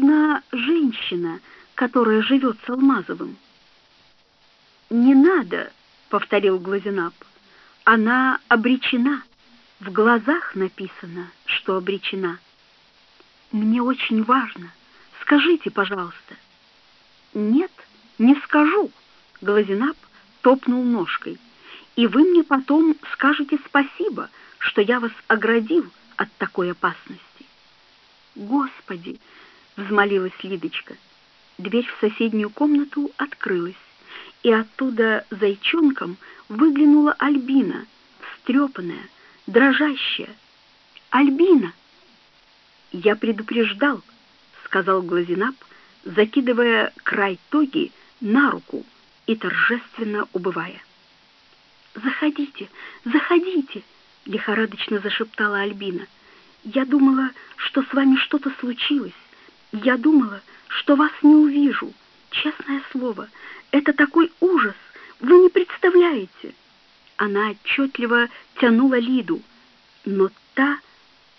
нужна женщина, которая живет с Алмазовым. «Не надо», — повторил Глазенап. «Она обречена. В глазах написано, что обречена. Мне очень важно. Скажите, пожалуйста». «Нет, не скажу», — Глазенап топнул ножкой. «И вы мне потом скажете спасибо, что я вас оградил от такой опасности». «Господи!» — взмолилась Лидочка. Дверь в соседнюю комнату открылась, и оттуда зайчонком выглянула Альбина, встрепанная, дрожащая. «Альбина!» «Я предупреждал», — сказал Глазинап, закидывая край тоги на руку и торжественно убывая. «Заходите, заходите!» — лихорадочно зашептала Альбина. «Я думала, что с вами что-то случилось. Я думала, что вас не увижу. Честное слово, это такой ужас, вы не представляете!» Она отчетливо тянула Лиду, но та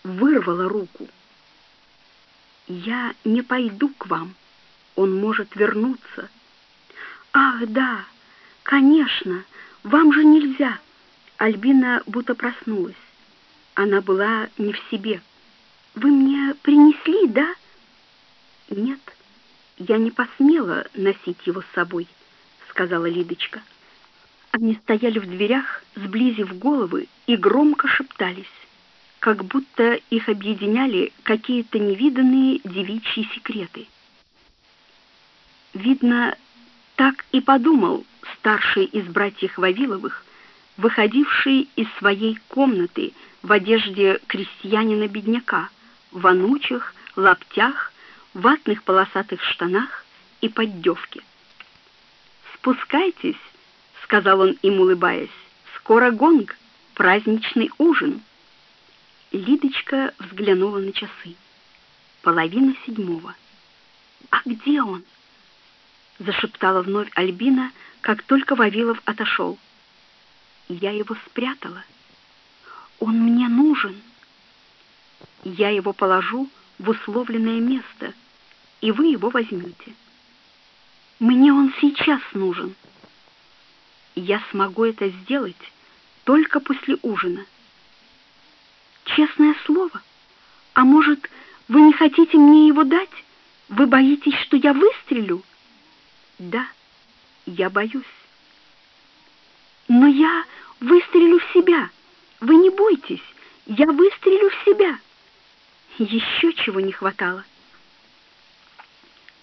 вырвала руку. «Я не пойду к вам», он может вернуться. Ах, да, конечно, вам же нельзя. Альбина будто проснулась. Она была не в себе. Вы мне принесли, да? Нет, я не посмела носить его с собой, сказала Лидочка. Они стояли в дверях, сблизив головы, и громко шептались, как будто их объединяли какие-то невиданные девичьи секреты. Видно, так и подумал старший из братьев Вавиловых, выходивший из своей комнаты в одежде крестьянина-бедняка, в анучах, лаптях, ватных полосатых штанах и поддевке. «Спускайтесь», — сказал он им, улыбаясь, — «скоро гонг, праздничный ужин». Лидочка взглянула на часы. Половина седьмого. «А где он?» зашептала вновь Альбина, как только Вавилов отошел. Я его спрятала. Он мне нужен. Я его положу в условленное место, и вы его возьмите. Мне он сейчас нужен. Я смогу это сделать только после ужина. Честное слово. А может, вы не хотите мне его дать? Вы боитесь, что я выстрелю? Да, я боюсь. Но я выстрелю в себя. Вы не бойтесь, я выстрелю в себя. Еще чего не хватало.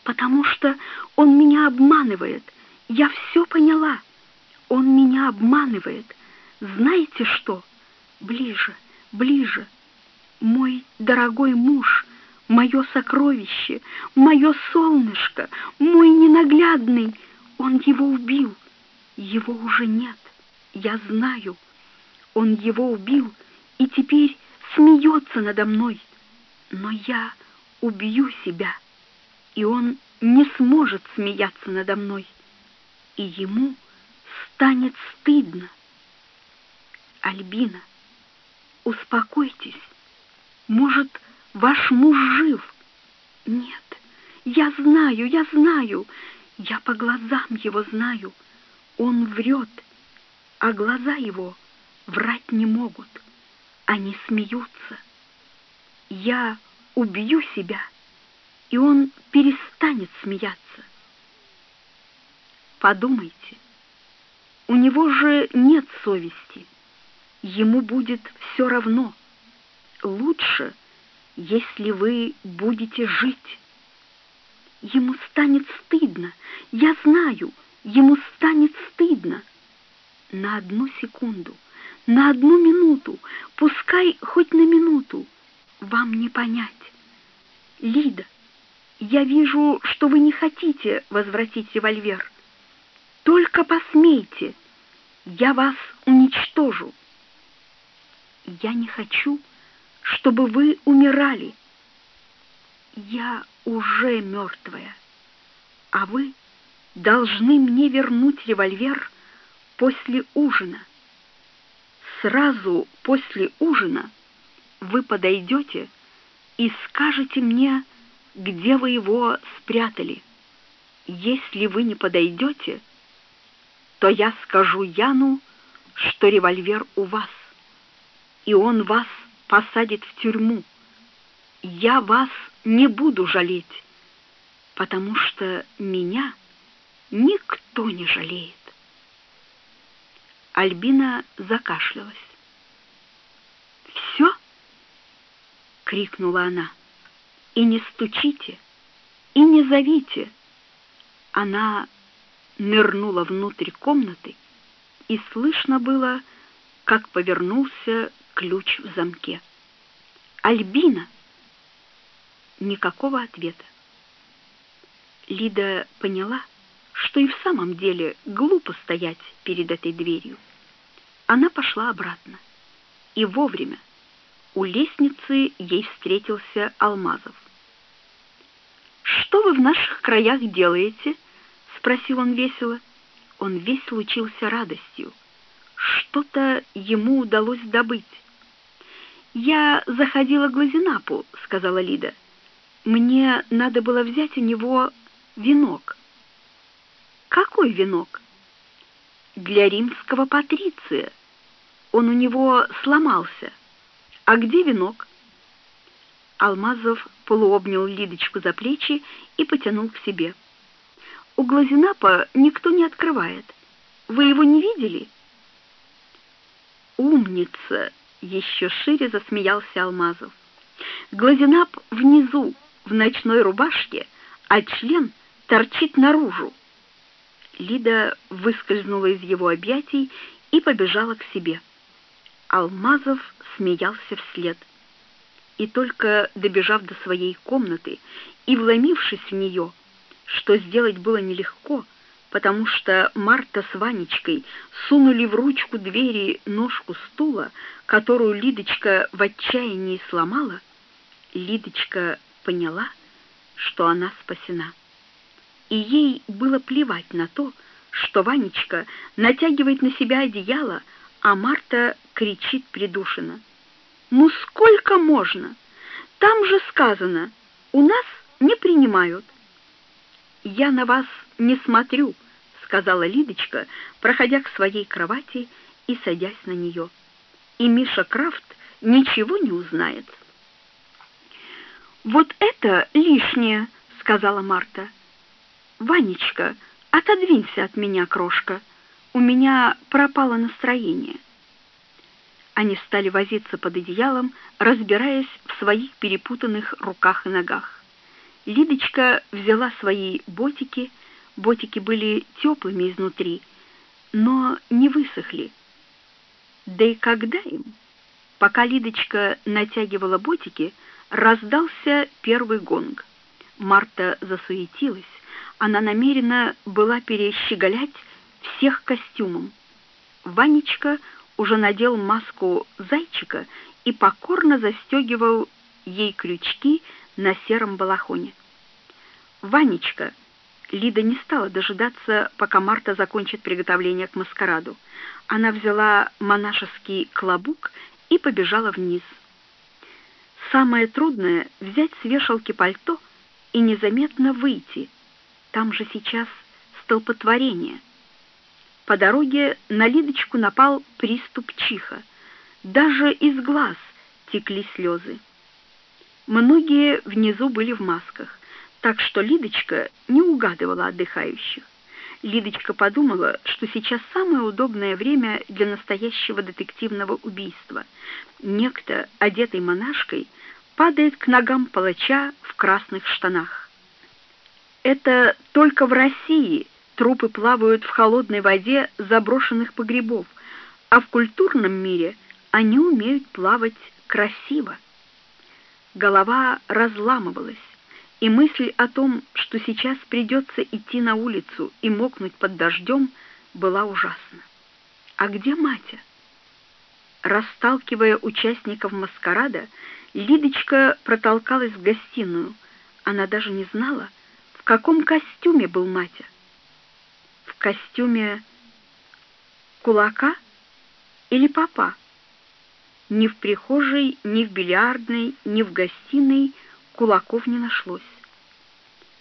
Потому что он меня обманывает. Я все поняла. Он меня обманывает. Знаете что? Ближе, ближе. Мой дорогой муж — мое сокровище, мое солнышко, мой ненаглядный. Он его убил. Его уже нет. Я знаю. Он его убил и теперь смеется надо мной. Но я убью себя, и он не сможет смеяться надо мной. И ему станет стыдно. Альбина, успокойтесь. Может, Ваш муж жив. Нет, я знаю, я знаю. Я по глазам его знаю. Он врет, а глаза его врать не могут. Они смеются. Я убью себя, и он перестанет смеяться. Подумайте, у него же нет совести. Ему будет все равно. Лучше — если вы будете жить. Ему станет стыдно, я знаю, ему станет стыдно. На одну секунду, на одну минуту, пускай хоть на минуту, вам не понять. Лида, я вижу, что вы не хотите возвратить револьвер. Только посмейте, я вас уничтожу. Я не хочу, чтобы вы умирали. Я уже мертвая, а вы должны мне вернуть револьвер после ужина. Сразу после ужина вы подойдете и скажете мне где вы его спрятали. Если вы не подойдете, то я скажу Яну, что револьвер у вас, и он вас посадит в тюрьму. Я вас не буду жалеть, потому что меня никто не жалеет. Альбина закашлялась. «Все?» — крикнула она. «И не стучите, и не зовите!» Она нырнула внутрь комнаты, и слышно было, как повернулся ключ в замке. «Альбина!» Никакого ответа. Лида поняла, что и в самом деле глупо стоять перед этой дверью. Она пошла обратно. И вовремя. У лестницы ей встретился Алмазов. «Что вы в наших краях делаете?» — спросил он весело. Он весь лучился радостью. Что-то ему удалось добыть. «Я заходила к Глазинапу», — сказала Лида. «Мне надо было взять у него венок». «Какой венок?» «Для римского патриция. Он у него сломался. А где венок?» Алмазов полуобнял Лидочку за плечи и потянул к себе. «У Глазинапа никто не открывает. Вы его не видели?» «Умница!» — еще шире засмеялся Алмазов. «Глазинап внизу, в ночной рубашке, а член торчит наружу». Лида выскользнула из его объятий и побежала к себе. Алмазов смеялся вслед. И только добежав до своей комнаты и вломившись в нее, что сделать было нелегко, потому что Марта с Ванечкой сунули в ручку двери ножку стула, которую Лидочка в отчаянии сломала, Лидочка поняла, что она спасена и ей было плевать на то, что Ванечка натягивает на себя одеяло, а Марта кричит придушенно. «Ну сколько можно? Там же сказано, у нас не принимают». «Я на вас не смотрю», — сказала Лидочка, проходя к своей кровати и садясь на нее. «И Миша Крафт ничего не узнает». «Вот это лишнее», — сказала Марта. «Ванечка, отодвинься от меня, крошка. У меня пропало настроение». Они стали возиться под одеялом, разбираясь в своих перепутанных руках и ногах. Лидочка взяла свои ботики, ботики были теплыми изнутри, но не высохли. Да и когда им? Пока Лидочка натягивала ботики, раздался первый гонг. Марта засуетилась, она намерена была перещеголять всех костюмом. Ванечка уже надел маску зайчика и покорно застегивал ей крючки на сером балахоне. «Ванечка!» Лида не стала дожидаться, пока Марта закончит приготовление к маскараду. Она взяла монашеский клобук и побежала вниз. Самое трудное — взять с вешалки пальто и незаметно выйти — там же сейчас столпотворение. По дороге на Лидочку напал приступ чиха. Даже из глаз текли слезы. Многие внизу были в масках, так что Лидочка не угадывала отдыхающих. Лидочка подумала, что сейчас самое удобное время для настоящего детективного убийства. Некто, одетый монашкой, падает к ногам палача в красных штанах. Это только в России трупы плавают в холодной воде заброшенных погребов, а в культурном мире они умеют плавать красиво. Голова разламывалась, и мысль о том, что сейчас придется идти на улицу и мокнуть под дождем, была ужасна. А где Матя? Расталкивая участников маскарада, Лидочка протолкалась в гостиную. Она даже не знала, каком костюме был Матя? Костюме кулака или папа? Ни в прихожей, ни в бильярдной, ни в гостиной кулаков не нашлось.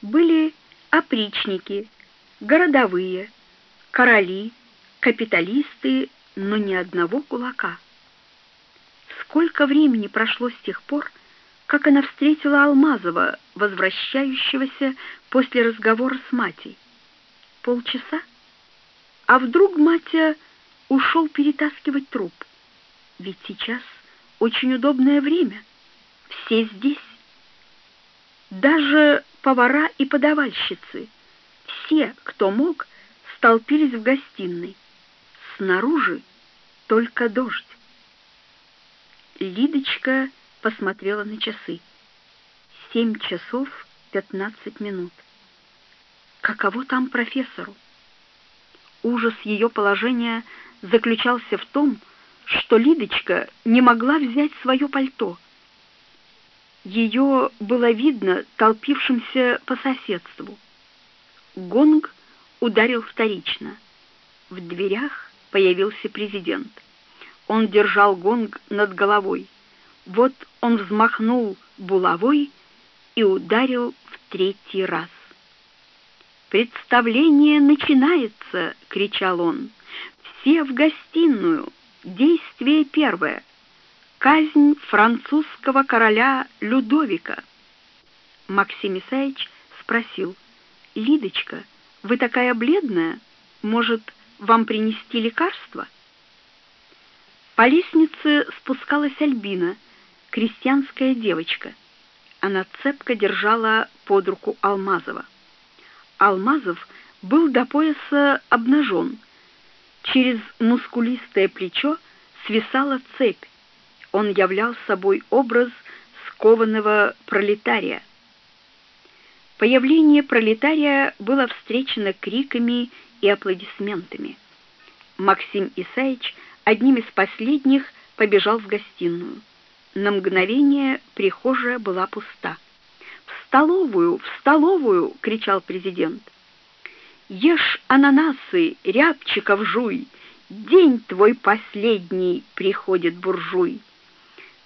были опричники, городовые, короли, капиталисты, но ни одного кулака. Сколько времени прошло с тех пор, как она встретила Алмазова, возвращающегося после разговора с матей? Полчаса? А вдруг Матя ушел перетаскивать труп? Ведь сейчас очень удобное время. Все здесь. Даже повара и подавальщицы, все, кто мог, столпились в гостиной. Снаружи только дождь. Лидочка посмотрела на часы. Семь часов пятнадцать минут. Каково там профессору? Ужас ее положения заключался в том, что Лидочка не могла взять свое пальто. Ее было видно толпившимся по соседству. Гонг ударил вторично. В дверях появился президент. Он держал гонг над головой. Вот он взмахнул булавой и ударил в третий раз. «Представление начинается!» — кричал он. «Все в гостиную! Действие первое! Казнь французского короля Людовика!» Максим Исаевич спросил, «Лидочка, вы такая бледная, может, вам принести лекарство?» По лестнице спускалась Альбина, крестьянская девочка. Она цепко держала под руку Алмазова. Алмазов был до пояса обнажен. Через мускулистое плечо свисала цепь. Он являл собой образ скованного пролетария. Появление пролетария было встречено криками и аплодисментами. Максим Исаевич одним из последних побежал в гостиную. На мгновение прихожая была пуста столовую, в столовую!» — кричал президент. «Ешь ананасы, рябчиков жуй! День твой последний, приходит буржуй!»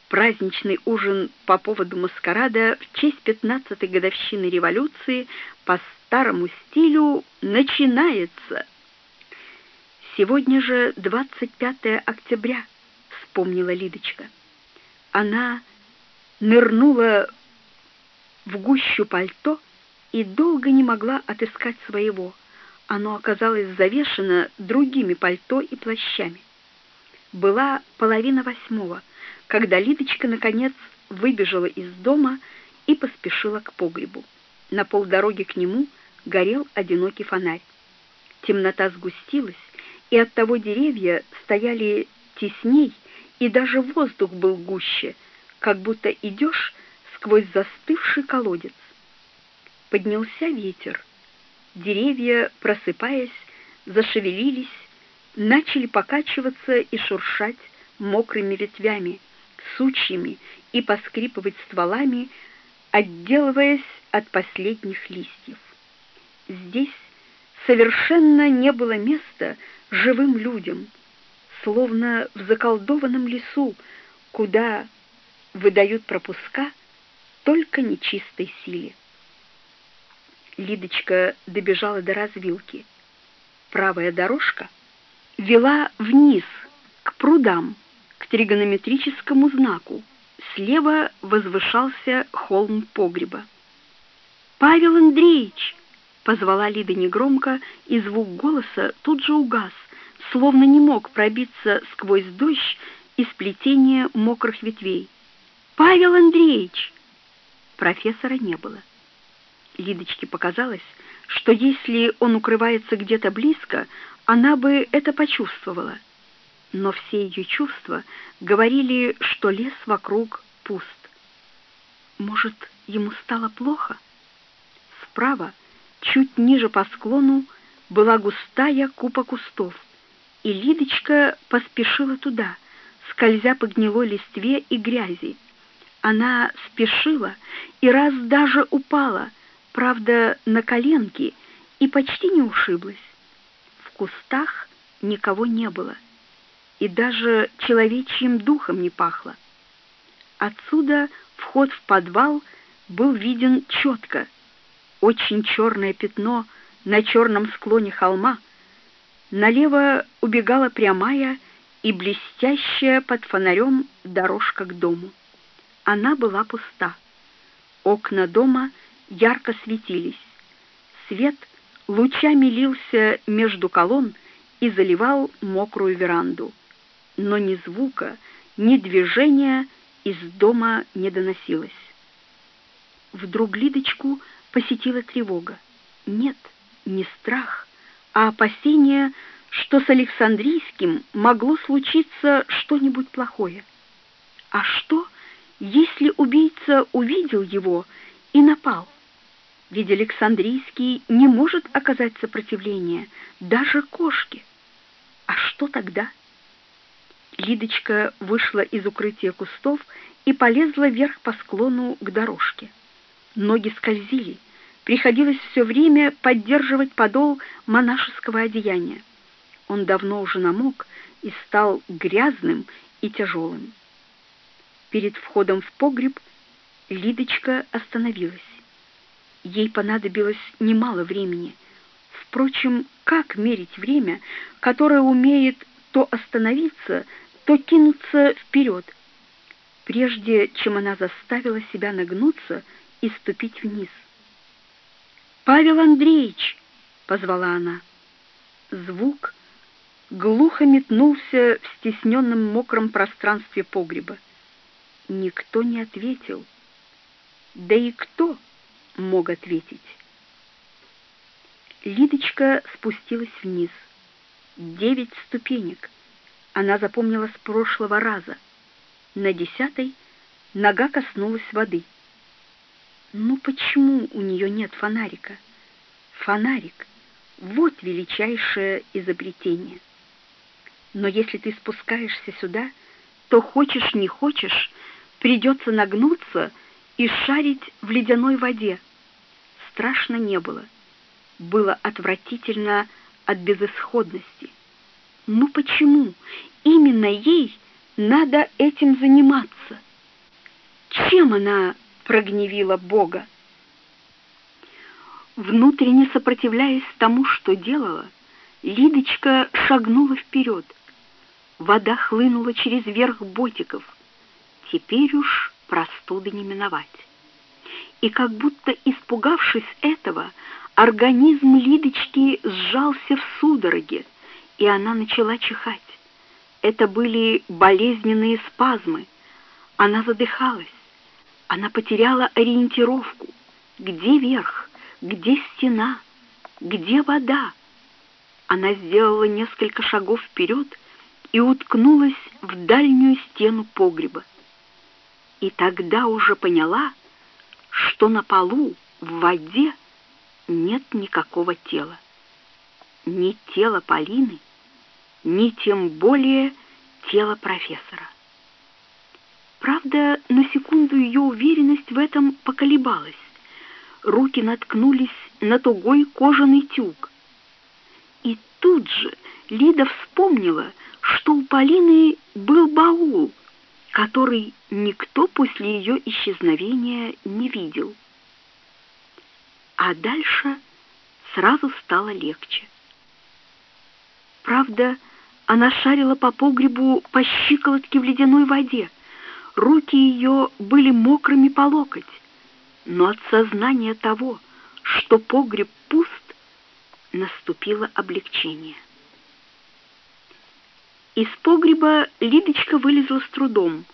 Праздничный ужин по поводу маскарада в честь 15-й годовщины революции по старому стилю начинается. Сегодня же 25 октября, вспомнила Лидочка. Она нырнула в гущу пальто и долго не могла отыскать своего. Оно оказалось завешено другими пальто и плащами. Была половина восьмого, когда Лидочка наконец выбежала из дома и поспешила к погребу. На полдороги к нему горел одинокий фонарь. Темнота сгустилась, и оттого деревья стояли тесней, и даже воздух был гуще, как будто идешь сквозь застывший колодец. Поднялся ветер. Деревья, просыпаясь, зашевелились, начали покачиваться и шуршать мокрыми ветвями, сучьями и поскрипывать стволами, отделываясь от последних листьев. Здесь совершенно не было места живым людям, словно в заколдованном лесу, куда выдают пропуска только нечистой силе. Лидочка добежала до развилки. Правая дорожка вела вниз, к прудам, к тригонометрическому знаку. Слева возвышался холм погреба. «Павел Андреевич!» — позвала Лида негромко, и звук голоса тут же угас, словно не мог пробиться сквозь дождь и сплетение мокрых ветвей. «Павел Андреевич!» Профессора не было. Лидочке показалось, что если он укрывается где-то близко, она бы это почувствовала. Но все ее чувства говорили, что лес вокруг пуст. Может, ему стало плохо? Справа, чуть ниже по склону, была густая купа кустов, и Лидочка поспешила туда, скользя по гнилой листве и грязи. Она спешила и раз даже упала, правда, на коленки, и почти не ушиблась. В кустах никого не было, и даже человечьим духом не пахло. Отсюда вход в подвал был виден четко. очень черное пятно на черном склоне холма, налево убегала прямая и блестящая под фонарем дорожка к дому. Она была пуста. Окна дома ярко светились. Свет лучами лился между колонн и заливал мокрую веранду. Но ни звука, ни движения из дома не доносилось. Вдруг Лидочку посетила тревога. Нет, не страх, а опасение, что с Александрийским могло случиться что-нибудь плохое. А что, если убийца увидел его и напал? Ведь Александрийский не может оказать сопротивление даже кошке. А что тогда? Лидочка вышла из укрытия кустов и полезла вверх по склону к дорожке. Ноги скользили, приходилось все время поддерживать подол монашеского одеяния. Он давно уже намок и стал грязным и тяжелым. Перед входом в погреб Лидочка остановилась. Ей понадобилось немало времени. Впрочем, как мерить время, которое умеет то остановиться, то кинуться вперед, прежде чем она заставила себя нагнуться и ступить вниз? «Павел Андреевич!» — позвала она. Звук глухо метнулся в стесненном мокром пространстве погреба. Никто не ответил. Да и кто мог ответить? Лидочка спустилась вниз. Девять ступенек. Она запомнила с прошлого раза. На десятой нога коснулась воды. Ну почему у нее нет фонарика? Фонарик — вот величайшее изобретение. Но если ты спускаешься сюда, то хочешь не хочешь, придется нагнуться и шарить в ледяной воде. Страшно не было. Было отвратительно от безысходности. Ну почему именно ей надо этим заниматься? Чем она прогневила Бога? Внутренне сопротивляясь тому, что делала, Лидочка шагнула вперед — Вода хлынула через верх ботиков. Теперь уж простуды не миновать. И как будто испугавшись этого, организм Лидочки сжался в судороге, и она начала чихать. Это были болезненные спазмы. Она задыхалась. Она потеряла ориентировку. Где верх? Где стена? Где вода? Она сделала несколько шагов вперед и уткнулась в дальнюю стену погреба. И тогда уже поняла, что на полу в воде нет никакого тела. Ни тела Полины, ни тем более тела профессора. Правда, на секунду ее уверенность в этом поколебалась. Руки наткнулись на тугой кожаный тюк. И тут же Лида вспомнила, что у Полины был баул, который никто после ее исчезновения не видел. А дальше сразу стало легче. Правда, она шарила по погребу по щиколотке в ледяной воде. Руки ее были мокрыми по локоть. Но от сознания того, что погреб пуст, наступило облегчение. Из погреба Лидочка вылезла с трудом,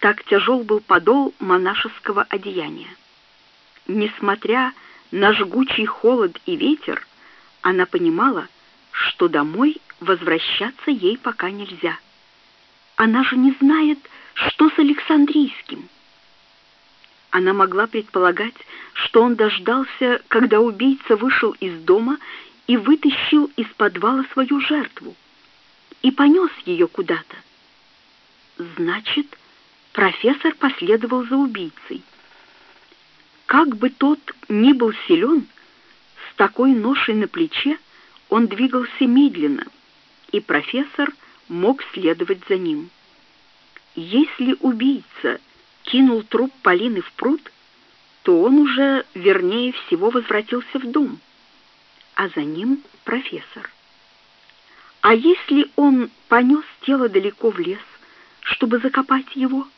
так тяжел был подол монашеского одеяния. Несмотря на жгучий холод и ветер, она понимала, что домой возвращаться ей пока нельзя. Она же не знает, что с Александрийским. Она могла предполагать, что он дождался, когда убийца вышел из дома и вытащил из подвала свою жертву и понес ее куда-то. Значит, профессор последовал за убийцей. Как бы тот ни был силен, с такой ношей на плече он двигался медленно, и профессор мог следовать за ним. Если убийца кинул труп Полины в пруд, то он уже, вернее всего, возвратился в дом, а за ним профессор. А если он понес тело далеко в лес, чтобы закопать его?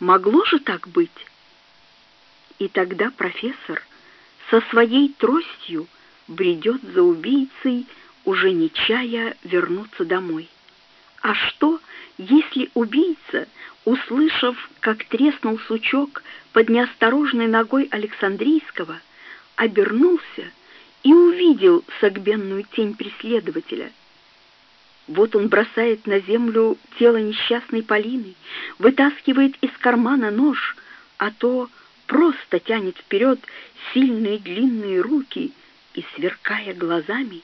Могло же так быть? И тогда профессор со своей тростью бредет за убийцей, уже не чая вернуться домой. А что, если убийца, услышав, как треснул сучок под неосторожной ногой Александрийского, обернулся и увидел согбенную тень преследователя? Вот он бросает на землю тело несчастной Полины, вытаскивает из кармана нож, а то просто тянет вперед сильные длинные руки и, сверкая глазами,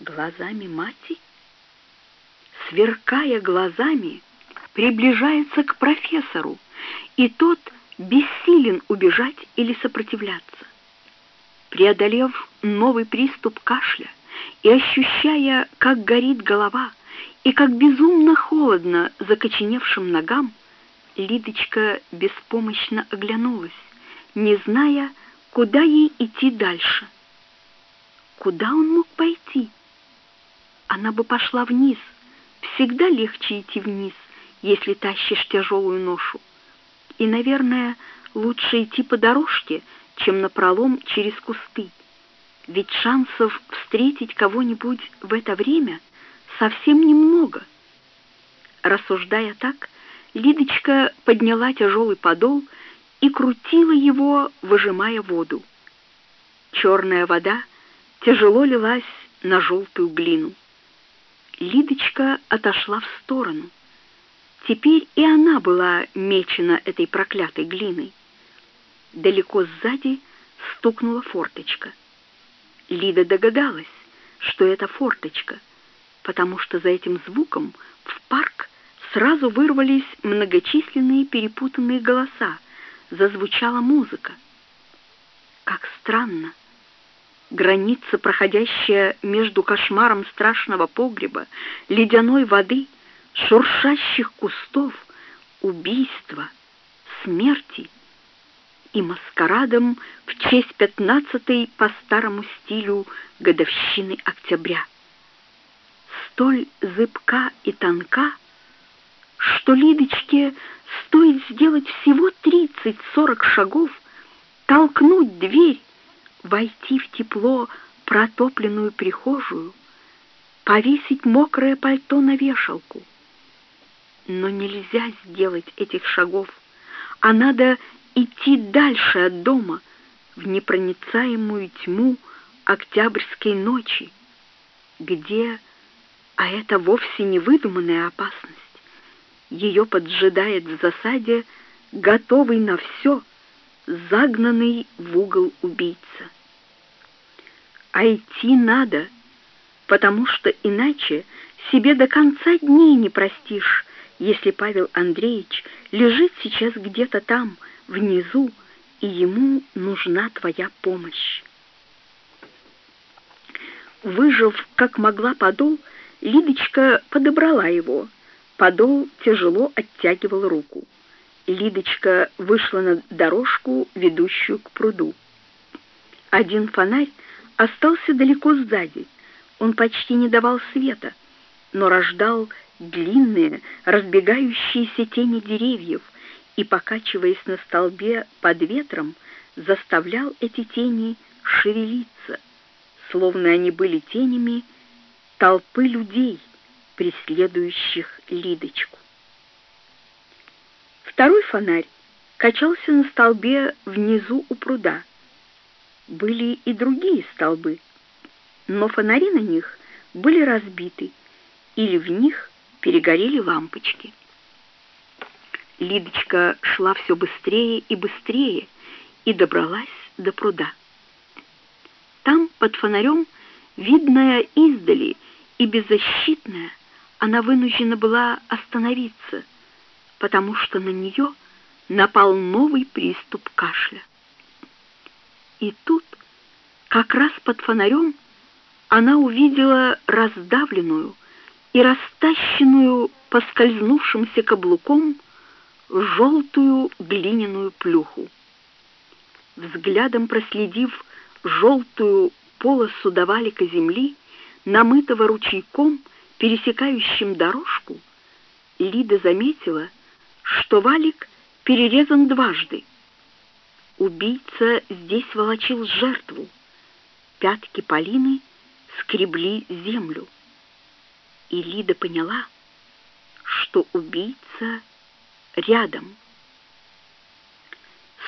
глазами мати, сверкая глазами, приближается к профессору, и тот бессилен убежать или сопротивляться. Преодолев новый приступ кашля и ощущая, как горит голова и как безумно холодно закоченевшим ногам, Лидочка беспомощно оглянулась, не зная, куда ей идти дальше. Куда он мог пойти? Она бы пошла вниз. Всегда легче идти вниз, если тащишь тяжелую ношу. И, наверное, лучше идти по дорожке, чем на пролом через кусты. Ведь шансов встретить кого-нибудь в это время совсем немного. Рассуждая так, Лидочка подняла тяжелый подол и крутила его, выжимая воду. Черная вода тяжело лилась на желтую глину. Лидочка отошла в сторону. Теперь и она была мечена этой проклятой глиной. Далеко сзади стукнула форточка. Лида догадалась, что это форточка, потому что за этим звуком в парк сразу вырвались многочисленные перепутанные голоса, зазвучала музыка. Как странно! Граница, проходящая между кошмаром страшного погреба, ледяной воды, шуршащих кустов, убийства, смерти и маскарадом в честь пятнадцатой по старому стилю годовщины октября. Столь зыбка и тонка, что Лидочке стоит сделать всего тридцать-сорок шагов, толкнуть дверь, войти в тепло протопленную прихожую, повесить мокрое пальто на вешалку. Но нельзя сделать этих шагов, а надо идти дальше от дома, в непроницаемую тьму октябрьской ночи, где, а это вовсе не выдуманная опасность, ее поджидает в засаде, готовый на все, загнанный в угол убийца. А идти надо, потому что иначе себе до конца дней не простишь, если Павел Андреевич лежит сейчас где-то там, внизу, и ему нужна твоя помощь. Выжив, как могла подол, Лидочка подобрала его — Подол тяжело оттягивал руку. Лидочка вышла на дорожку, ведущую к пруду. Один фонарь остался далеко сзади. Он почти не давал света, но рождал длинные, разбегающиеся тени деревьев и, покачиваясь на столбе под ветром, заставлял эти тени шевелиться, словно они были тенями толпы людей — преследующих Лидочку. Второй фонарь качался на столбе внизу у пруда. Были и другие столбы, но фонари на них были разбиты, или в них перегорели лампочки. Лидочка шла все быстрее и быстрее и добралась до пруда. Там, под фонарем, видная издали и беззащитная, она вынуждена была остановиться, потому что на нее напал новый приступ кашля. И тут, как раз под фонарем, она увидела раздавленную и растащенную поскользнувшимся каблуком желтую глиняную плюху. взглядом проследив желтую полосу до валика земли, намытого ручейком, пересекающим дорожку, Лида заметила, что валик перерезан дважды. Убийца здесь волочил жертву. Пятки Полины скребли землю. И Лида поняла, что убийца рядом.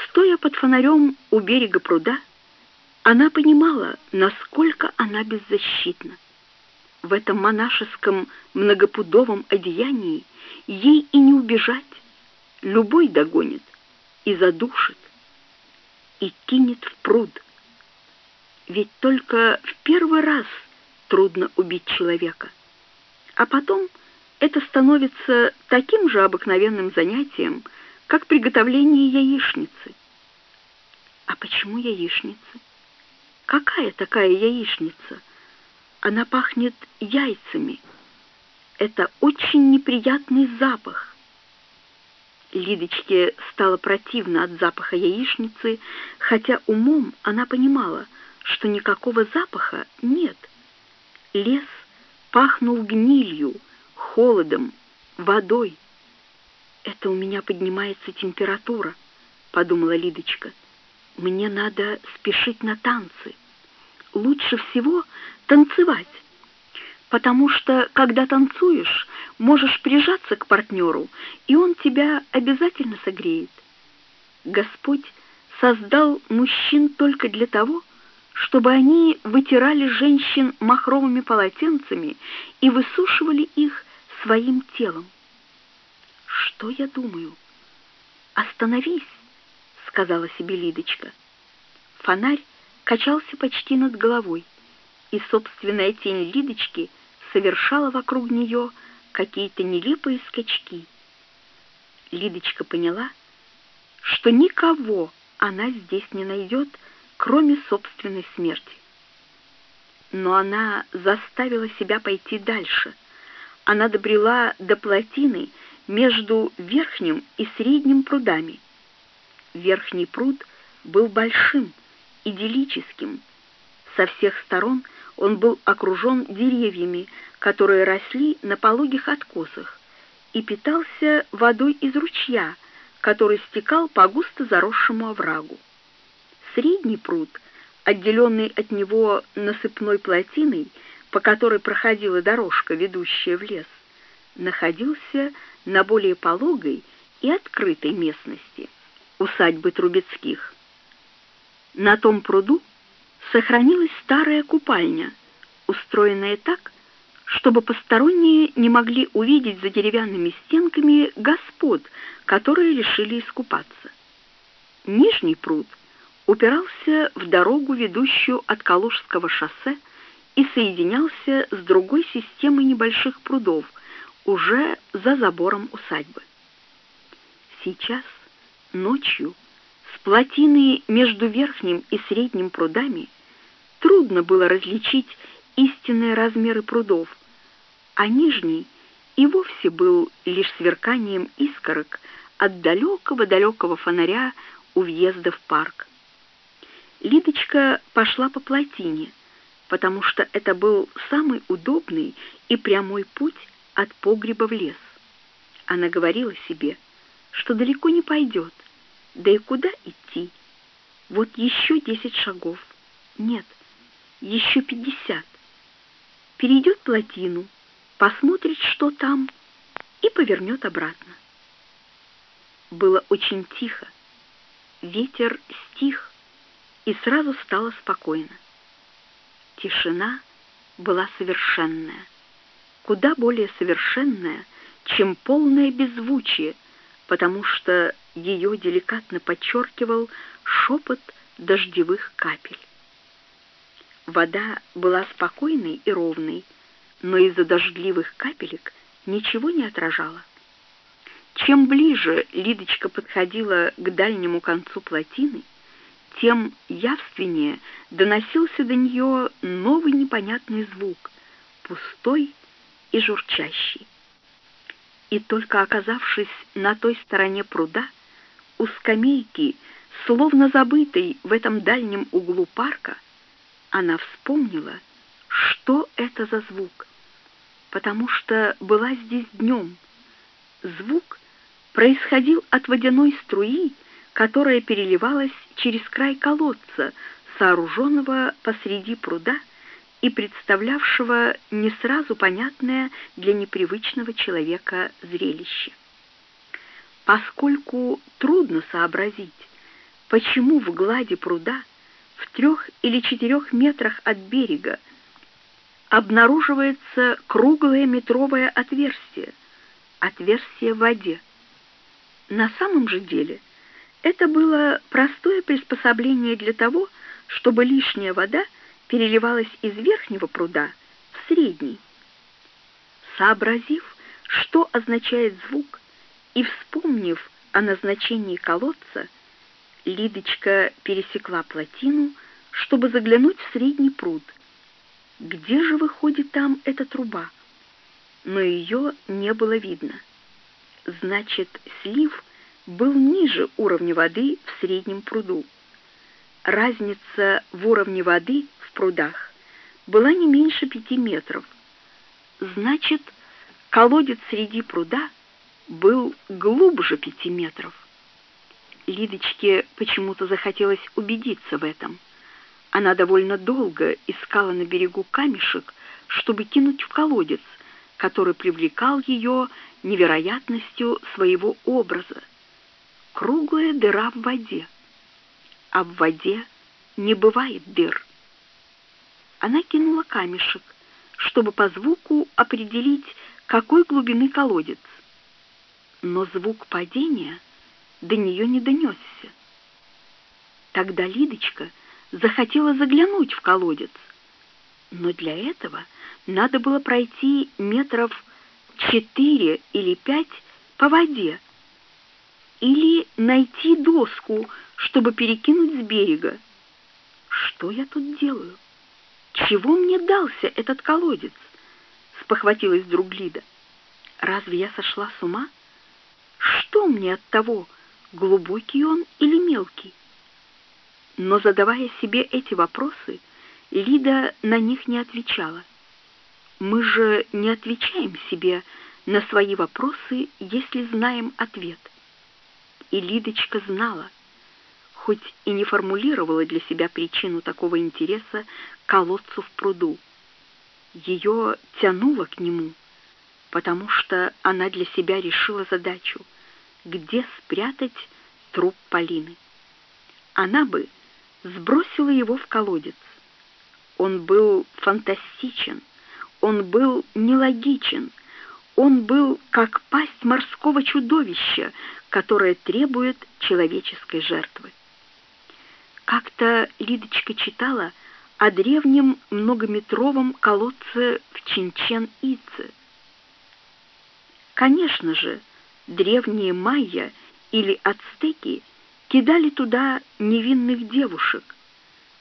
Стоя под фонарем у берега пруда, она понимала, насколько она беззащитна. В этом монашеском многопудовом одеянии ей и не убежать. Любой догонит и задушит, и кинет в пруд. Ведь только в первый раз трудно убить человека, а потом это становится таким же обыкновенным занятием, как приготовление яичницы. А почему яичницы? Какая такая яичница? Она пахнет яйцами. Это очень неприятный запах. Лидочке стало противно от запаха яичницы, хотя умом она понимала, что никакого запаха нет. Лес пахнул гнилью, холодом, водой. «Это у меня поднимается температура», — подумала Лидочка. «Мне надо спешить на танцы. Лучше всего танцевать, потому что, когда танцуешь, можешь прижаться к партнеру, и он тебя обязательно согреет. Господь создал мужчин только для того, чтобы они вытирали женщин махровыми полотенцами и высушивали их своим телом. Что я думаю? Остановись, сказала себе Лидочка. Фонарь качался почти над головой, и собственная тень Лидочки совершала вокруг нее какие-то нелепые скачки. Лидочка поняла, что никого она здесь не найдет, кроме собственной смерти. Но она заставила себя пойти дальше. Она добрела до плотины между верхним и средним прудами. Верхний пруд был большим, идиллическим. Со всех сторон он был окружен деревьями, которые росли на пологих откосах, и питался водой из ручья, который стекал по густо заросшему оврагу. Средний пруд, отделенный от него насыпной плотиной, по которой проходила дорожка, ведущая в лес, находился на более пологой и открытой местности усадьбы Трубецких. На том пруду сохранилась старая купальня, устроенная так, чтобы посторонние не могли увидеть за деревянными стенками господ, которые решили искупаться. Нижний пруд упирался в дорогу, ведущую от Калужского шоссе, и соединялся с другой системой небольших прудов, уже за забором усадьбы. Сейчас, ночью, с плотины между верхним и средним прудами трудно было различить истинные размеры прудов, а нижний и вовсе был лишь сверканием искорок от далекого-далекого фонаря у въезда в парк. Лидочка пошла по плотине, потому что это был самый удобный и прямой путь от погреба в лес. Она говорила себе, что далеко не пойдет, да и куда идти? Вот еще десять шагов. Нет, еще пятьдесят. Перейдет плотину, посмотрит, что там, и повернет обратно. Было очень тихо. Ветер стих, и сразу стало спокойно. Тишина была совершенная, куда более совершенная, чем полное беззвучие, потому что ее деликатно подчеркивал шепот дождевых капель. Вода была спокойной и ровной, но из-за дождливых капелек ничего не отражала. Чем ближе Лидочка подходила к дальнему концу плотины, тем явственнее доносился до нее новый непонятный звук, пустой и журчащий. И только оказавшись на той стороне пруда, у скамейки словно забытый в этом дальнем углу парка, она вспомнила, что это за звук, потому что была здесь днем. Звук происходил от водяной струи, которая переливалась через край колодца, сооруженного посреди пруда и представлявшего не сразу понятное для непривычного человека зрелище. Поскольку трудно сообразить, почему в глади пруда в трех или четырех метрах от берега обнаруживается круглое метровое отверстие, отверстие в воде. На самом же деле это было простое приспособление для того, чтобы лишняя вода переливалась из верхнего пруда в средний. Сообразив, что означает звук, и вспомнив о назначении колодца, Лидочка пересекла плотину, чтобы заглянуть в средний пруд. Где же выходит там эта труба? Но ее не было видно. Значит, слив был ниже уровня воды в среднем пруду. Разница в уровне воды в прудах была не меньше пяти метров. Значит, колодец среди пруда был глубже пяти метров. Лидочке почему-то захотелось убедиться в этом. Она довольно долго искала на берегу камешек, чтобы кинуть в колодец, который привлекал ее невероятностью своего образа. Круглая дыра в воде, а в воде не бывает дыр. Она кинула камешек, чтобы по звуку определить, какой глубины колодец. Но звук падения до нее не донесся. Тогда Лидочка захотела заглянуть в колодец, но для этого надо было пройти метров четыре или пять по воде или найти доску, чтобы перекинуть с берега. Что я тут делаю? Чего мне дался этот колодец? Спохватилась вдруг Лида. Разве я сошла с ума? Что мне от того, глубокий он или мелкий? Но задавая себе эти вопросы, Лида на них не отвечала. Мы же не отвечаем себе на свои вопросы, если знаем ответ. И Лидочка знала, хоть и не формулировала для себя причину такого интереса к колодцу в пруду. Ее тянуло к нему, потому что она для себя решила задачу, где спрятать труп Полины. Она бы сбросила его в колодец. Он был фантастичен, он был нелогичен, он был как пасть морского чудовища, которое требует человеческой жертвы. Как-то Лидочка читала о древнем многометровом колодце в Чинчен-Ице. Конечно же, древние майя или ацтеки кидали туда невинных девушек.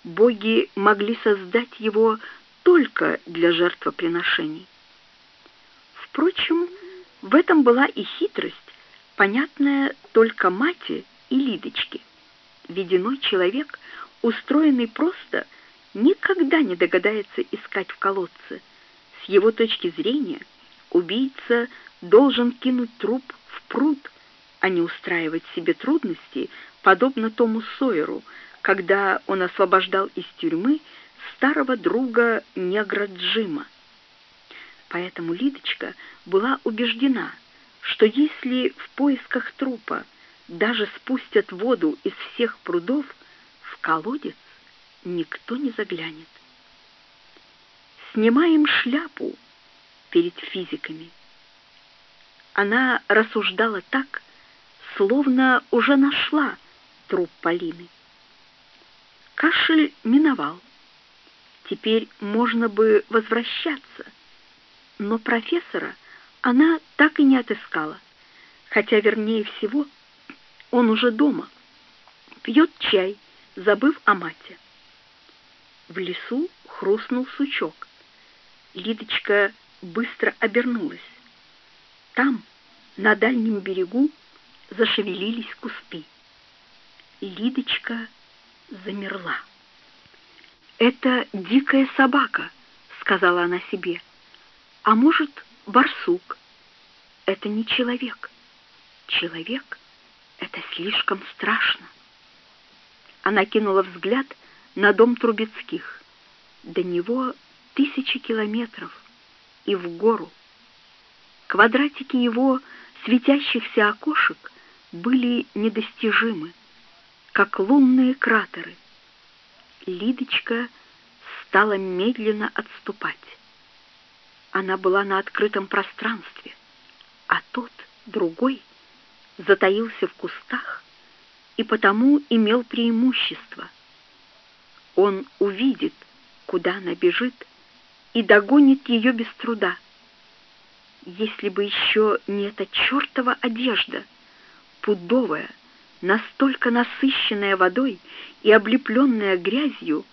Боги могли создать его только для жертвоприношений. Впрочем, в этом была и хитрость, понятная только мате и Лидочке. Ведяной человек, устроенный просто, никогда не догадается искать в колодце. С его точки зрения, убийца должен кинуть труп в пруд, а не устраивать себе трудности, подобно Тому Сойеру, когда он освобождал из тюрьмы старого друга негра Джима. Поэтому Лидочка была убеждена, что если в поисках трупа даже спустят воду из всех прудов, в колодец никто не заглянет. Снимаем шляпу перед физиками. Она рассуждала так, словно уже нашла труп Полины. Кашель миновал. Теперь можно бы возвращаться, но профессора она так и не отыскала, хотя, вернее всего, он уже дома, пьет чай, забыв о мате. В лесу хрустнул сучок. Лидочка быстро обернулась. Там, на дальнем берегу, зашевелились кусты. Лидочка замерла. «Это дикая собака», — сказала она себе. «А может, барсук? Это не человек. Человек — это слишком страшно». Она кинула взгляд на дом Трубецких. До него тысячи километров и в гору. Квадратики его светящихся окошек были недостижимы, как лунные кратеры. Лидочка стала медленно отступать. Она была на открытом пространстве, а тот, другой, затаился в кустах и потому имел преимущество. Он увидит, куда она бежит, и догонит ее без труда. Если бы еще не эта чертова одежда, пудовая, настолько насыщенная водой и облепленная грязью,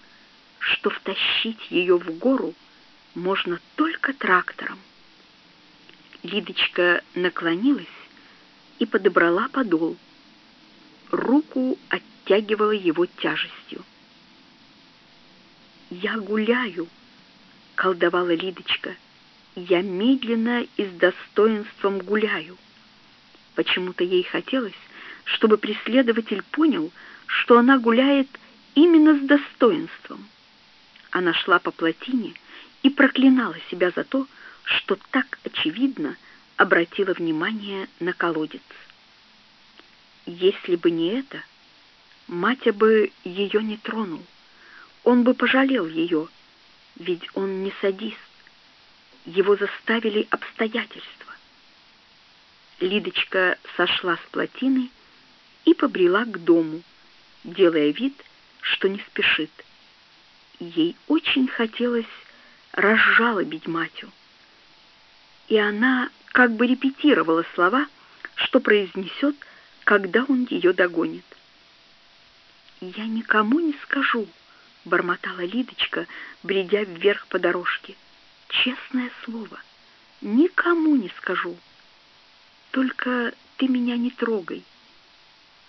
что втащить ее в гору можно только трактором. Лидочка наклонилась и подобрала подол. Руку оттягивала его тяжестью. «Я гуляю», — колдовала Лидочка. «Я медленно и с достоинством гуляю». Почему-то ей хотелось, чтобы преследователь понял, что она гуляет именно с достоинством. Она шла по плотине и проклинала себя за то, что так очевидно обратила внимание на колодец. Если бы не это, Матя бы ее не тронул. Он бы пожалел ее, ведь он не садист. Его заставили обстоятельства. Лидочка сошла с плотины и побрела к дому, делая вид, что не спешит. Ей очень хотелось разжалобить Матю. И она как бы репетировала слова, что произнесет, когда он ее догонит. «Я никому не скажу», — бормотала Лидочка, бредя вверх по дорожке. «Честное слово, никому не скажу. Только ты меня не трогай.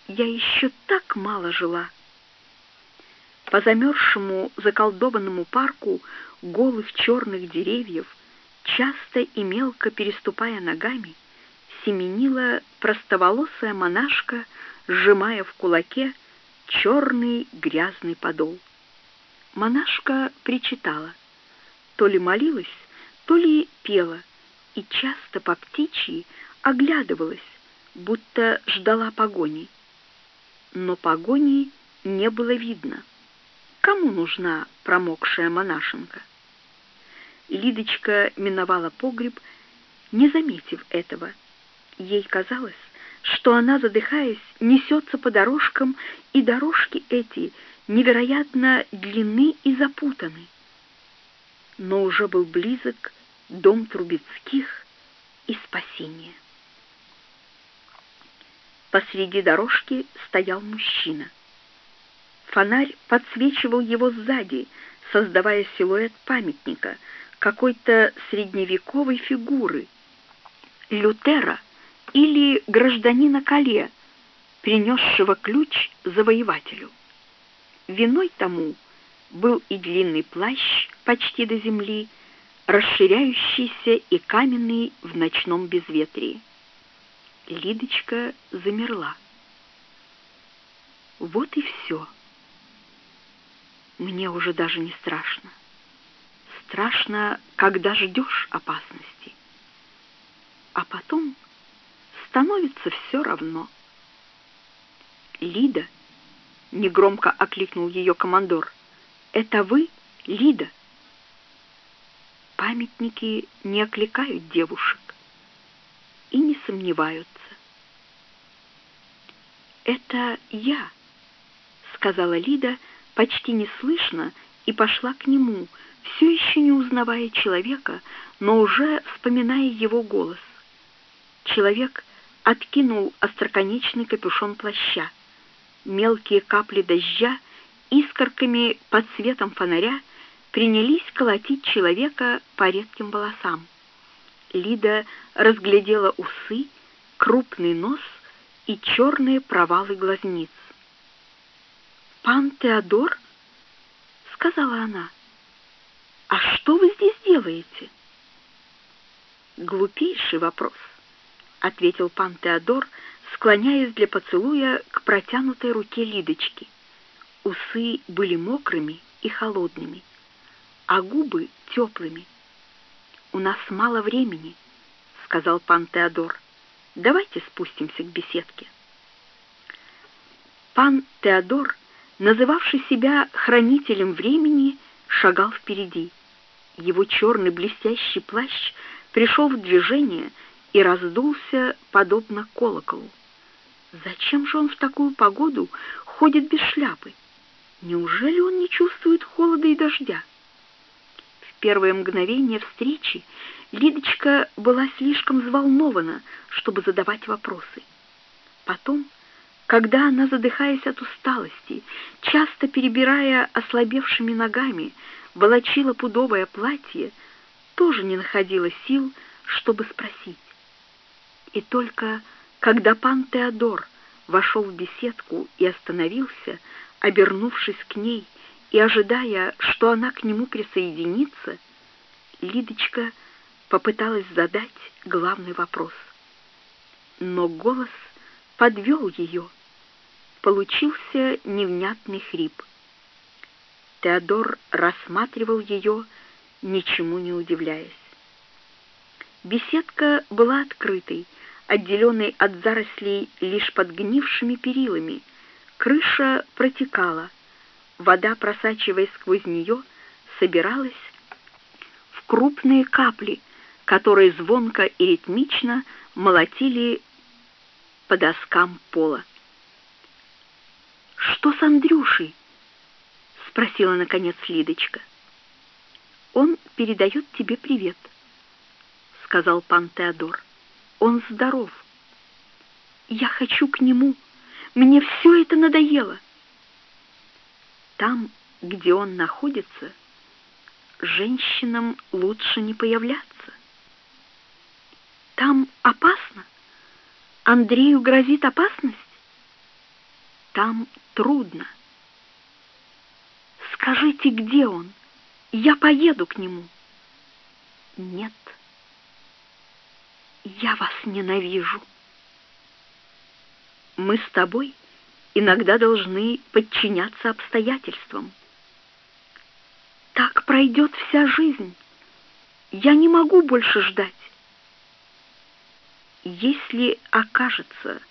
Я еще так мало жила». По замерзшему заколдованному парку голых черных деревьев, часто и мелко переступая ногами, семенила простоволосая монашка, сжимая в кулаке черный грязный подол. Монашка причитала, то ли молилась, то ли пела, и часто по птичьи оглядывалась, будто ждала погони. Но погони не было видно. Кому нужна промокшая монашенка? Лидочка миновала погреб, не заметив этого. Ей казалось, что она, задыхаясь, несется по дорожкам, и дорожки эти невероятно длинны и запутаны. Но уже был близок дом Трубецких и спасение. Посреди дорожки стоял мужчина. Фонарь подсвечивал его сзади, создавая силуэт памятника, какой-то средневековой фигуры. Лютера — или гражданина Кале, принесшего ключ завоевателю. Виной тому был и длинный плащ почти до земли, расширяющийся и каменный в ночном безветрии. Лидочка замерла. Вот и все. Мне уже даже не страшно. Страшно, когда ждешь опасности. А потом становится все равно. «Лида!» — негромко окликнул ее командор. «Это вы, Лида?» Памятники не окликают девушек и не сомневаются. «Это я», — сказала Лида почти неслышно и пошла к нему, все еще не узнавая человека, но уже вспоминая его голос. Человек — откинул остроконечный капюшон плаща. Мелкие капли дождя искорками под светом фонаря принялись колотить человека по редким волосам. Лида разглядела усы, крупный нос и черные провалы глазниц. «Пан Теодор?» — сказала она. «А что вы здесь делаете?» «Глупейший вопрос», — ответил пан Теодор, склоняясь для поцелуя к протянутой руке Лидочки. Усы были мокрыми и холодными, а губы теплыми. «У нас мало времени», — сказал пан Теодор. «Давайте спустимся к беседке». Пан Теодор, называвший себя хранителем времени, шагал впереди. Его черный блестящий плащ пришел в движение и раздулся, подобно колоколу. Зачем же он в такую погоду ходит без шляпы? Неужели он не чувствует холода и дождя? В первое мгновение встречи Лидочка была слишком взволнована, чтобы задавать вопросы. Потом, когда она, задыхаясь от усталости, часто перебирая ослабевшими ногами, волочила пудовое платье, тоже не находила сил, чтобы спросить. И только когда пан Теодор вошел в беседку и остановился, обернувшись к ней и ожидая, что она к нему присоединится, Лидочка попыталась задать главный вопрос. Но голос подвел ее. Получился невнятный хрип. Теодор рассматривал ее, ничему не удивляясь. Беседка была открытой, отделенной от зарослей лишь подгнившими перилами. Крыша протекала. Вода, просачиваясь сквозь нее, собиралась в крупные капли, которые звонко и ритмично молотили по доскам пола. «Что с Андрюшей?» — спросила, наконец, Лидочка. «Он передает тебе привет», — сказал пан Теодор. «Он здоров. Я хочу к нему. Мне все это надоело». Там, где он находится, женщинам лучше не появляться. Там опасно. Андрею грозит опасность? Там трудно. Скажите, где он? Я поеду к нему. Нет. Я вас ненавижу. Мы с тобой иногда должны подчиняться обстоятельствам. Так пройдет вся жизнь. Я не могу больше ждать. Если окажется,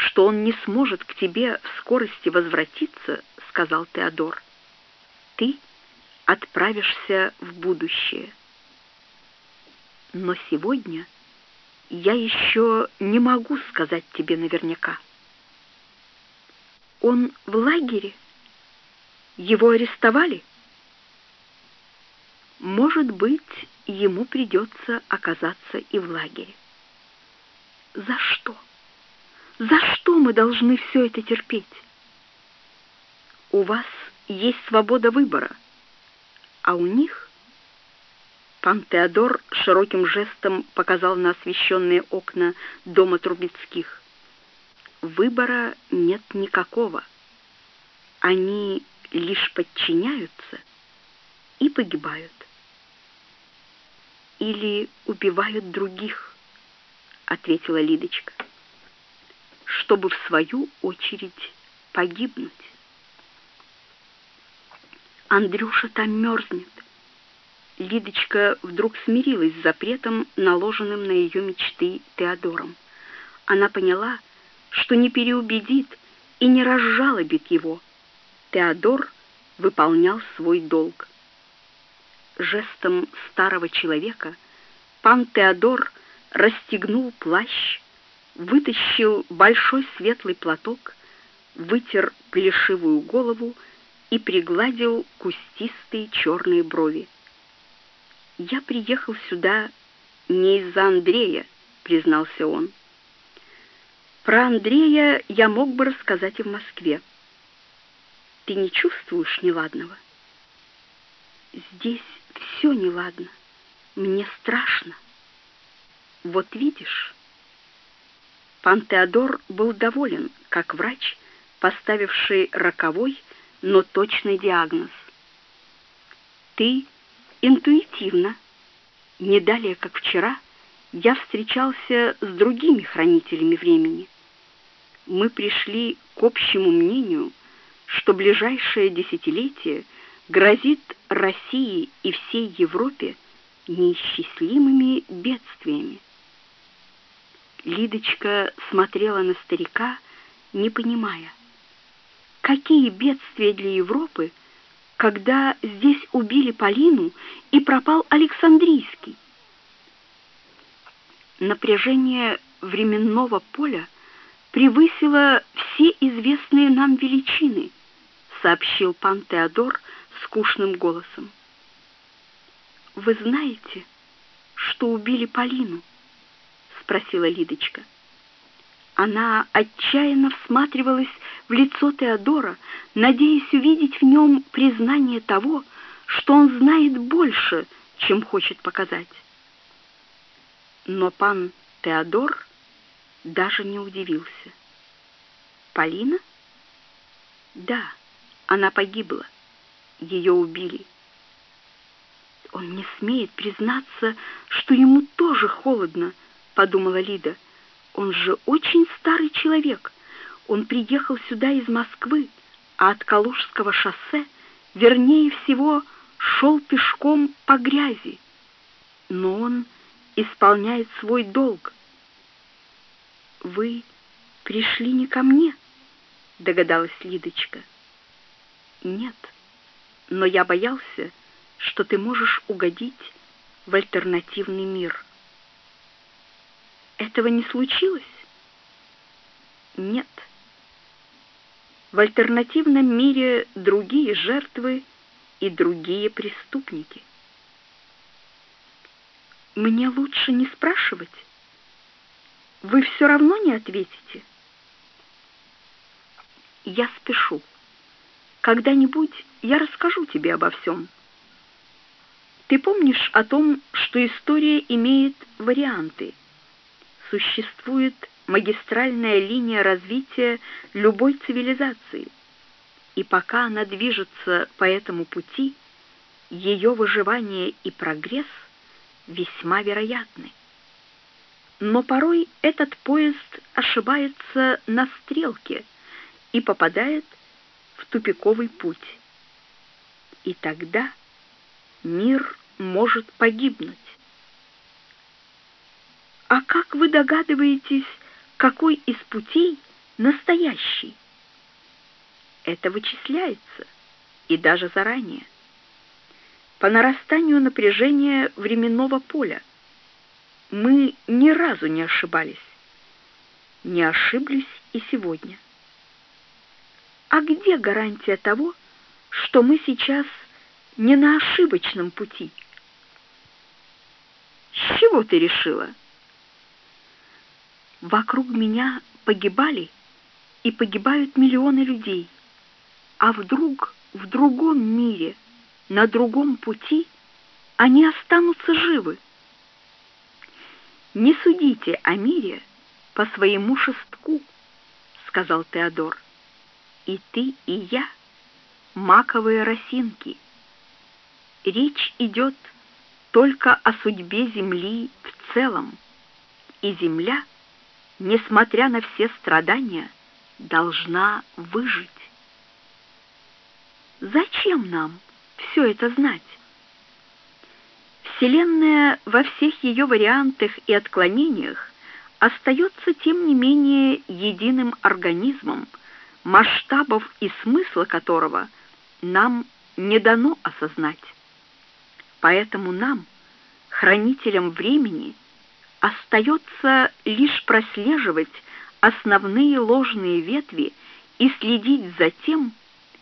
что он не сможет к тебе в скорости возвратиться, сказал Теодор, ты отправишься в будущее. Но сегодня я еще не могу сказать тебе наверняка. Он в лагере? Его арестовали? Может быть, ему придется оказаться и в лагере. За что? За что мы должны все это терпеть? У вас есть свобода выбора, а у них... Пан Теодор широким жестом показал на освещенные окна дома Трубецких. Выбора нет никакого. Они лишь подчиняются и погибают. Или убивают других ответила Лидочка, чтобы в свою очередь погибнуть. Андрюша там мерзнет. Лидочка вдруг смирилась с запретом, наложенным на ее мечты Теодором. Она поняла, что не переубедит и не разжалобит его. Теодор выполнял свой долг. Жестом старого человека пан Теодор расстегнул плащ, вытащил большой светлый платок, вытер плешивую голову и пригладил кустистые черные брови. «Я приехал сюда не из-за Андрея», — признался он. «Про Андрея я мог бы рассказать и в Москве. Ты не чувствуешь неладного?» «Здесь все неладно. Мне страшно». Вот видишь. Пан Теодор был доволен, как врач, поставивший роковой но точный диагноз. Ты интуитивно. Не далее, как вчера, я встречался с другими хранителями времени. Мы пришли к общему мнению, что ближайшее десятилетие грозит России и всей Европе неисчислимыми бедствиями. Лидочка смотрела на старика, не понимая, какие бедствия для Европы, когда здесь убили Полину и пропал Александрийский. Напряжение временного поля превысило все известные нам величины, сообщил пан Теодор скучным голосом. Вы знаете, что убили Полину? Спросила Лидочка. Она отчаянно всматривалась в лицо Теодора, надеясь увидеть в нем признание того, что он знает больше, чем хочет показать. Но пан Теодор даже не удивился. Полина? Да, она погибла. Ее убили. Он не смеет признаться, что ему тоже холодно, подумала Лида. Он же очень старый человек. Он приехал сюда из Москвы, а от Калужского шоссе, вернее всего, шел пешком по грязи. Но он исполняет свой долг. Вы пришли не ко мне, догадалась Лидочка. Нет, но я боялся, что ты можешь угодить в альтернативный мир. Этого не случилось? Нет. В альтернативном мире другие жертвы и другие преступники. Мне лучше не спрашивать. Вы все равно не ответите. Я спешу. Когда-нибудь я расскажу тебе обо всем. Ты помнишь о том, что история имеет варианты? Существует магистральная линия развития любой цивилизации. И пока она движется по этому пути, ее выживание и прогресс весьма вероятны. Но порой этот поезд ошибается на стрелке и попадает в тупиковый путь. И тогда мир может погибнуть. А как вы догадываетесь, какой из путей настоящий? Это вычисляется, и даже заранее. По нарастанию напряжения временного поля мы ни разу не ошибались. Не ошиблись и сегодня. А где гарантия того, что мы сейчас не на ошибочном пути? С чего ты решила? Вокруг меня погибали и погибают миллионы людей. А вдруг в другом мире, на другом пути они останутся живы? Не судите о мире по своему шестку, сказал Теодор. И ты, и я маковые росинки. Речь идет только о судьбе земли в целом. И земля, несмотря на все страдания, должна выжить. Зачем нам все это знать? Вселенная во всех ее вариантах и отклонениях остается тем не менее единым организмом, масштабов и смысла которого нам не дано осознать. Поэтому нам, хранителям времени, остается лишь прослеживать основные ложные ветви и следить за тем,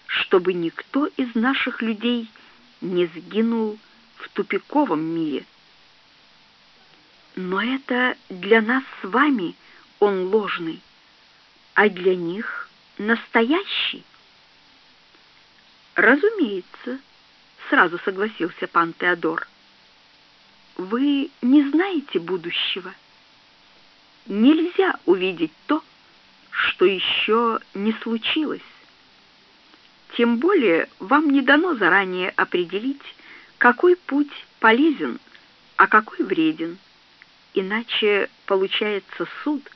чтобы никто из наших людей не сгинул в тупиковом мире. Но это для нас с вами он ложный, а для них настоящий. Разумеется, сразу согласился пан Теодор. Вы не знаете будущего. Нельзя увидеть то, что еще не случилось. Тем более вам не дано заранее определить, какой путь полезен, а какой вреден. Иначе получается суд,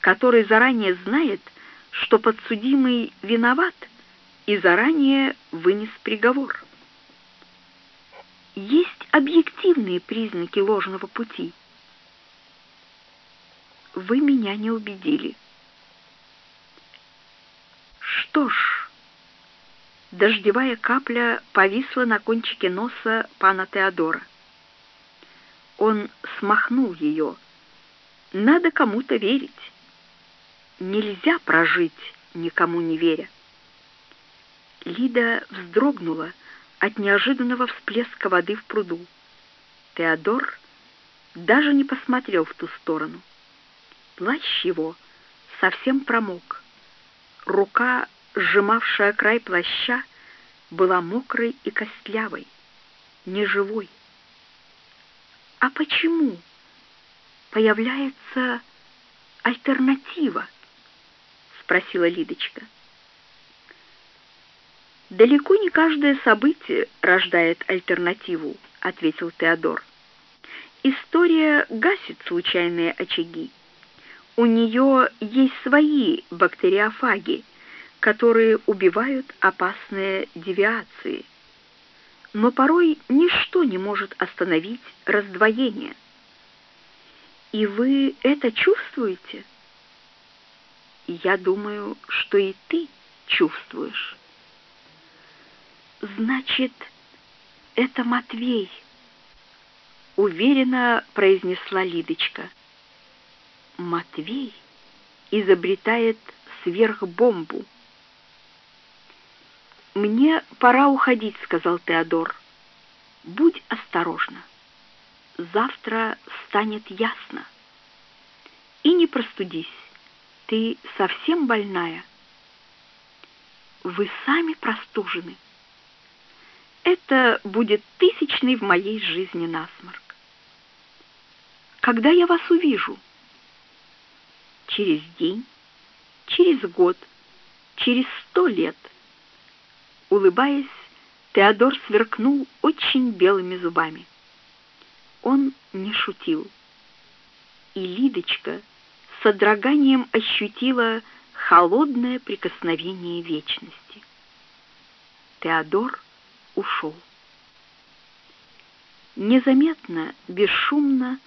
который заранее знает, что подсудимый виноват и заранее вынес приговор. Есть объективные признаки ложного пути. Вы меня не убедили. Что ж, дождевая капля повисла на кончике носа пана Теодора. Он смахнул ее. Надо кому-то верить. Нельзя прожить, никому не веря. Лида вздрогнула от неожиданного всплеска воды в пруду. Теодор даже не посмотрел в ту сторону. Плащ его совсем промок. Рука, сжимавшая край плаща, была мокрой и костлявой, неживой. А почему появляется альтернатива? спросила Лидочка. Далеко не каждое событие рождает альтернативу, ответил Теодор. История гасит случайные очаги. У нее есть свои бактериофаги, которые убивают опасные девиации но порой ничто не может остановить раздвоение. И вы это чувствуете? Я думаю, что и ты чувствуешь. Значит, это Матвей, уверенно произнесла Лидочка. Матвей изобретает сверхбомбу. «Мне пора уходить», — сказал Теодор. «Будь осторожна. Завтра станет ясно. И не простудись. Ты совсем больная. Вы сами простужены. Это будет тысячный в моей жизни насморк. Когда я вас увижу? Через день, через год, через сто лет — Улыбаясь, Теодор сверкнул очень белыми зубами. Он не шутил. И Лидочка с содроганием ощутила холодное прикосновение вечности. Теодор ушел. Незаметно, бесшумно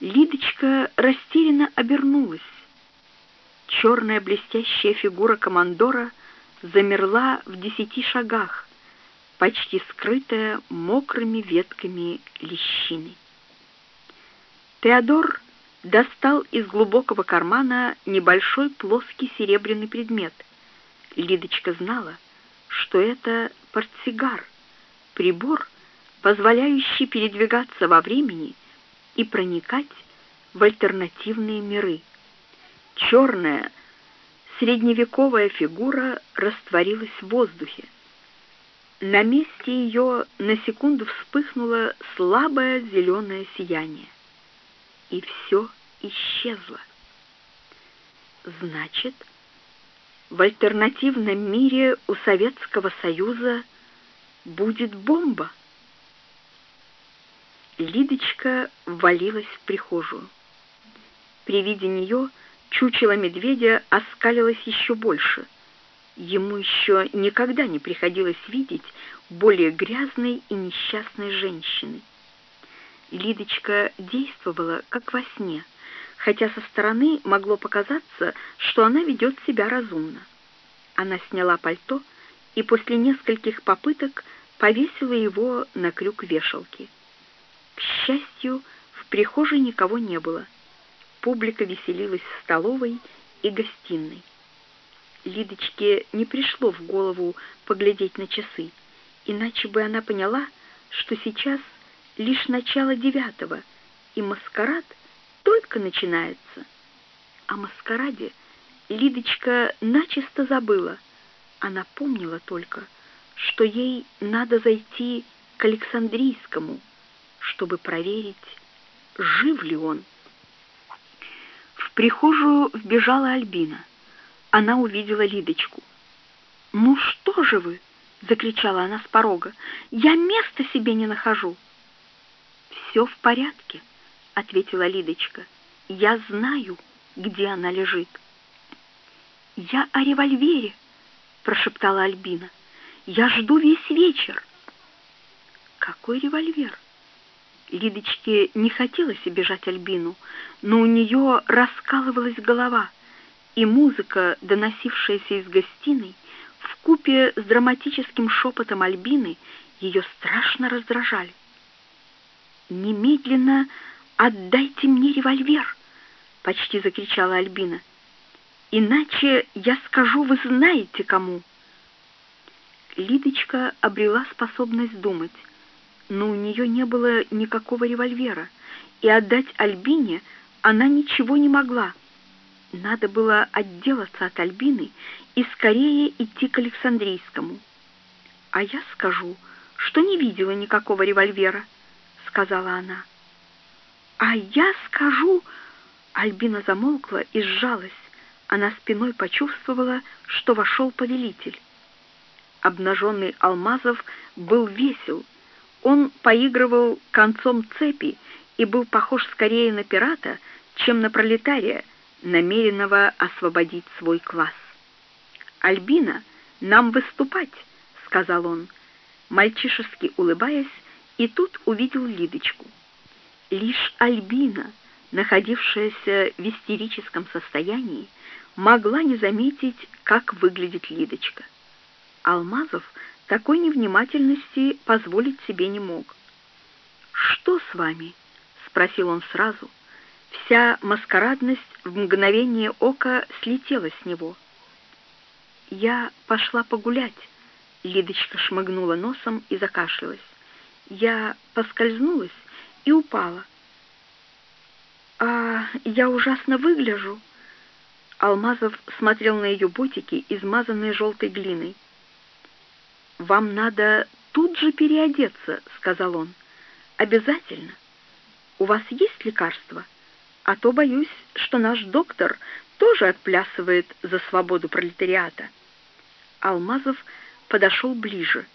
Лидочка растерянно обернулась. Черная блестящая фигура командора — замерла в десяти шагах, почти скрытая мокрыми ветками лещины. Теодор достал из глубокого кармана небольшой плоский серебряный предмет. Лидочка знала, что это портсигар, прибор, позволяющий передвигаться во времени и проникать в альтернативные миры. Черная, Средневековая фигура растворилась в воздухе. На месте ее на секунду вспыхнуло слабое зеленое сияние. И все исчезло. Значит, в альтернативном мире у Советского Союза будет бомба. Лидочка ввалилась в прихожую. При виде нее Чучело медведя оскалилось еще больше. Ему еще никогда не приходилось видеть более грязной и несчастной женщины. Лидочка действовала как во сне, хотя со стороны могло показаться, что она ведет себя разумно. Она сняла пальто и после нескольких попыток повесила его на крюк вешалки. К счастью, в прихожей никого не было — публика веселилась в столовой и гостиной. Лидочке не пришло в голову поглядеть на часы, иначе бы она поняла, что сейчас лишь начало девятого, и маскарад только начинается. О маскараде Лидочка начисто забыла. Она помнила только, что ей надо зайти к Александрийскому, чтобы проверить, жив ли он прихожую вбежала Альбина. Она увидела Лидочку. «Ну что же вы?» — закричала она с порога. «Я места себе не нахожу». «Все в порядке», — ответила Лидочка. «Я знаю, где она лежит». «Я о револьвере», — прошептала Альбина. «Я жду весь вечер». «Какой револьвер?» Лидочке не хотелось обижать Альбину, но у нее раскалывалась голова, и музыка, доносившаяся из гостиной, в купе с драматическим шепотом Альбины ее страшно раздражали. «Немедленно отдайте мне револьвер!» — почти закричала Альбина. «Иначе я скажу, вы знаете кому!» Лидочка обрела способность думать но у нее не было никакого револьвера, и отдать Альбине она ничего не могла. Надо было отделаться от Альбины и скорее идти к Александрийскому. «А я скажу, что не видела никакого револьвера», — сказала она. «А я скажу...» Альбина замолкла и сжалась. Она спиной почувствовала, что вошел повелитель. Обнаженный Алмазов был весел, он поигрывал концом цепи и был похож скорее на пирата, чем на пролетария, намеренного освободить свой класс. «Альбина, нам выступать!» — сказал он, мальчишески улыбаясь, и тут увидел Лидочку. Лишь Альбина, находившаяся в истерическом состоянии, могла не заметить, как выглядит Лидочка. Алмазов такой невнимательности позволить себе не мог. «Что с вами?» — спросил он сразу. Вся маскарадность в мгновение ока слетела с него. «Я пошла погулять», — Лидочка шмыгнула носом и закашлялась. «Я поскользнулась и упала». «А я ужасно выгляжу». Алмазов смотрел на ее ботики, измазанные желтой глиной. «Вам надо тут же переодеться», — сказал он. «Обязательно. У вас есть лекарство? А то боюсь, что наш доктор тоже отплясывает за свободу пролетариата». Алмазов подошел ближе.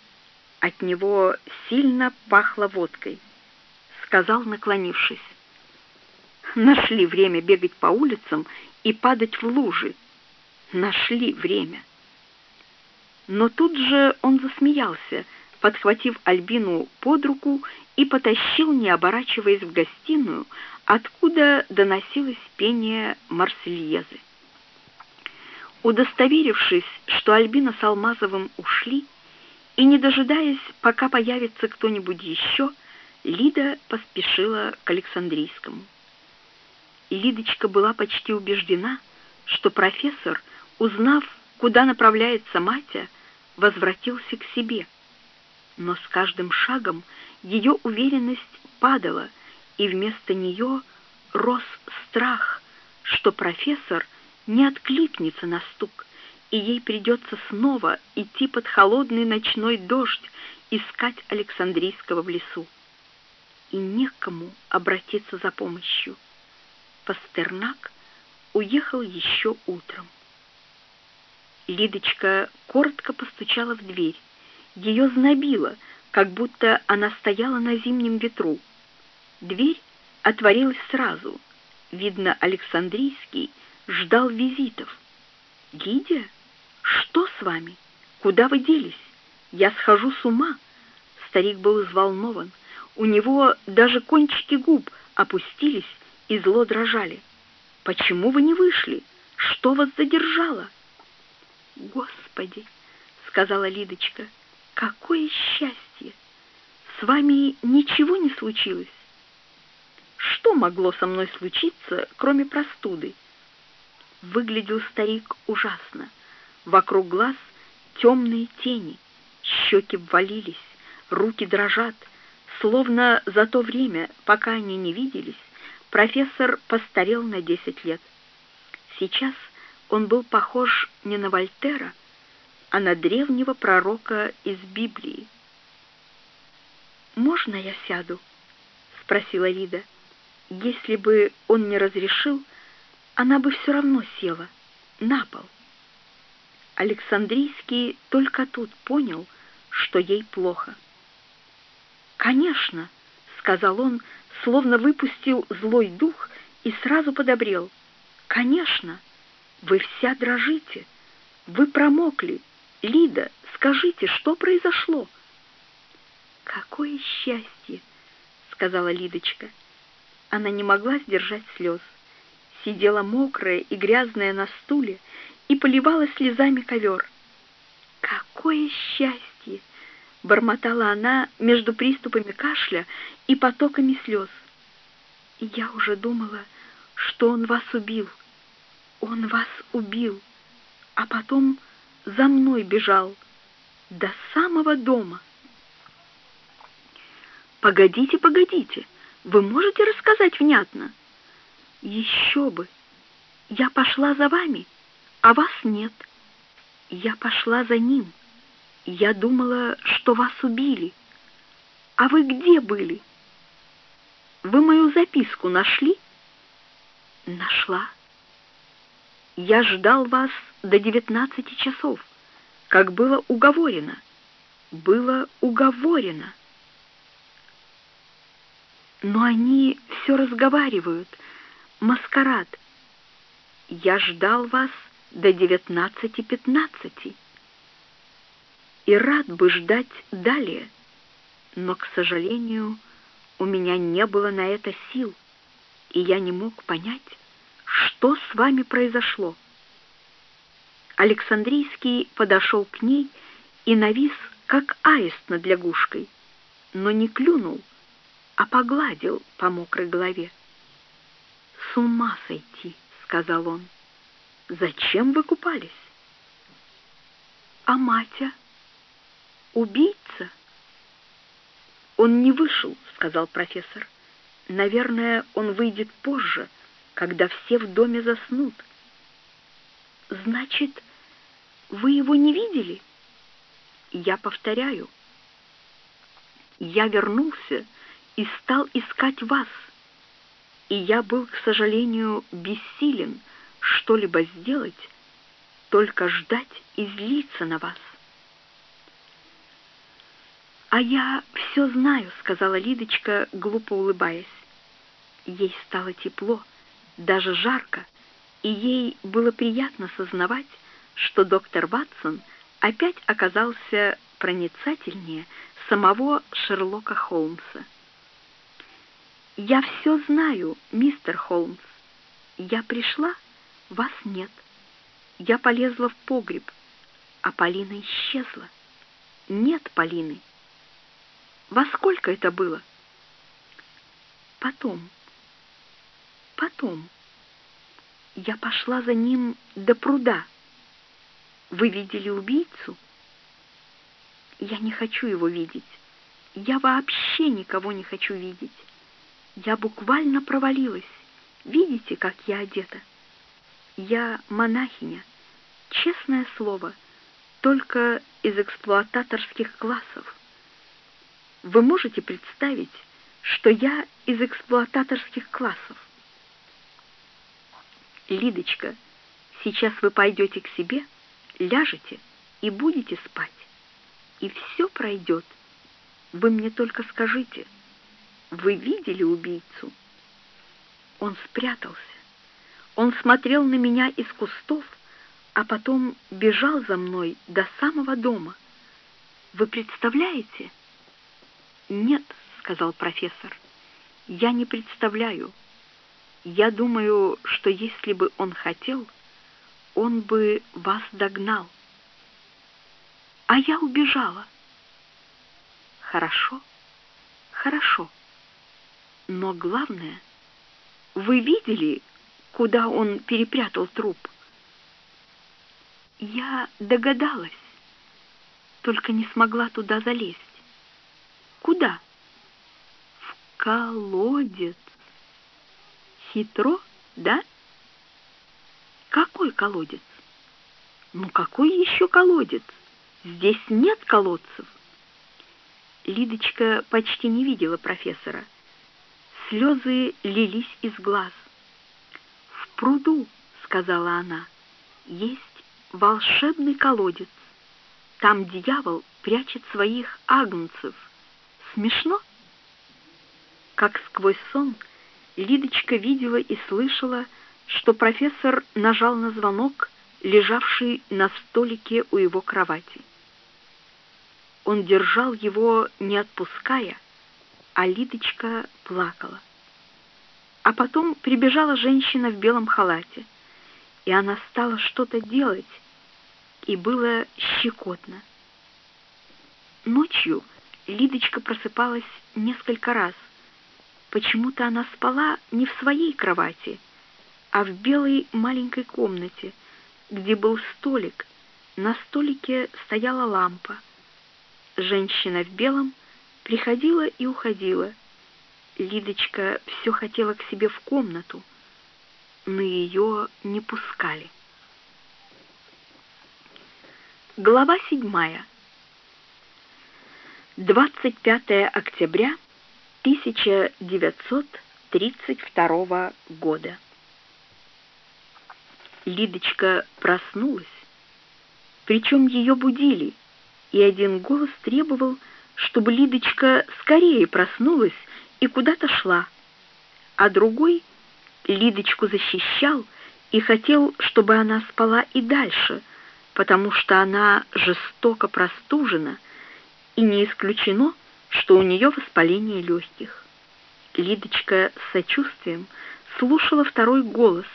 От него сильно пахло водкой. Сказал, наклонившись. «Нашли время бегать по улицам и падать в лужи. Нашли время». Но тут же он засмеялся, подхватив Альбину под руку и потащил, не оборачиваясь, в гостиную, откуда доносилось пение Марсельезы. Удостоверившись, что Альбина с Алмазовым ушли, и не дожидаясь, пока появится кто-нибудь еще, Лида поспешила к Александрийскому. Лидочка была почти убеждена, что профессор, узнав, куда направляется Матя, возвратился к себе. Но с каждым шагом ее уверенность падала, и вместо нее рос страх, что профессор не откликнется на стук, и ей придется снова идти под холодный ночной дождь, искать Александрийского в лесу. И некому обратиться за помощью. Пастернак уехал еще утром. Лидочка коротко постучала в дверь. Ее знобило, как будто она стояла на зимнем ветру. Дверь отворилась сразу. Видно, Александрийский ждал визитов. «Лидия, что с вами? Куда вы делись? Я схожу с ума!» Старик был взволнован. У него даже кончики губ опустились и зло дрожали. «Почему вы не вышли? Что вас задержало?» «Господи!» — сказала Лидочка. «Какое счастье! С вами ничего не случилось?» «Что могло со мной случиться, кроме простуды?» Выглядел старик ужасно. Вокруг глаз темные тени, щеки ввалились, руки дрожат, словно за то время, пока они не виделись, профессор постарел на десять лет. Сейчас он был похож не на Вольтера, а на древнего пророка из Библии. «Можно я сяду?» — спросила Лида. Если бы он не разрешил, она бы все равно села на пол. Александрийский только тут понял, что ей плохо. «Конечно», — сказал он, словно выпустил злой дух и сразу подобрел. «Конечно, вы вся дрожите, вы промокли. Лида, скажите, что произошло?» «Какое счастье!» — сказала Лидочка. Она не могла сдержать слез. Сидела мокрая и грязная на стуле и поливала слезами ковер. «Какое счастье!» — бормотала она между приступами кашля и потоками слез. «Я уже думала, что он вас убил. Он вас убил, а потом за мной бежал до самого дома». «Погодите, погодите, вы можете рассказать внятно?» «Еще бы! Я пошла за вами, а вас нет. Я пошла за ним. Я думала, что вас убили. А вы где были? Вы мою записку нашли? Нашла. Я ждал вас до девятнадцати часов, как было уговорено. Было уговорено. Но они все разговаривают. Маскарад. Я ждал вас до девятнадцати-пятнадцати. И рад бы ждать далее, но, к сожалению, у меня не было на это сил, и я не мог понять, что с вами произошло. Александрийский подошел к ней и навис, как аист над лягушкой, но не клюнул, а погладил по мокрой голове. «С ума сойти!» — сказал он. Зачем вы купались? А Матя? Убийца? Он не вышел, сказал профессор. Наверное, он выйдет позже, когда все в доме заснут. Значит, вы его не видели? Я повторяю. Я вернулся и стал искать вас. И я был, к сожалению, бессилен, что-либо сделать, только ждать и злиться на вас. «А я все знаю», — сказала Лидочка, глупо улыбаясь. Ей стало тепло, даже жарко, и ей было приятно сознавать, что доктор Ватсон опять оказался проницательнее самого Шерлока Холмса. «Я все знаю, мистер Холмс. Я пришла, вас нет. Я полезла в погреб, а Полина исчезла. Нет Полины. Во сколько это было? Потом. Потом. Я пошла за ним до пруда. Вы видели убийцу? Я не хочу его видеть. Я вообще никого не хочу видеть. Я буквально провалилась. Видите, как я одета? Я монахиня, честное слово, только из эксплуататорских классов. Вы можете представить, что я из эксплуататорских классов? Лидочка, сейчас вы пойдете к себе, ляжете и будете спать. И все пройдет. Вы мне только скажите, вы видели убийцу? Он спрятался. Он смотрел на меня из кустов, а потом бежал за мной до самого дома. Вы представляете? Нет, сказал профессор. Я не представляю. Я думаю, что если бы он хотел, он бы вас догнал. А я убежала. Хорошо. Хорошо. Но главное, вы видели, куда он перепрятал труп. Я догадалась, только не смогла туда залезть. Куда? В колодец. Хитро, да? Какой колодец? Ну какой еще колодец? Здесь нет колодцев. Лидочка почти не видела профессора. Слезы лились из глаз пруду, сказала она, есть волшебный колодец. Там дьявол прячет своих агнцев. Смешно? Как сквозь сон Лидочка видела и слышала, что профессор нажал на звонок, лежавший на столике у его кровати. Он держал его, не отпуская, а Лидочка плакала. А потом прибежала женщина в белом халате, и она стала что-то делать, и было щекотно. Ночью Лидочка просыпалась несколько раз. Почему-то она спала не в своей кровати, а в белой маленькой комнате, где был столик. На столике стояла лампа. Женщина в белом приходила и уходила. Лидочка все хотела к себе в комнату, но ее не пускали. Глава седьмая. 25 октября 1932 года. Лидочка проснулась, причем ее будили, и один голос требовал, чтобы Лидочка скорее проснулась и куда-то шла, а другой Лидочку защищал и хотел, чтобы она спала и дальше, потому что она жестоко простужена, и не исключено, что у нее воспаление легких. Лидочка с сочувствием слушала второй голос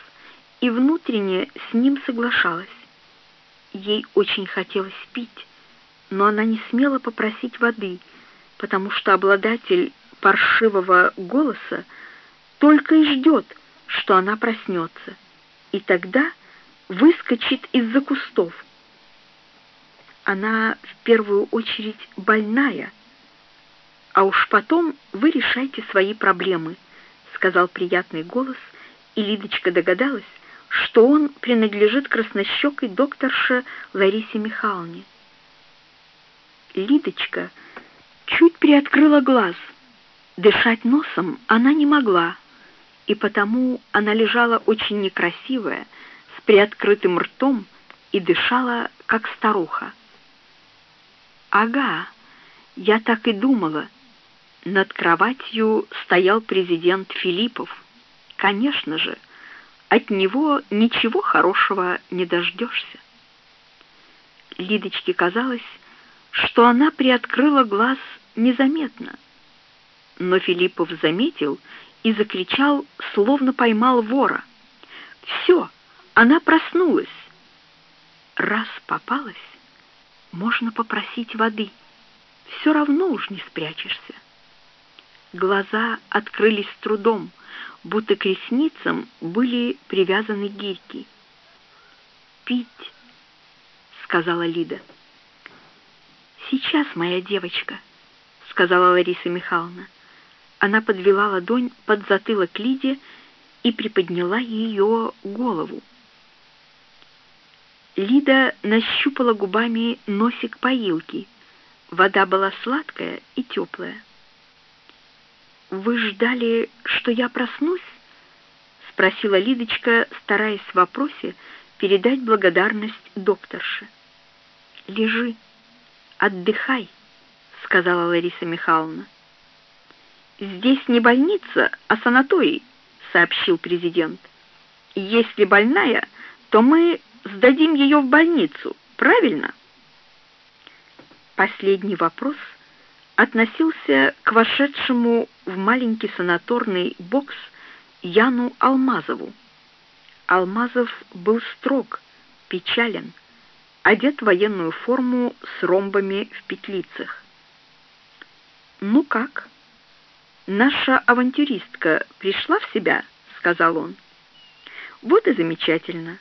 и внутренне с ним соглашалась. Ей очень хотелось пить, но она не смела попросить воды, потому что обладатель паршивого голоса только и ждет, что она проснется, и тогда выскочит из-за кустов. Она в первую очередь больная, а уж потом вы решайте свои проблемы, сказал приятный голос, и Лидочка догадалась, что он принадлежит краснощекой докторше Ларисе Михайловне. Лидочка чуть приоткрыла глаз. Дышать носом она не могла, и потому она лежала очень некрасивая, с приоткрытым ртом и дышала, как старуха. «Ага, я так и думала». Над кроватью стоял президент Филиппов. Конечно же, от него ничего хорошего не дождешься. Лидочке казалось, что она приоткрыла глаз незаметно. Но Филиппов заметил и закричал, словно поймал вора. «Все, она проснулась!» Раз попалась, можно попросить воды. Все равно уж не спрячешься. Глаза открылись с трудом, будто к ресницам были привязаны гирьки. «Пить», — сказала Лида. «Сейчас, моя девочка», — сказала Лариса Михайловна. Она подвела ладонь под затылок Лиде и приподняла ее голову. Лида нащупала губами носик поилки. Вода была сладкая и теплая. «Вы ждали, что я проснусь?» — спросила Лидочка, стараясь в вопросе передать благодарность докторше. «Лежи, отдыхай», — сказала Лариса Михайловна. «Здесь не больница, а санаторий», — сообщил президент. «Если больная, то мы сдадим ее в больницу, правильно?» Последний вопрос относился к вошедшему в маленький санаторный бокс Яну Алмазову. Алмазов был строг, печален, одет в военную форму с ромбами в петлицах. «Ну как?» «Наша авантюристка пришла в себя?» — сказал он. «Вот и замечательно.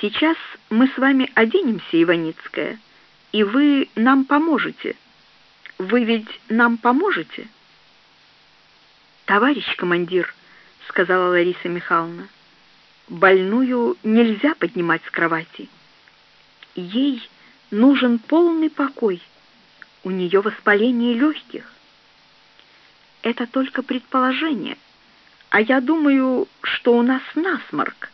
Сейчас мы с вами оденемся, Иваницкая, и вы нам поможете. Вы ведь нам поможете?» «Товарищ командир», — сказала Лариса Михайловна, — «больную нельзя поднимать с кровати. Ей нужен полный покой. У нее воспаление легких это только предположение. А я думаю, что у нас насморк,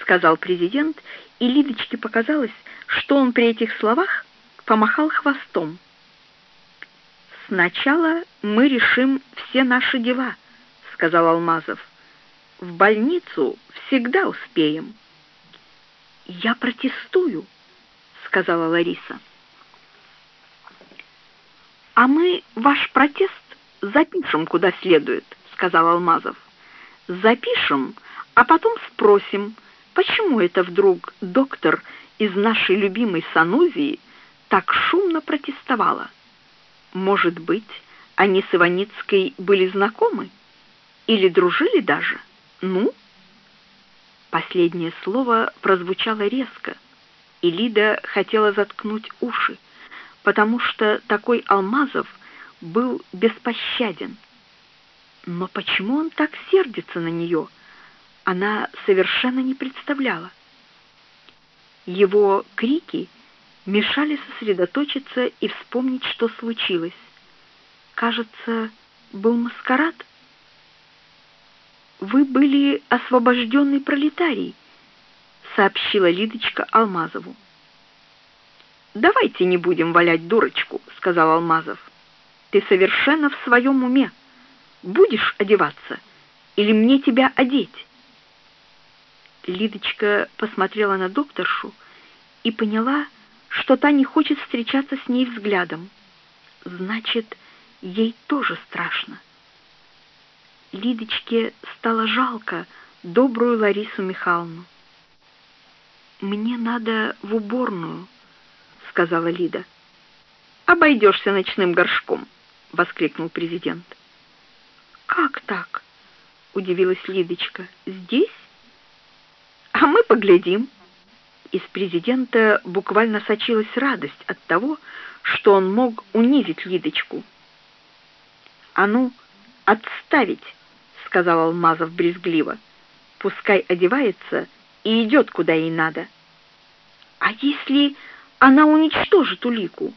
сказал президент, и Лидочке показалось, что он при этих словах помахал хвостом. «Сначала мы решим все наши дела», — сказал Алмазов. «В больницу всегда успеем». «Я протестую», — сказала Лариса. «А мы ваш протест запишем куда следует», — сказал Алмазов. «Запишем, а потом спросим, почему это вдруг доктор из нашей любимой Санузии так шумно протестовала? Может быть, они с Иваницкой были знакомы? Или дружили даже? Ну?» Последнее слово прозвучало резко, и Лида хотела заткнуть уши, потому что такой Алмазов был беспощаден. Но почему он так сердится на нее? Она совершенно не представляла. Его крики мешали сосредоточиться и вспомнить, что случилось. Кажется, был маскарад. «Вы были освобожденный пролетарий», — сообщила Лидочка Алмазову. «Давайте не будем валять дурочку», — сказал Алмазов. «Ты совершенно в своем уме. Будешь одеваться или мне тебя одеть?» Лидочка посмотрела на докторшу и поняла, что та не хочет встречаться с ней взглядом. Значит, ей тоже страшно. Лидочке стало жалко добрую Ларису Михайловну. «Мне надо в уборную», — сказала Лида. «Обойдешься ночным горшком», — воскликнул президент. «Как так?» — удивилась Лидочка. «Здесь?» «А мы поглядим». Из президента буквально сочилась радость от того, что он мог унизить Лидочку. «А ну, отставить!» сказал Алмазов брезгливо. Пускай одевается и идет куда ей надо. А если она уничтожит улику?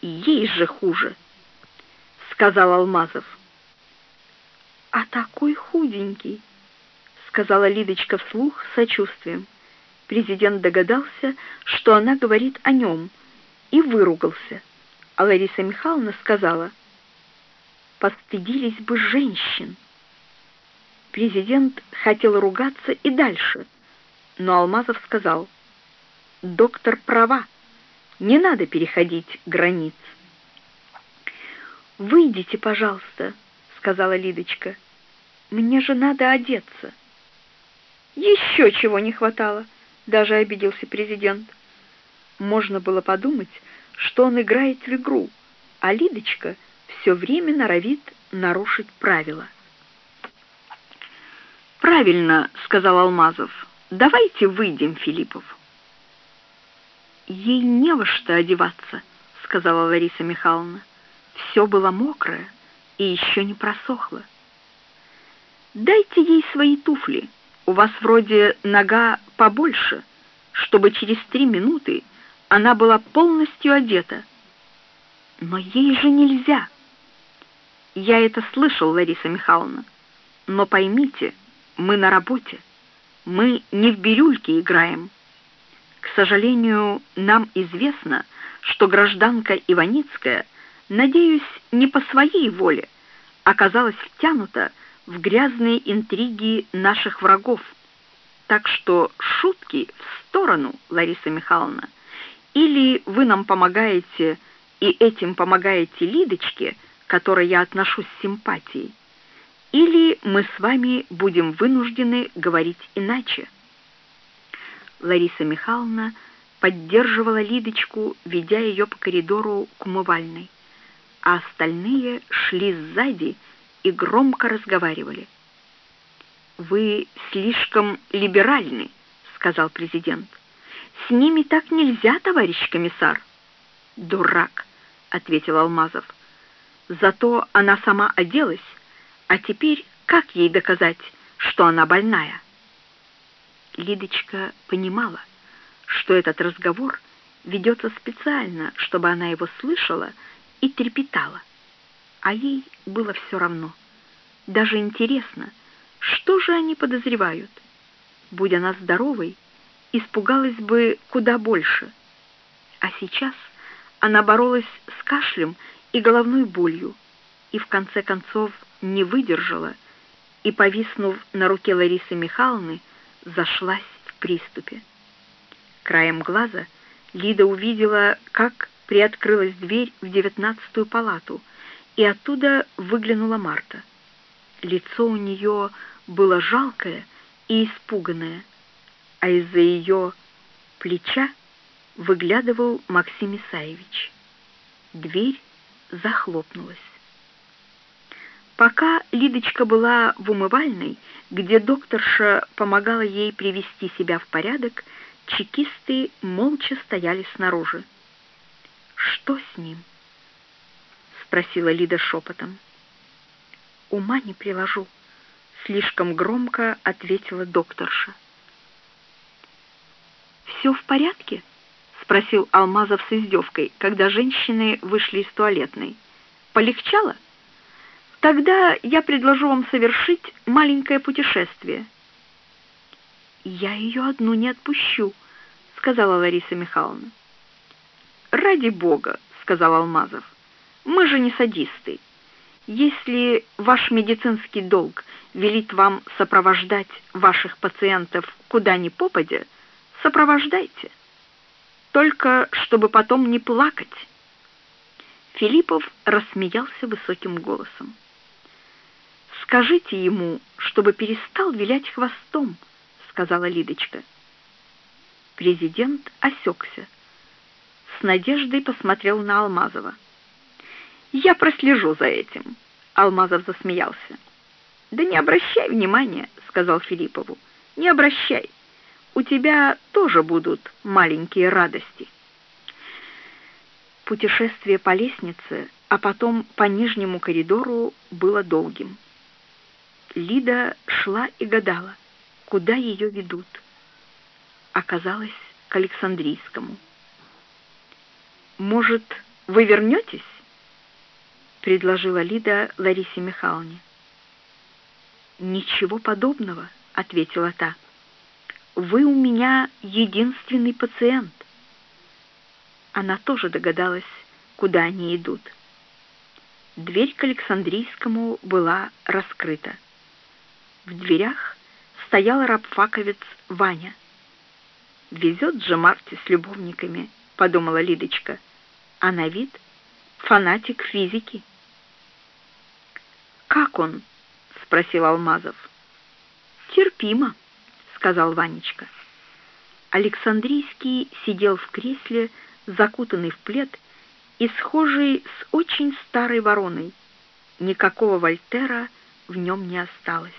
Ей же хуже, сказал Алмазов. А такой худенький, сказала Лидочка вслух с сочувствием. Президент догадался, что она говорит о нем, и выругался. А Лариса Михайловна сказала: "Постыдились бы женщин". Президент хотел ругаться и дальше, но Алмазов сказал, «Доктор права, не надо переходить границ». «Выйдите, пожалуйста», — сказала Лидочка. «Мне же надо одеться». «Еще чего не хватало», — даже обиделся президент. Можно было подумать, что он играет в игру, а Лидочка все время норовит нарушить правила. «Правильно», — сказал Алмазов. «Давайте выйдем, Филиппов». «Ей не во что одеваться», — сказала Лариса Михайловна. «Все было мокрое и еще не просохло». «Дайте ей свои туфли. У вас вроде нога побольше, чтобы через три минуты она была полностью одета». «Но ей же нельзя». «Я это слышал, Лариса Михайловна. Но поймите, — мы на работе. Мы не в бирюльке играем. К сожалению, нам известно, что гражданка Иваницкая, надеюсь, не по своей воле, оказалась втянута в грязные интриги наших врагов. Так что шутки в сторону, Лариса Михайловна. Или вы нам помогаете и этим помогаете Лидочке, которой я отношусь с симпатией, или мы с вами будем вынуждены говорить иначе. Лариса Михайловна поддерживала Лидочку, ведя ее по коридору к умывальной, а остальные шли сзади и громко разговаривали. «Вы слишком либеральны», — сказал президент. «С ними так нельзя, товарищ комиссар». «Дурак», — ответил Алмазов. «Зато она сама оделась, а теперь как ей доказать, что она больная? Лидочка понимала, что этот разговор ведется специально, чтобы она его слышала и трепетала. А ей было все равно. Даже интересно, что же они подозревают. будь она здоровой, испугалась бы куда больше. А сейчас она боролась с кашлем и головной болью, и в конце концов не выдержала и, повиснув на руке Ларисы Михайловны, зашлась в приступе. Краем глаза Лида увидела, как приоткрылась дверь в девятнадцатую палату, и оттуда выглянула Марта. Лицо у нее было жалкое и испуганное, а из-за ее плеча выглядывал Максим Исаевич. Дверь захлопнулась. Пока Лидочка была в умывальной, где докторша помогала ей привести себя в порядок, чекисты молча стояли снаружи. «Что с ним?» — спросила Лида шепотом. «Ума не приложу», — слишком громко ответила докторша. «Все в порядке?» — спросил Алмазов с издевкой, когда женщины вышли из туалетной. «Полегчало?» Тогда я предложу вам совершить маленькое путешествие. Я ее одну не отпущу, сказала Лариса Михайловна. Ради бога, сказал Алмазов. Мы же не садисты. Если ваш медицинский долг велит вам сопровождать ваших пациентов куда ни попадя, сопровождайте. Только чтобы потом не плакать. Филиппов рассмеялся высоким голосом. Скажите ему, чтобы перестал вилять хвостом, сказала Лидочка. Президент осекся. С надеждой посмотрел на Алмазова. Я прослежу за этим. Алмазов засмеялся. Да не обращай внимания, сказал Филиппову. Не обращай. У тебя тоже будут маленькие радости. Путешествие по лестнице, а потом по нижнему коридору было долгим. Лида шла и гадала, куда ее ведут. Оказалось, к Александрийскому. «Может, вы вернетесь?» — предложила Лида Ларисе Михайловне. «Ничего подобного», — ответила та. «Вы у меня единственный пациент». Она тоже догадалась, куда они идут. Дверь к Александрийскому была раскрыта. В дверях стоял рабфаковец Ваня. «Везет же Марте с любовниками», — подумала Лидочка. «А на вид фанатик физики». «Как он?» — спросил Алмазов. «Терпимо», — сказал Ванечка. Александрийский сидел в кресле, закутанный в плед и схожий с очень старой вороной. Никакого Вольтера в нем не осталось.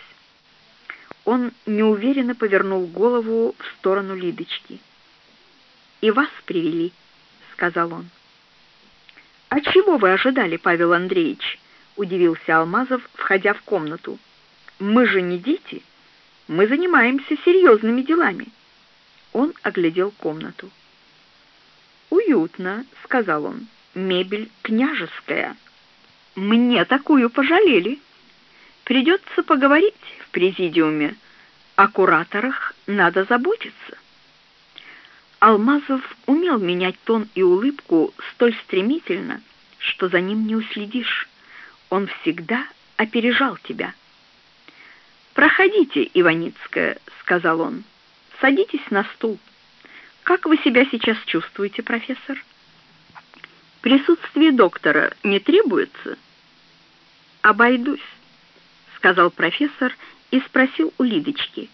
Он неуверенно повернул голову в сторону Лидочки. «И вас привели», — сказал он. «А чего вы ожидали, Павел Андреевич?» — удивился Алмазов, входя в комнату. «Мы же не дети. Мы занимаемся серьезными делами». Он оглядел комнату. «Уютно», — сказал он. «Мебель княжеская». «Мне такую пожалели». Придется поговорить в президиуме. О кураторах надо заботиться. Алмазов умел менять тон и улыбку столь стремительно, что за ним не уследишь. Он всегда опережал тебя. «Проходите, Иваницкая», — сказал он. «Садитесь на стул. Как вы себя сейчас чувствуете, профессор?» «Присутствие доктора не требуется?» «Обойдусь» сказал профессор и спросил у Лидочки.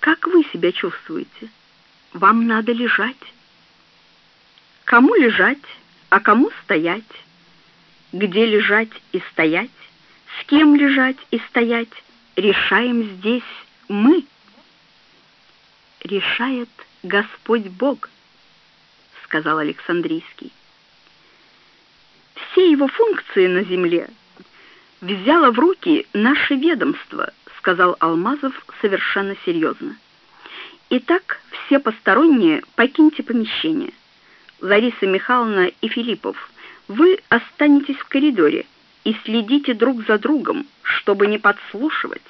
«Как вы себя чувствуете? Вам надо лежать». «Кому лежать, а кому стоять? Где лежать и стоять? С кем лежать и стоять? Решаем здесь мы». «Решает Господь Бог», — сказал Александрийский. «Все его функции на земле — взяло в руки наше ведомство, сказал Алмазов совершенно серьезно. Итак, все посторонние покиньте помещение. Лариса Михайловна и Филиппов, вы останетесь в коридоре и следите друг за другом, чтобы не подслушивать.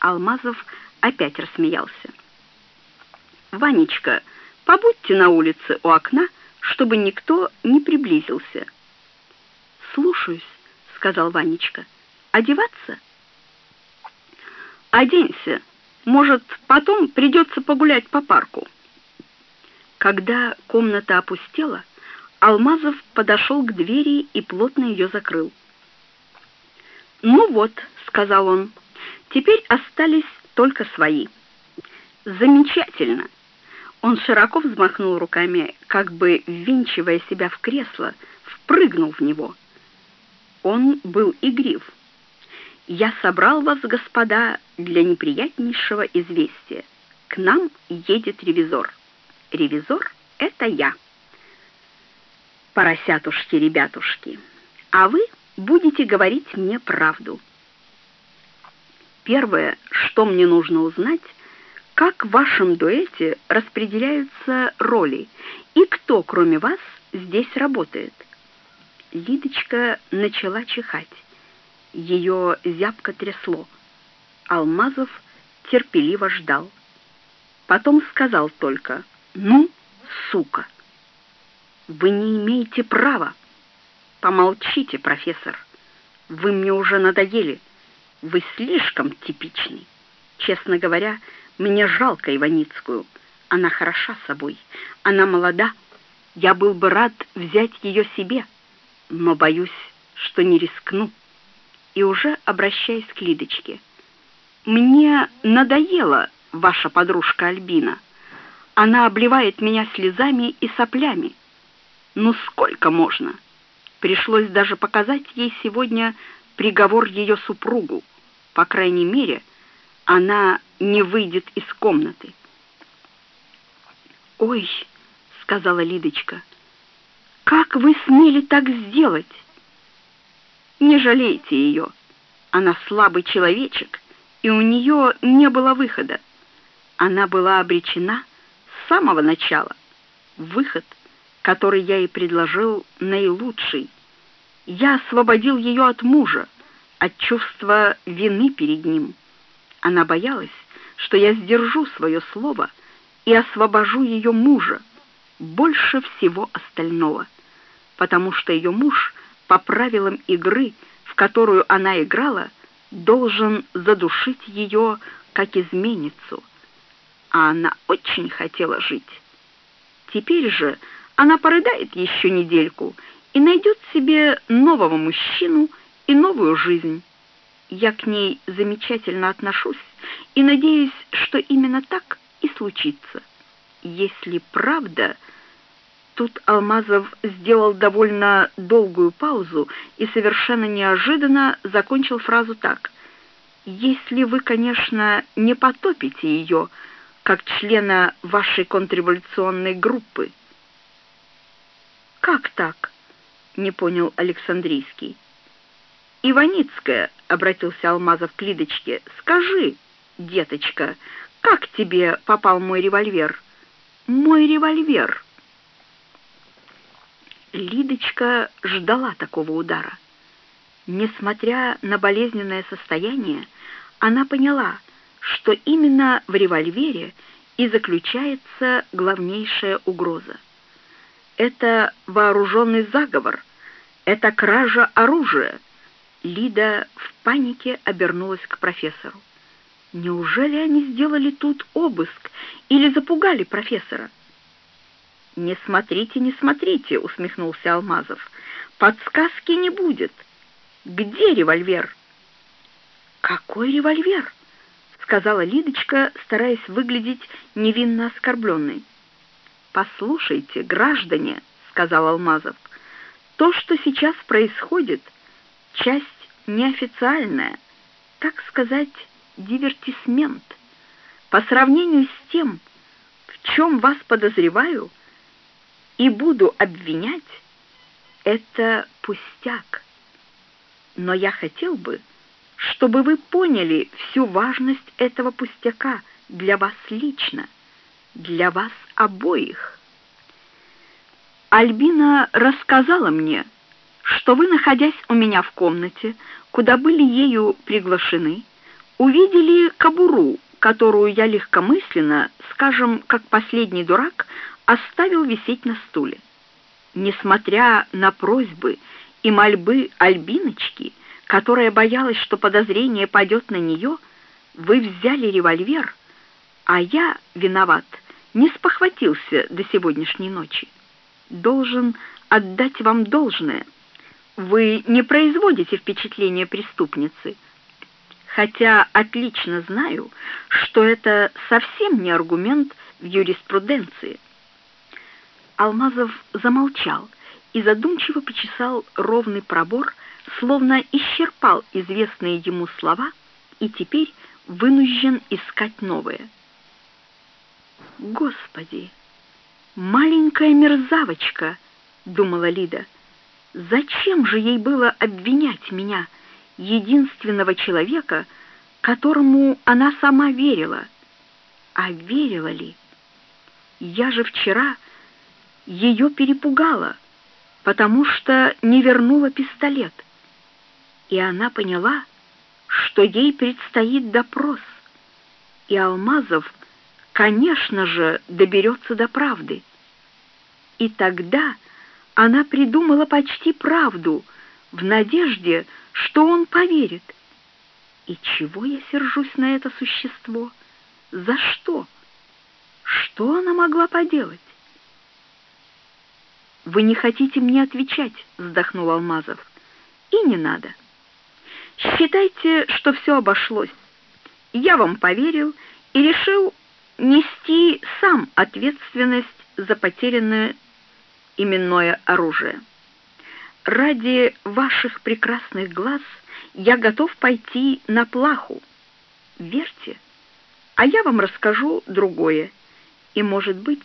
Алмазов опять рассмеялся. «Ванечка, побудьте на улице у окна, чтобы никто не приблизился». «Слушаюсь», — сказал Ванечка. «Одеваться?» «Оденься. Может, потом придется погулять по парку». Когда комната опустела, Алмазов подошел к двери и плотно ее закрыл. «Ну вот», — сказал он, — «теперь остались только свои». «Замечательно!» Он широко взмахнул руками, как бы ввинчивая себя в кресло, впрыгнул в него. Он был игрив. «Я собрал вас, господа, для неприятнейшего известия. К нам едет ревизор. Ревизор — это я. Поросятушки-ребятушки, а вы будете говорить мне правду. Первое, что мне нужно узнать, как в вашем дуэте распределяются роли и кто, кроме вас, здесь работает. Лидочка начала чихать. Ее зябко трясло. Алмазов терпеливо ждал. Потом сказал только «Ну, сука!» «Вы не имеете права!» «Помолчите, профессор. Вы мне уже надоели. Вы слишком типичный. Честно говоря, мне жалко Иваницкую. Она хороша собой. Она молода. Я был бы рад взять ее себе, но боюсь, что не рискну. И уже обращаясь к Лидочке. Мне надоела ваша подружка Альбина. Она обливает меня слезами и соплями. Ну сколько можно?» Пришлось даже показать ей сегодня приговор ее супругу. По крайней мере, она не выйдет из комнаты. «Ой», — сказала Лидочка, — «как вы смели так сделать?» «Не жалейте ее. Она слабый человечек, и у нее не было выхода. Она была обречена с самого начала. Выход — который я ей предложил, наилучший. Я освободил ее от мужа, от чувства вины перед ним. Она боялась, что я сдержу свое слово и освобожу ее мужа больше всего остального, потому что ее муж по правилам игры, в которую она играла, должен задушить ее как изменницу, а она очень хотела жить. Теперь же она порыдает еще недельку и найдет себе нового мужчину и новую жизнь. Я к ней замечательно отношусь и надеюсь, что именно так и случится. Если правда... Тут Алмазов сделал довольно долгую паузу и совершенно неожиданно закончил фразу так. «Если вы, конечно, не потопите ее, как члена вашей контрреволюционной группы». «Как так?» — не понял Александрийский. «Иваницкая», — обратился Алмазов к Лидочке, — «скажи, деточка, как тебе попал мой револьвер?» «Мой револьвер!» Лидочка ждала такого удара. Несмотря на болезненное состояние, она поняла, что именно в револьвере и заключается главнейшая угроза. Это вооруженный заговор. Это кража оружия. Лида в панике обернулась к профессору. Неужели они сделали тут обыск или запугали профессора? «Не смотрите, не смотрите», — усмехнулся Алмазов. «Подсказки не будет. Где револьвер?» «Какой револьвер?» — сказала Лидочка, стараясь выглядеть невинно оскорбленной. «Послушайте, граждане», — сказал Алмазов, — «то, что сейчас происходит, часть неофициальная, так сказать, дивертисмент. По сравнению с тем, в чем вас подозреваю и буду обвинять, это пустяк. Но я хотел бы, чтобы вы поняли всю важность этого пустяка для вас лично, для вас обоих. Альбина рассказала мне, что вы, находясь у меня в комнате, куда были ею приглашены, увидели кобуру, которую я легкомысленно, скажем, как последний дурак, оставил висеть на стуле. Несмотря на просьбы и мольбы Альбиночки, которая боялась, что подозрение падет на нее, вы взяли револьвер, а я, виноват, не спохватился до сегодняшней ночи. Должен отдать вам должное. Вы не производите впечатление преступницы, хотя отлично знаю, что это совсем не аргумент в юриспруденции. Алмазов замолчал и задумчиво почесал ровный пробор, словно исчерпал известные ему слова и теперь вынужден искать новые. Господи, маленькая мерзавочка, думала Лида. Зачем же ей было обвинять меня, единственного человека, которому она сама верила? А верила ли? Я же вчера ее перепугала, потому что не вернула пистолет. И она поняла, что ей предстоит допрос. И Алмазов, конечно же, доберется до правды. И тогда она придумала почти правду, в надежде, что он поверит. И чего я сержусь на это существо? За что? Что она могла поделать? Вы не хотите мне отвечать, вздохнул Алмазов. И не надо. Считайте, что все обошлось. Я вам поверил и решил нести сам ответственность за потерянное именное оружие. Ради ваших прекрасных глаз я готов пойти на плаху. Верьте, а я вам расскажу другое. И, может быть,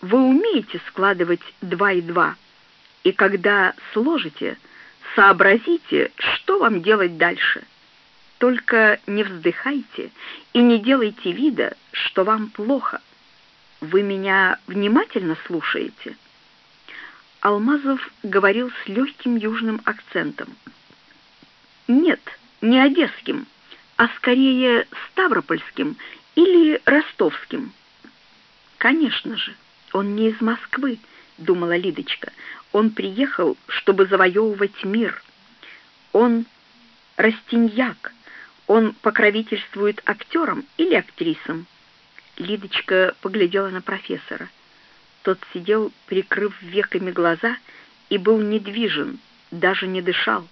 вы умеете складывать два и два. И когда сложите, сообразите, что вам делать дальше. Только не вздыхайте и не делайте вида, что вам плохо. Вы меня внимательно слушаете?» Алмазов говорил с легким южным акцентом. «Нет, не одесским, а скорее ставропольским или ростовским». «Конечно же, он не из Москвы», — думала Лидочка. «Он приехал, чтобы завоевывать мир. Он растиньяк, он покровительствует актерам или актрисам». Лидочка поглядела на профессора. Тот сидел, прикрыв веками глаза, и был недвижен, даже не дышал.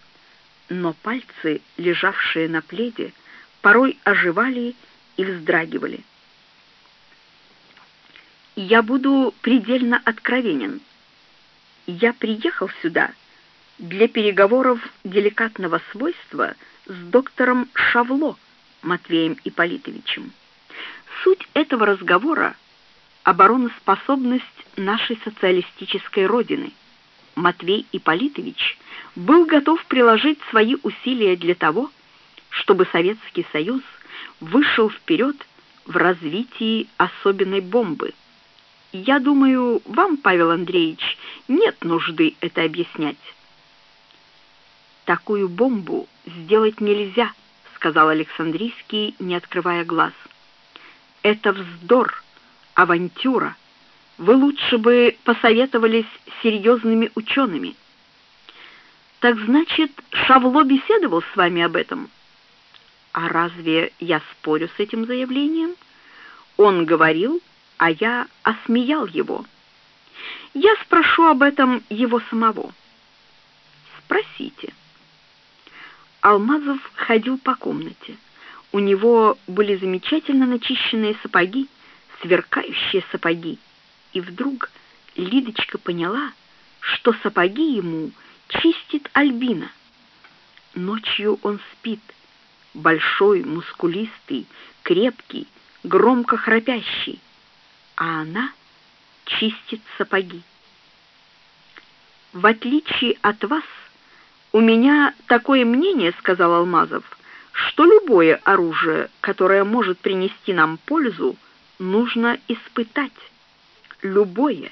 Но пальцы, лежавшие на пледе, порой оживали и вздрагивали. Я буду предельно откровенен. Я приехал сюда для переговоров деликатного свойства с доктором Шавло Матвеем Ипполитовичем. Суть этого разговора обороноспособность нашей социалистической родины. Матвей Ипполитович был готов приложить свои усилия для того, чтобы Советский Союз вышел вперед в развитии особенной бомбы. Я думаю, вам, Павел Андреевич, нет нужды это объяснять. Такую бомбу сделать нельзя, сказал Александрийский, не открывая глаз. Это вздор авантюра. Вы лучше бы посоветовались с серьезными учеными. Так значит, Шавло беседовал с вами об этом? А разве я спорю с этим заявлением? Он говорил, а я осмеял его. Я спрошу об этом его самого. Спросите. Алмазов ходил по комнате. У него были замечательно начищенные сапоги, сверкающие сапоги. И вдруг Лидочка поняла, что сапоги ему чистит Альбина. Ночью он спит, большой, мускулистый, крепкий, громко храпящий, а она чистит сапоги. В отличие от вас, у меня такое мнение, сказал Алмазов, что любое оружие, которое может принести нам пользу, нужно испытать любое.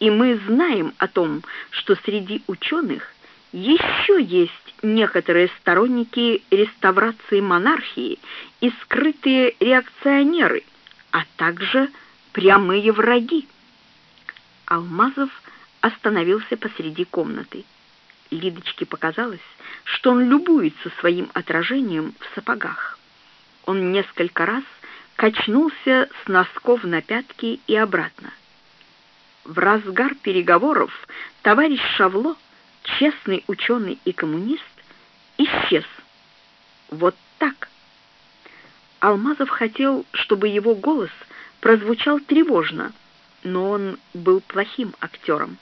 И мы знаем о том, что среди ученых Еще есть некоторые сторонники реставрации монархии и скрытые реакционеры, а также прямые враги. Алмазов остановился посреди комнаты. Лидочке показалось, что он любуется своим отражением в сапогах. Он несколько раз качнулся с носков на пятки и обратно. В разгар переговоров товарищ Шавло честный ученый и коммунист, исчез. Вот так. Алмазов хотел, чтобы его голос прозвучал тревожно, но он был плохим актером.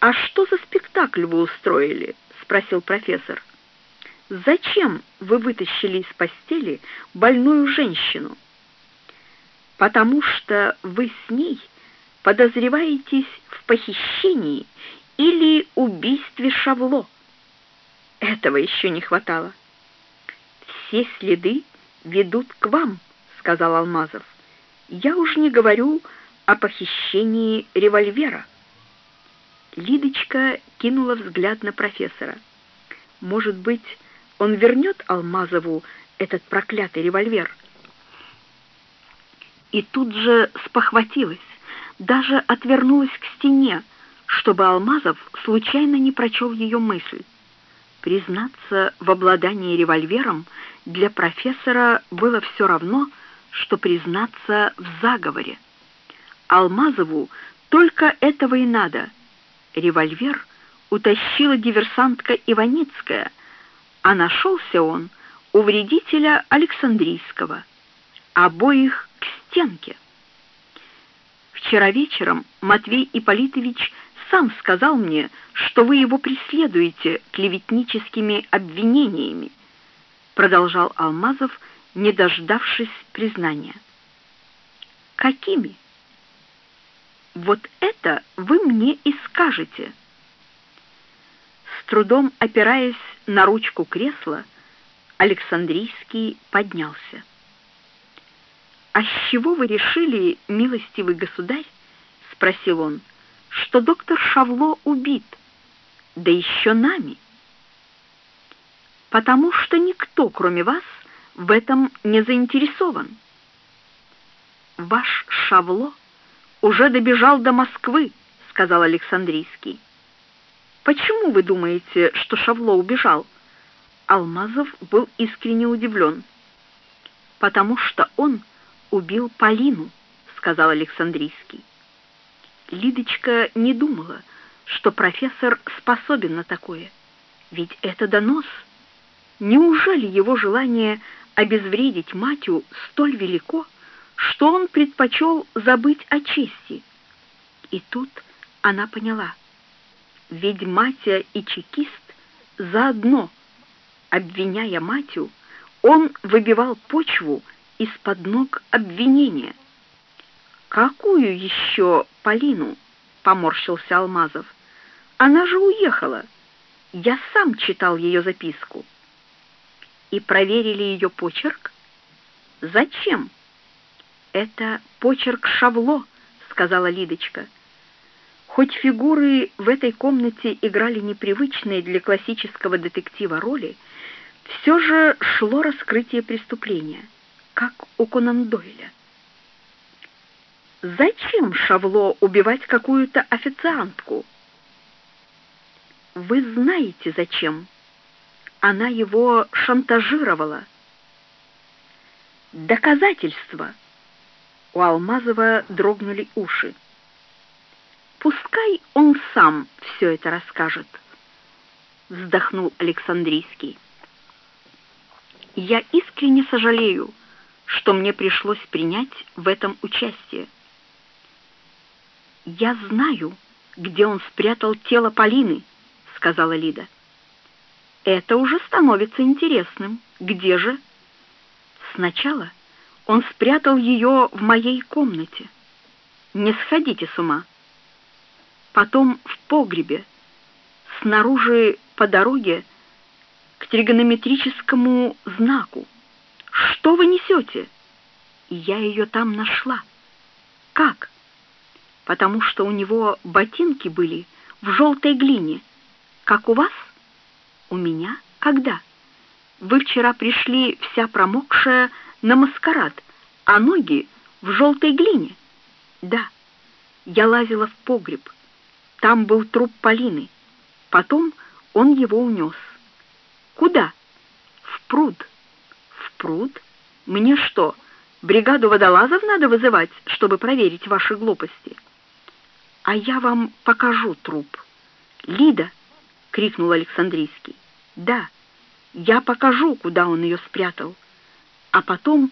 «А что за спектакль вы устроили?» — спросил профессор. «Зачем вы вытащили из постели больную женщину?» «Потому что вы с ней подозреваетесь в похищении или убийстве Шавло. Этого еще не хватало. Все следы ведут к вам, сказал Алмазов. Я уж не говорю о похищении револьвера. Лидочка кинула взгляд на профессора. Может быть, он вернет Алмазову этот проклятый револьвер? И тут же спохватилась, даже отвернулась к стене, чтобы Алмазов случайно не прочел ее мысль. Признаться в обладании револьвером для профессора было все равно, что признаться в заговоре. Алмазову только этого и надо. Револьвер утащила диверсантка Иваницкая, а нашелся он у вредителя Александрийского. Обоих к стенке. Вчера вечером Матвей Ипполитович сам сказал мне, что вы его преследуете клеветническими обвинениями, продолжал Алмазов, не дождавшись признания. Какими? Вот это вы мне и скажете. Трудом опираясь на ручку кресла, Александрийский поднялся. «А с чего вы решили, милостивый государь?» — спросил он что доктор Шавло убит, да еще нами. Потому что никто, кроме вас, в этом не заинтересован. Ваш Шавло уже добежал до Москвы, сказал Александрийский. Почему вы думаете, что Шавло убежал? Алмазов был искренне удивлен. Потому что он убил Полину, сказал Александрийский. Лидочка не думала, что профессор способен на такое. Ведь это донос. Неужели его желание обезвредить Матю столь велико, что он предпочел забыть о чести? И тут она поняла. Ведь Матя и чекист заодно. Обвиняя Матю, он выбивал почву из-под ног обвинения — «Какую еще Полину?» — поморщился Алмазов. «Она же уехала. Я сам читал ее записку». «И проверили ее почерк?» «Зачем?» «Это почерк Шавло», — сказала Лидочка. Хоть фигуры в этой комнате играли непривычные для классического детектива роли, все же шло раскрытие преступления, как у Конан Дойля. Зачем Шавло убивать какую-то официантку? Вы знаете зачем? Она его шантажировала. Доказательства. У Алмазова дрогнули уши. Пускай он сам все это расскажет, вздохнул Александрийский. Я искренне сожалею, что мне пришлось принять в этом участие. «Я знаю, где он спрятал тело Полины», — сказала Лида. «Это уже становится интересным. Где же?» «Сначала он спрятал ее в моей комнате. Не сходите с ума. Потом в погребе, снаружи по дороге к тригонометрическому знаку. Что вы несете?» Я ее там нашла. «Как?» потому что у него ботинки были в желтой глине, Как у вас? У меня? Когда? Вы вчера пришли вся промокшая на маскарад, а ноги в желтой глине. Да, я лазила в погреб. Там был труп Полины. Потом он его унес. Куда? В пруд. В пруд? Мне что, бригаду водолазов надо вызывать, чтобы проверить ваши глупости? А я вам покажу труп. Лида, крикнул Александрийский. Да, я покажу, куда он ее спрятал. А потом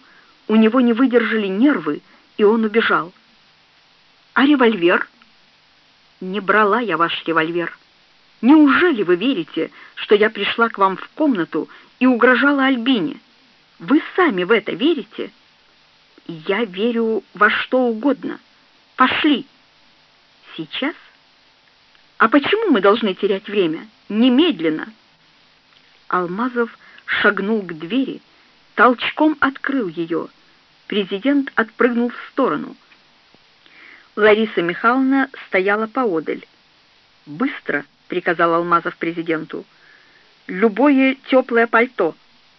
у него не выдержали нервы, и он убежал. А револьвер? Не брала я ваш револьвер. Неужели вы верите, что я пришла к вам в комнату и угрожала Альбине? Вы сами в это верите? Я верю во что угодно. Пошли. Сейчас? А почему мы должны терять время? Немедленно. Алмазов шагнул к двери, толчком открыл ее. Президент отпрыгнул в сторону. Лариса Михайловна стояла поодаль. «Быстро!» — приказал Алмазов президенту. «Любое теплое пальто.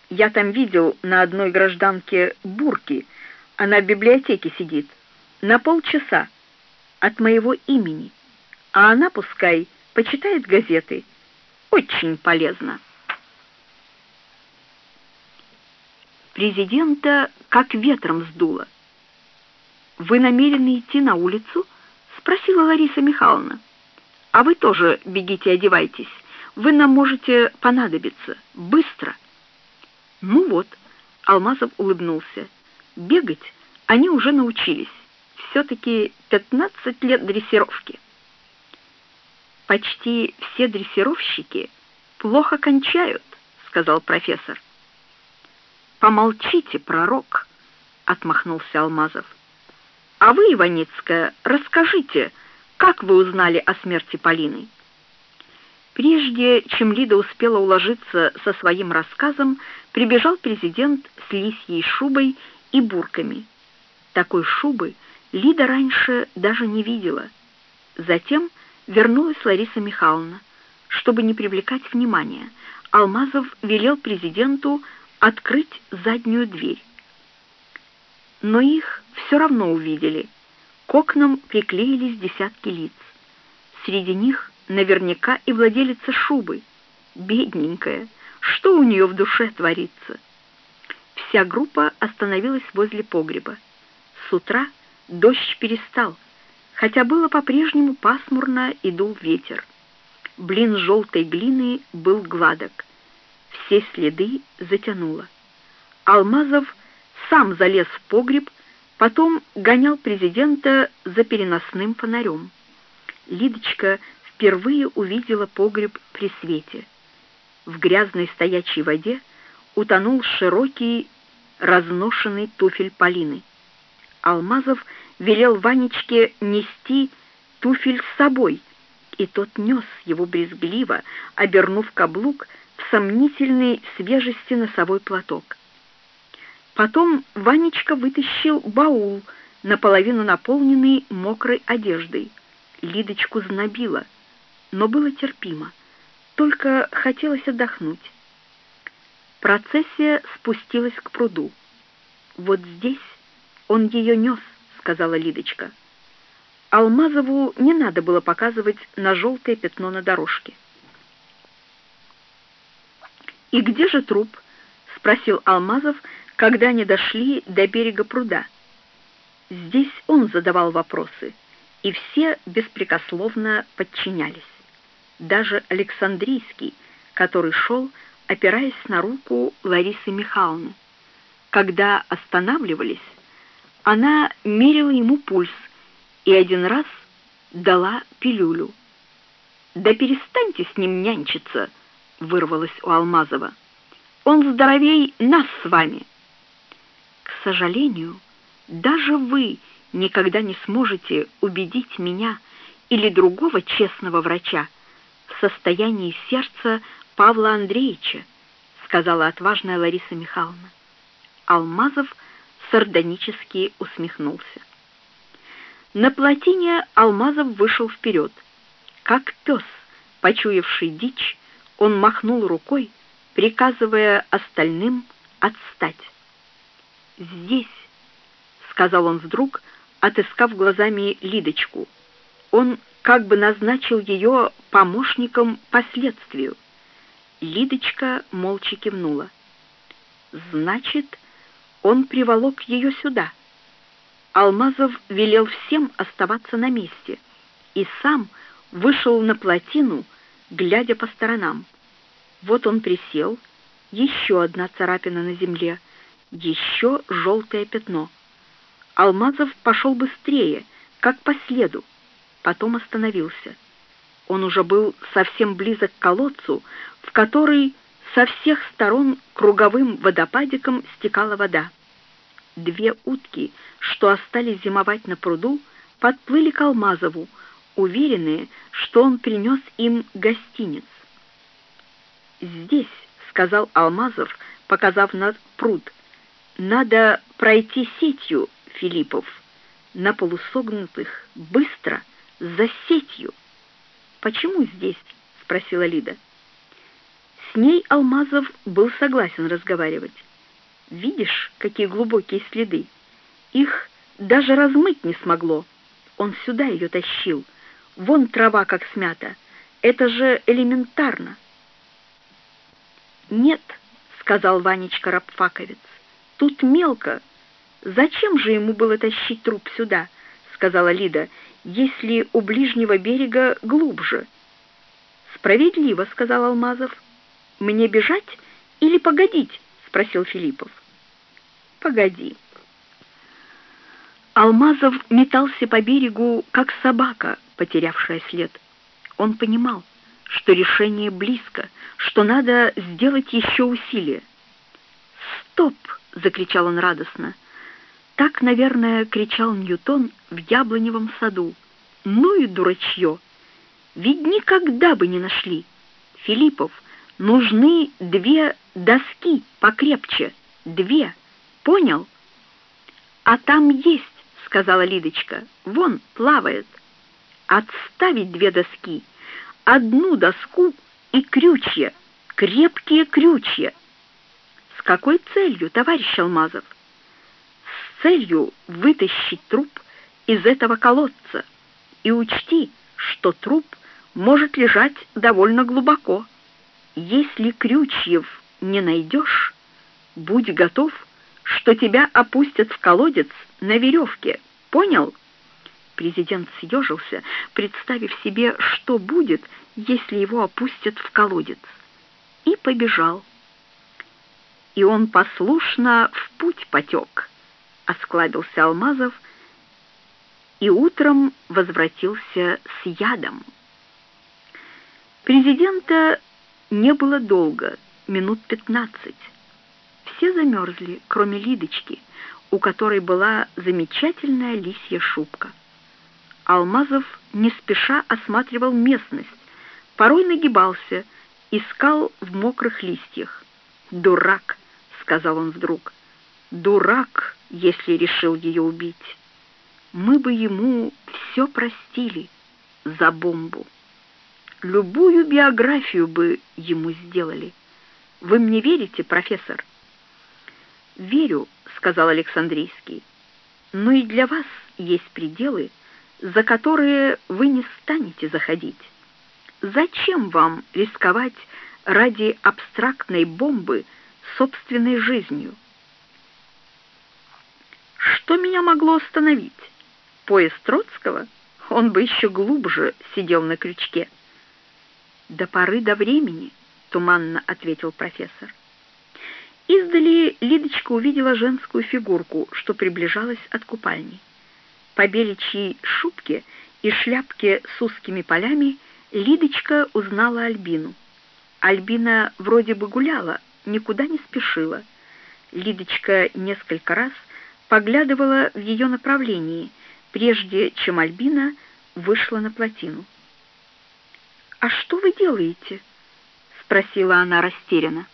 Я там видел на одной гражданке бурки. Она в библиотеке сидит. На полчаса. От моего имени. А она, пускай, почитает газеты. Очень полезно». Президента как ветром сдуло. «Вы намерены идти на улицу?» — спросила Лариса Михайловна. «А вы тоже бегите, одевайтесь. Вы нам можете понадобиться. Быстро!» «Ну вот», — Алмазов улыбнулся, — «бегать они уже научились. Все-таки 15 лет дрессировки». «Почти все дрессировщики плохо кончают», — сказал профессор. «Помолчите, пророк!» — отмахнулся Алмазов. «А вы, Иваницкая, расскажите, как вы узнали о смерти Полины?» Прежде чем Лида успела уложиться со своим рассказом, прибежал президент с лисьей шубой и бурками. Такой шубы Лида раньше даже не видела. Затем вернулась Лариса Михайловна. Чтобы не привлекать внимания, Алмазов велел президенту открыть заднюю дверь. Но их все равно увидели. К окнам приклеились десятки лиц. Среди них наверняка и владелица шубы. Бедненькая, что у нее в душе творится? Вся группа остановилась возле погреба. С утра дождь перестал, хотя было по-прежнему пасмурно и дул ветер. Блин желтой глины был гладок все следы затянуло. Алмазов сам залез в погреб, потом гонял президента за переносным фонарем. Лидочка впервые увидела погреб при свете. В грязной стоячей воде утонул широкий разношенный туфель Полины. Алмазов велел Ванечке нести туфель с собой, и тот нес его брезгливо, обернув каблук в сомнительной свежести носовой платок. Потом Ванечка вытащил баул, наполовину наполненный мокрой одеждой. Лидочку знобило, но было терпимо, только хотелось отдохнуть. Процессия спустилась к пруду. «Вот здесь он ее нес», — сказала Лидочка. Алмазову не надо было показывать на желтое пятно на дорожке. «И где же труп?» — спросил Алмазов, когда они дошли до берега пруда. Здесь он задавал вопросы, и все беспрекословно подчинялись. Даже Александрийский, который шел, опираясь на руку Ларисы Михайловны. Когда останавливались, она мерила ему пульс и один раз дала пилюлю. «Да перестаньте с ним нянчиться!» — вырвалось у Алмазова. «Он здоровей нас с вами!» «К сожалению, даже вы никогда не сможете убедить меня или другого честного врача в состоянии сердца Павла Андреевича», сказала отважная Лариса Михайловна. Алмазов сардонически усмехнулся. На плотине Алмазов вышел вперед, как пес, Почуявший дичь, он махнул рукой, приказывая остальным отстать. «Здесь», — сказал он вдруг, отыскав глазами Лидочку. Он как бы назначил ее помощником по следствию. Лидочка молча кивнула. «Значит, он приволок ее сюда». Алмазов велел всем оставаться на месте и сам вышел на плотину, глядя по сторонам. Вот он присел, еще одна царапина на земле, еще желтое пятно. Алмазов пошел быстрее, как по следу, потом остановился. Он уже был совсем близок к колодцу, в который со всех сторон круговым водопадиком стекала вода. Две утки, что остались зимовать на пруду, подплыли к Алмазову, уверенные, что он принес им гостиниц. «Здесь», — сказал Алмазов, показав на пруд, — «надо пройти сетью, Филиппов, на полусогнутых, быстро, за сетью». «Почему здесь?» — спросила Лида. С ней Алмазов был согласен разговаривать. «Видишь, какие глубокие следы? Их даже размыть не смогло. Он сюда ее тащил. Вон трава как смята. Это же элементарно». «Нет», — сказал Ванечка Рабфаковец, — «тут мелко. Зачем же ему было тащить труп сюда?» — сказала Лида, — «если у ближнего берега глубже». «Справедливо», — сказал Алмазов. «Мне бежать или погодить?» — спросил Филиппов. «Погоди». Алмазов метался по берегу, как собака, потерявшая след. Он понимал, что решение близко, что надо сделать еще усилие. «Стоп!» — закричал он радостно. Так, наверное, кричал Ньютон в яблоневом саду. «Ну и дурачье! Ведь никогда бы не нашли! Филиппов, нужны две доски покрепче, две, понял?» «А там есть!» — сказала Лидочка. «Вон, плавает. Отставить две доски, одну доску и крючья, крепкие крючья. Какой целью, товарищ Алмазов? С целью вытащить труп из этого колодца. И учти, что труп может лежать довольно глубоко. Если крючьев не найдешь, будь готов, что тебя опустят в колодец на веревке. Понял? Президент съежился, представив себе, что будет, если его опустят в колодец, и побежал. И он послушно в путь потек, осклабился Алмазов, и утром возвратился с ядом. Президента не было долго, минут пятнадцать. Все замерзли, кроме Лидочки, у которой была замечательная лисья шубка. Алмазов не спеша осматривал местность, порой нагибался, искал в мокрых листьях. «Дурак!» — сказал он вдруг. «Дурак, если решил ее убить. Мы бы ему все простили за бомбу. Любую биографию бы ему сделали. Вы мне верите, профессор?» «Верю», — сказал Александрийский. «Но и для вас есть пределы, за которые вы не станете заходить. Зачем вам рисковать ради абстрактной бомбы собственной жизнью? Что меня могло остановить? Поезд Троцкого? Он бы еще глубже сидел на крючке. «До поры до времени», — туманно ответил профессор. Издали Лидочка увидела женскую фигурку, что приближалась от купальни. По беличьей шубке и шляпке с узкими полями Лидочка узнала Альбину. Альбина вроде бы гуляла, никуда не спешила. Лидочка несколько раз поглядывала в ее направлении, прежде чем Альбина вышла на плотину. «А что вы делаете?» — спросила она растерянно.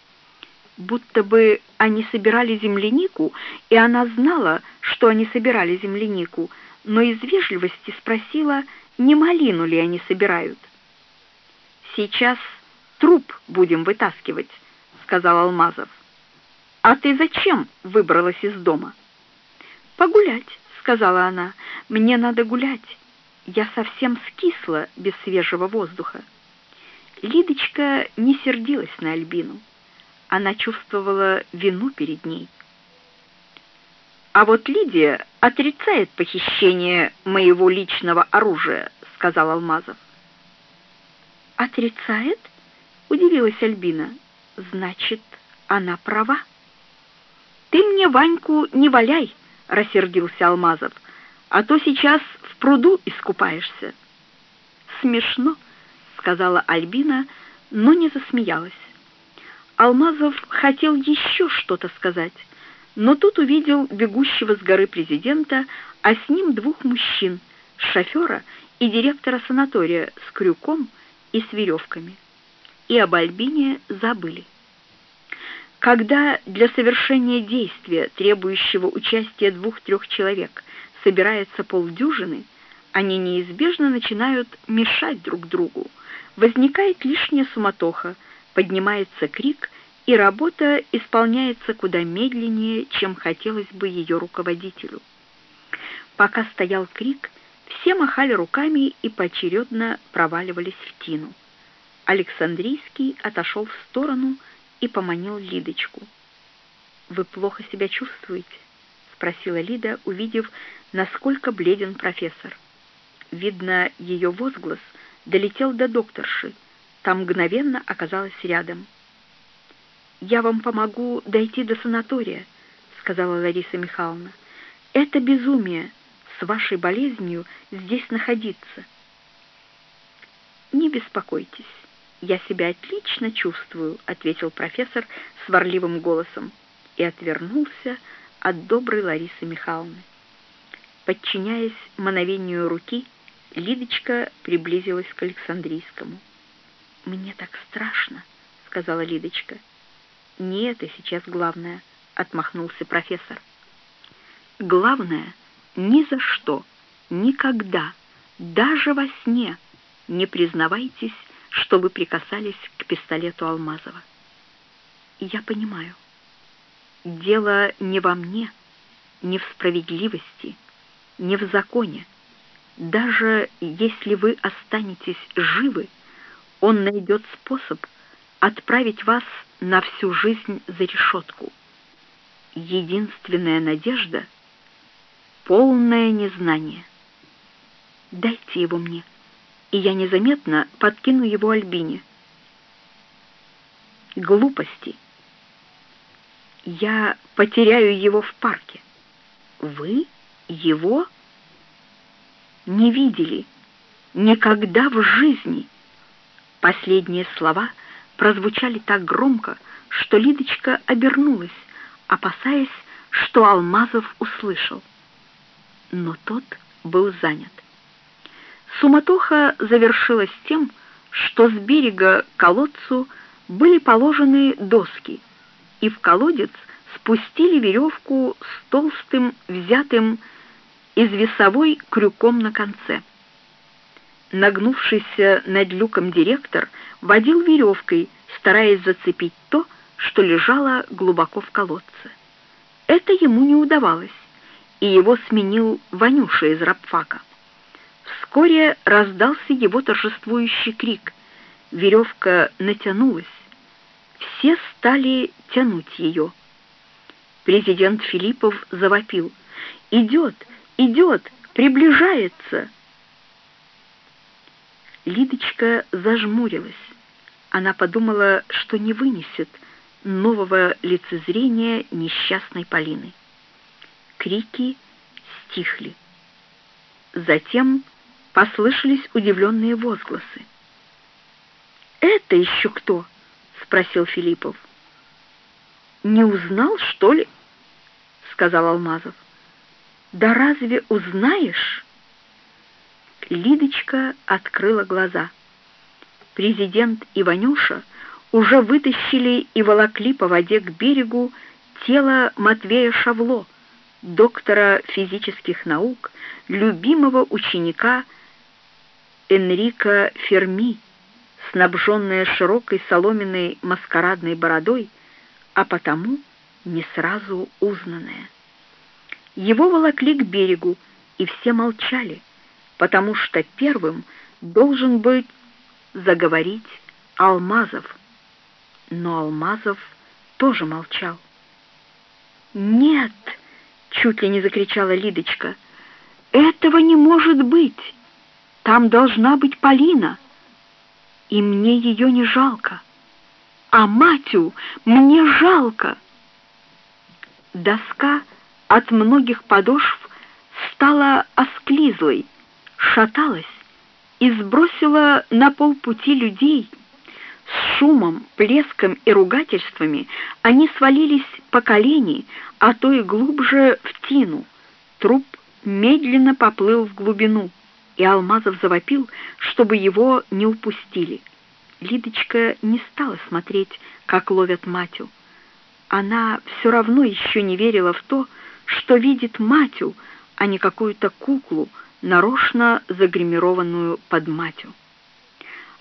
Будто бы они собирали землянику, и она знала, что они собирали землянику, но из вежливости спросила, не малину ли они собирают. Сейчас труп будем вытаскивать, сказал Алмазов. А ты зачем выбралась из дома? Погулять, сказала она. Мне надо гулять. Я совсем скисла без свежего воздуха. Лидочка не сердилась на Альбину. Она чувствовала вину перед ней. А вот Лидия отрицает похищение моего личного оружия, сказал Алмазов. Отрицает? удивилась Альбина. Значит, она права. Ты мне Ваньку не валяй, рассердился Алмазов. А то сейчас в пруду искупаешься. Смешно, сказала Альбина, но не засмеялась. Алмазов хотел еще что-то сказать, но тут увидел бегущего с горы президента, а с ним двух мужчин, шофера и директора санатория с крюком и с веревками. И об Альбине забыли. Когда для совершения действия, требующего участия двух-трех человек, собирается полдюжины, они неизбежно начинают мешать друг другу. Возникает лишняя суматоха, поднимается крик, и работа исполняется куда медленнее, чем хотелось бы ее руководителю. Пока стоял крик, все махали руками и поочередно проваливались в тину. Александрийский отошел в сторону и поманил Лидочку. «Вы плохо себя чувствуете?» — спросила Лида, увидев, насколько бледен профессор. Видно, ее возглас долетел до докторши, там мгновенно оказалась рядом. «Я вам помогу дойти до санатория», — сказала Лариса Михайловна. «Это безумие с вашей болезнью здесь находиться». «Не беспокойтесь, я себя отлично чувствую», — ответил профессор сварливым голосом и отвернулся от доброй Ларисы Михайловны. Подчиняясь мановению руки, Лидочка приблизилась к Александрийскому. «Мне так страшно», — сказала Лидочка. «Не это сейчас главное», — отмахнулся профессор. «Главное, ни за что, никогда, даже во сне не признавайтесь, что вы прикасались к пистолету Алмазова. Я понимаю. Дело не во мне, не в справедливости, не в законе. Даже если вы останетесь живы, он найдет способ отправить вас на всю жизнь за решетку. Единственная надежда — полное незнание. Дайте его мне, и я незаметно подкину его Альбине. Глупости. Я потеряю его в парке. Вы его не видели никогда в жизни. Последние слова прозвучали так громко, что Лидочка обернулась, опасаясь, что Алмазов услышал. Но тот был занят. Суматоха завершилась тем, что с берега к колодцу были положены доски, и в колодец спустили веревку с толстым, взятым из весовой крюком на конце. Нагнувшийся над люком директор водил веревкой, стараясь зацепить то, что лежало глубоко в колодце. Это ему не удавалось, и его сменил Ванюша из рабфака. Вскоре раздался его торжествующий крик. Веревка натянулась. Все стали тянуть ее. Президент Филиппов завопил. «Идет! Идет! Приближается!» Лидочка зажмурилась. Она подумала, что не вынесет нового лицезрения несчастной Полины. Крики стихли. Затем послышались удивленные возгласы. «Это еще кто?» — спросил Филиппов. «Не узнал, что ли?» — сказал Алмазов. «Да разве узнаешь?» Лидочка открыла глаза. Президент и Ванюша уже вытащили и волокли по воде к берегу тело Матвея Шавло, доктора физических наук, любимого ученика Энрико Ферми, снабженная широкой соломенной маскарадной бородой, а потому не сразу узнанная. Его волокли к берегу, и все молчали, потому что первым должен быть заговорить Алмазов. Но Алмазов тоже молчал. «Нет!» — чуть ли не закричала Лидочка. «Этого не может быть! Там должна быть Полина, и мне ее не жалко. А Матю мне жалко!» Доска от многих подошв стала осклизлой, шаталась и сбросила на полпути людей. С шумом, плеском и ругательствами они свалились по колени, а то и глубже в тину. Труп медленно поплыл в глубину, и Алмазов завопил, чтобы его не упустили. Лидочка не стала смотреть, как ловят Матю. Она все равно еще не верила в то, что видит Матю, а не какую-то куклу, нарочно загримированную под Матю.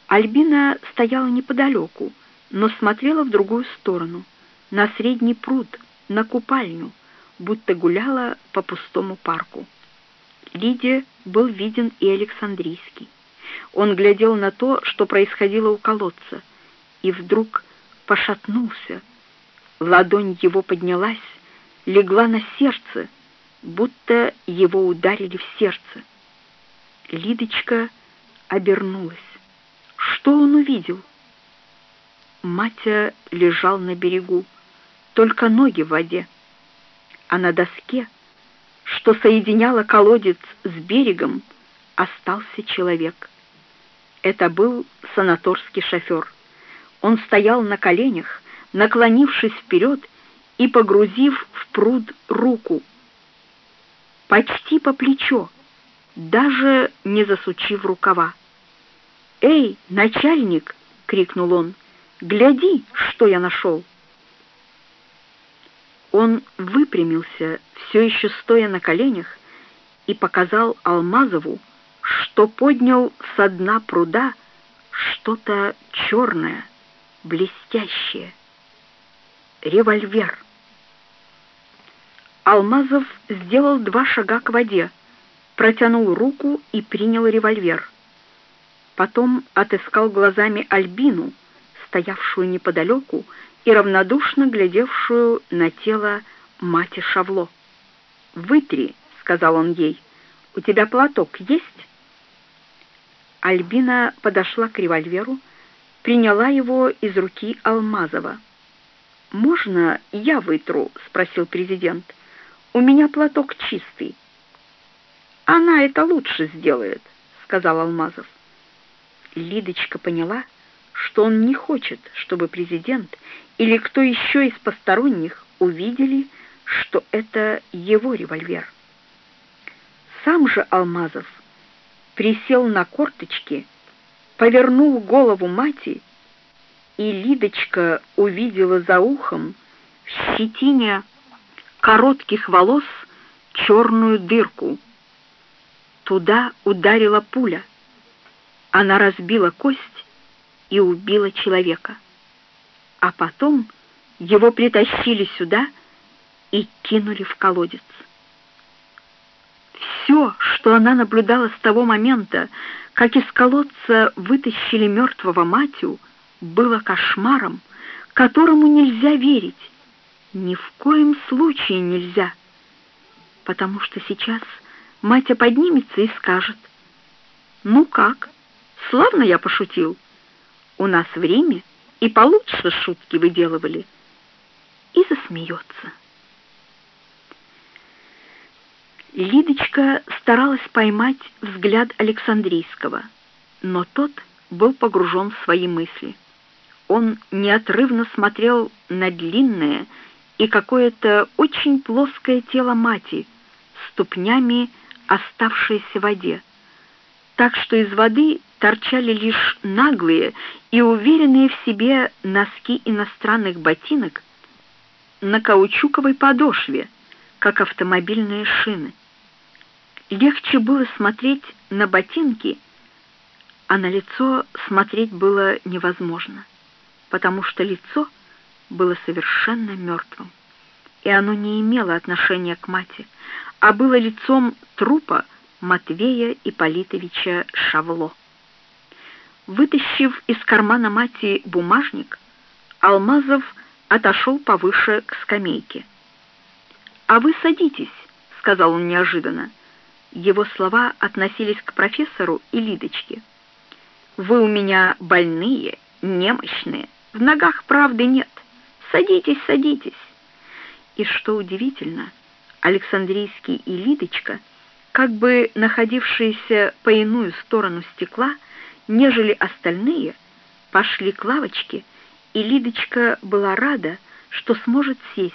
Альбина стояла неподалеку, но смотрела в другую сторону, на средний пруд, на купальню, будто гуляла по пустому парку. Лиде был виден и Александрийский. Он глядел на то, что происходило у колодца, и вдруг пошатнулся. Ладонь его поднялась, легла на сердце, будто его ударили в сердце. Лидочка обернулась. Что он увидел? Матя лежал на берегу, только ноги в воде, а на доске, что соединяла колодец с берегом, остался человек. Это был санаторский шофер. Он стоял на коленях, наклонившись вперед и погрузив в пруд руку, почти по плечо, даже не засучив рукава. «Эй, начальник!» — крикнул он. «Гляди, что я нашел!» Он выпрямился, все еще стоя на коленях, и показал Алмазову, что поднял со дна пруда что-то черное, блестящее. Револьвер. Алмазов сделал два шага к воде, протянул руку и принял револьвер. Потом отыскал глазами Альбину, стоявшую неподалеку и равнодушно глядевшую на тело мати Шавло. «Вытри», — сказал он ей, — «у тебя платок есть?» Альбина подошла к револьверу, приняла его из руки Алмазова. «Можно я вытру?» — спросил президент. «У меня платок чистый». «Она это лучше сделает», — сказал Алмазов. Лидочка поняла, что он не хочет, чтобы президент или кто еще из посторонних увидели, что это его револьвер. Сам же Алмазов присел на корточки, повернул голову мати, и Лидочка увидела за ухом в щетине коротких волос черную дырку. Туда ударила пуля. Она разбила кость и убила человека. А потом его притащили сюда и кинули в колодец. Все, что она наблюдала с того момента, как из колодца вытащили мертвого Матю, было кошмаром, которому нельзя верить. Ни в коем случае нельзя. Потому что сейчас Матя поднимется и скажет, «Ну как, славно я пошутил. У нас время, и получше шутки выделывали». И засмеется. Лидочка старалась поймать взгляд Александрийского, но тот был погружен в свои мысли. Он неотрывно смотрел на длинное и какое-то очень плоское тело мати, ступнями оставшееся в воде, так что из воды торчали лишь наглые и уверенные в себе носки иностранных ботинок на каучуковой подошве, как автомобильные шины. Легче было смотреть на ботинки, а на лицо смотреть было невозможно, потому что лицо было совершенно мертвым, и оно не имело отношения к мате, а было лицом трупа Матвея Ипполитовича Шавло. Вытащив из кармана мати бумажник, Алмазов отошел повыше к скамейке. «А вы садитесь», — сказал он неожиданно. Его слова относились к профессору и Лидочке. Вы у меня больные, немощные, в ногах правды нет. Садитесь, садитесь. И что удивительно, Александрийский и Лидочка, как бы находившиеся по иную сторону стекла, нежели остальные, пошли к лавочке, и Лидочка была рада, что сможет сесть.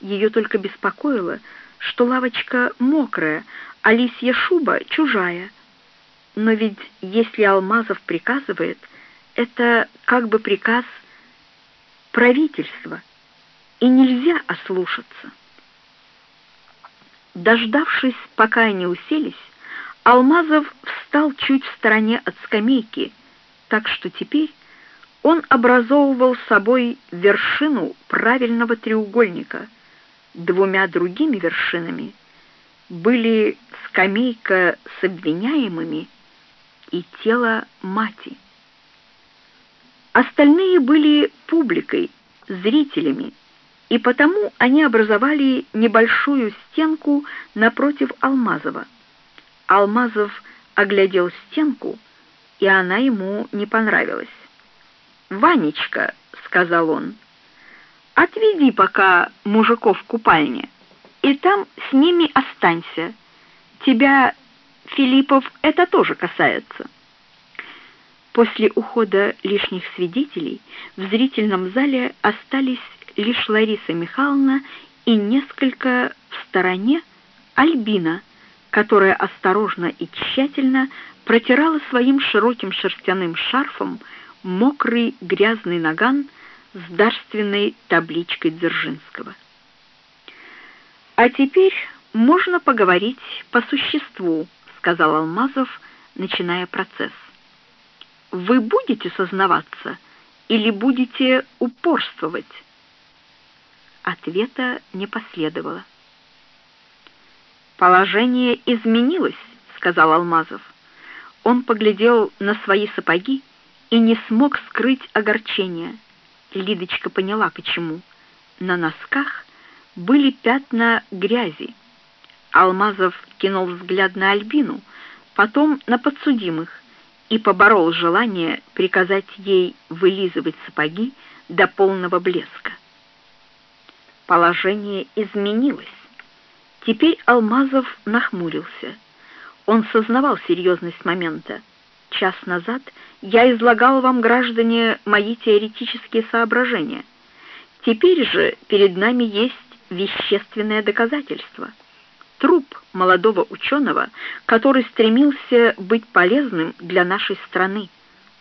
Ее только беспокоило, что лавочка мокрая, а лисья шуба чужая — но ведь если Алмазов приказывает, это как бы приказ правительства, и нельзя ослушаться. Дождавшись, пока они уселись, Алмазов встал чуть в стороне от скамейки, так что теперь он образовывал собой вершину правильного треугольника. Двумя другими вершинами были скамейка с обвиняемыми и тело мати. Остальные были публикой, зрителями, и потому они образовали небольшую стенку напротив Алмазова. Алмазов оглядел стенку, и она ему не понравилась. «Ванечка», — сказал он, — «отведи пока мужиков в купальне, и там с ними останься. Тебя Филиппов это тоже касается. После ухода лишних свидетелей в зрительном зале остались лишь Лариса Михайловна и несколько в стороне Альбина, которая осторожно и тщательно протирала своим широким шерстяным шарфом мокрый грязный наган с дарственной табличкой Дзержинского. А теперь можно поговорить по существу, сказал Алмазов, начиная процесс. Вы будете сознаваться или будете упорствовать? Ответа не последовало. Положение изменилось, сказал Алмазов. Он поглядел на свои сапоги и не смог скрыть огорчения. Лидочка поняла почему. На носках были пятна грязи. Алмазов кинул взгляд на Альбину, потом на подсудимых и поборол желание приказать ей вылизывать сапоги до полного блеска. Положение изменилось. Теперь Алмазов нахмурился. Он сознавал серьезность момента. Час назад я излагал вам, граждане, мои теоретические соображения. Теперь же перед нами есть вещественное доказательство — труп молодого ученого, который стремился быть полезным для нашей страны,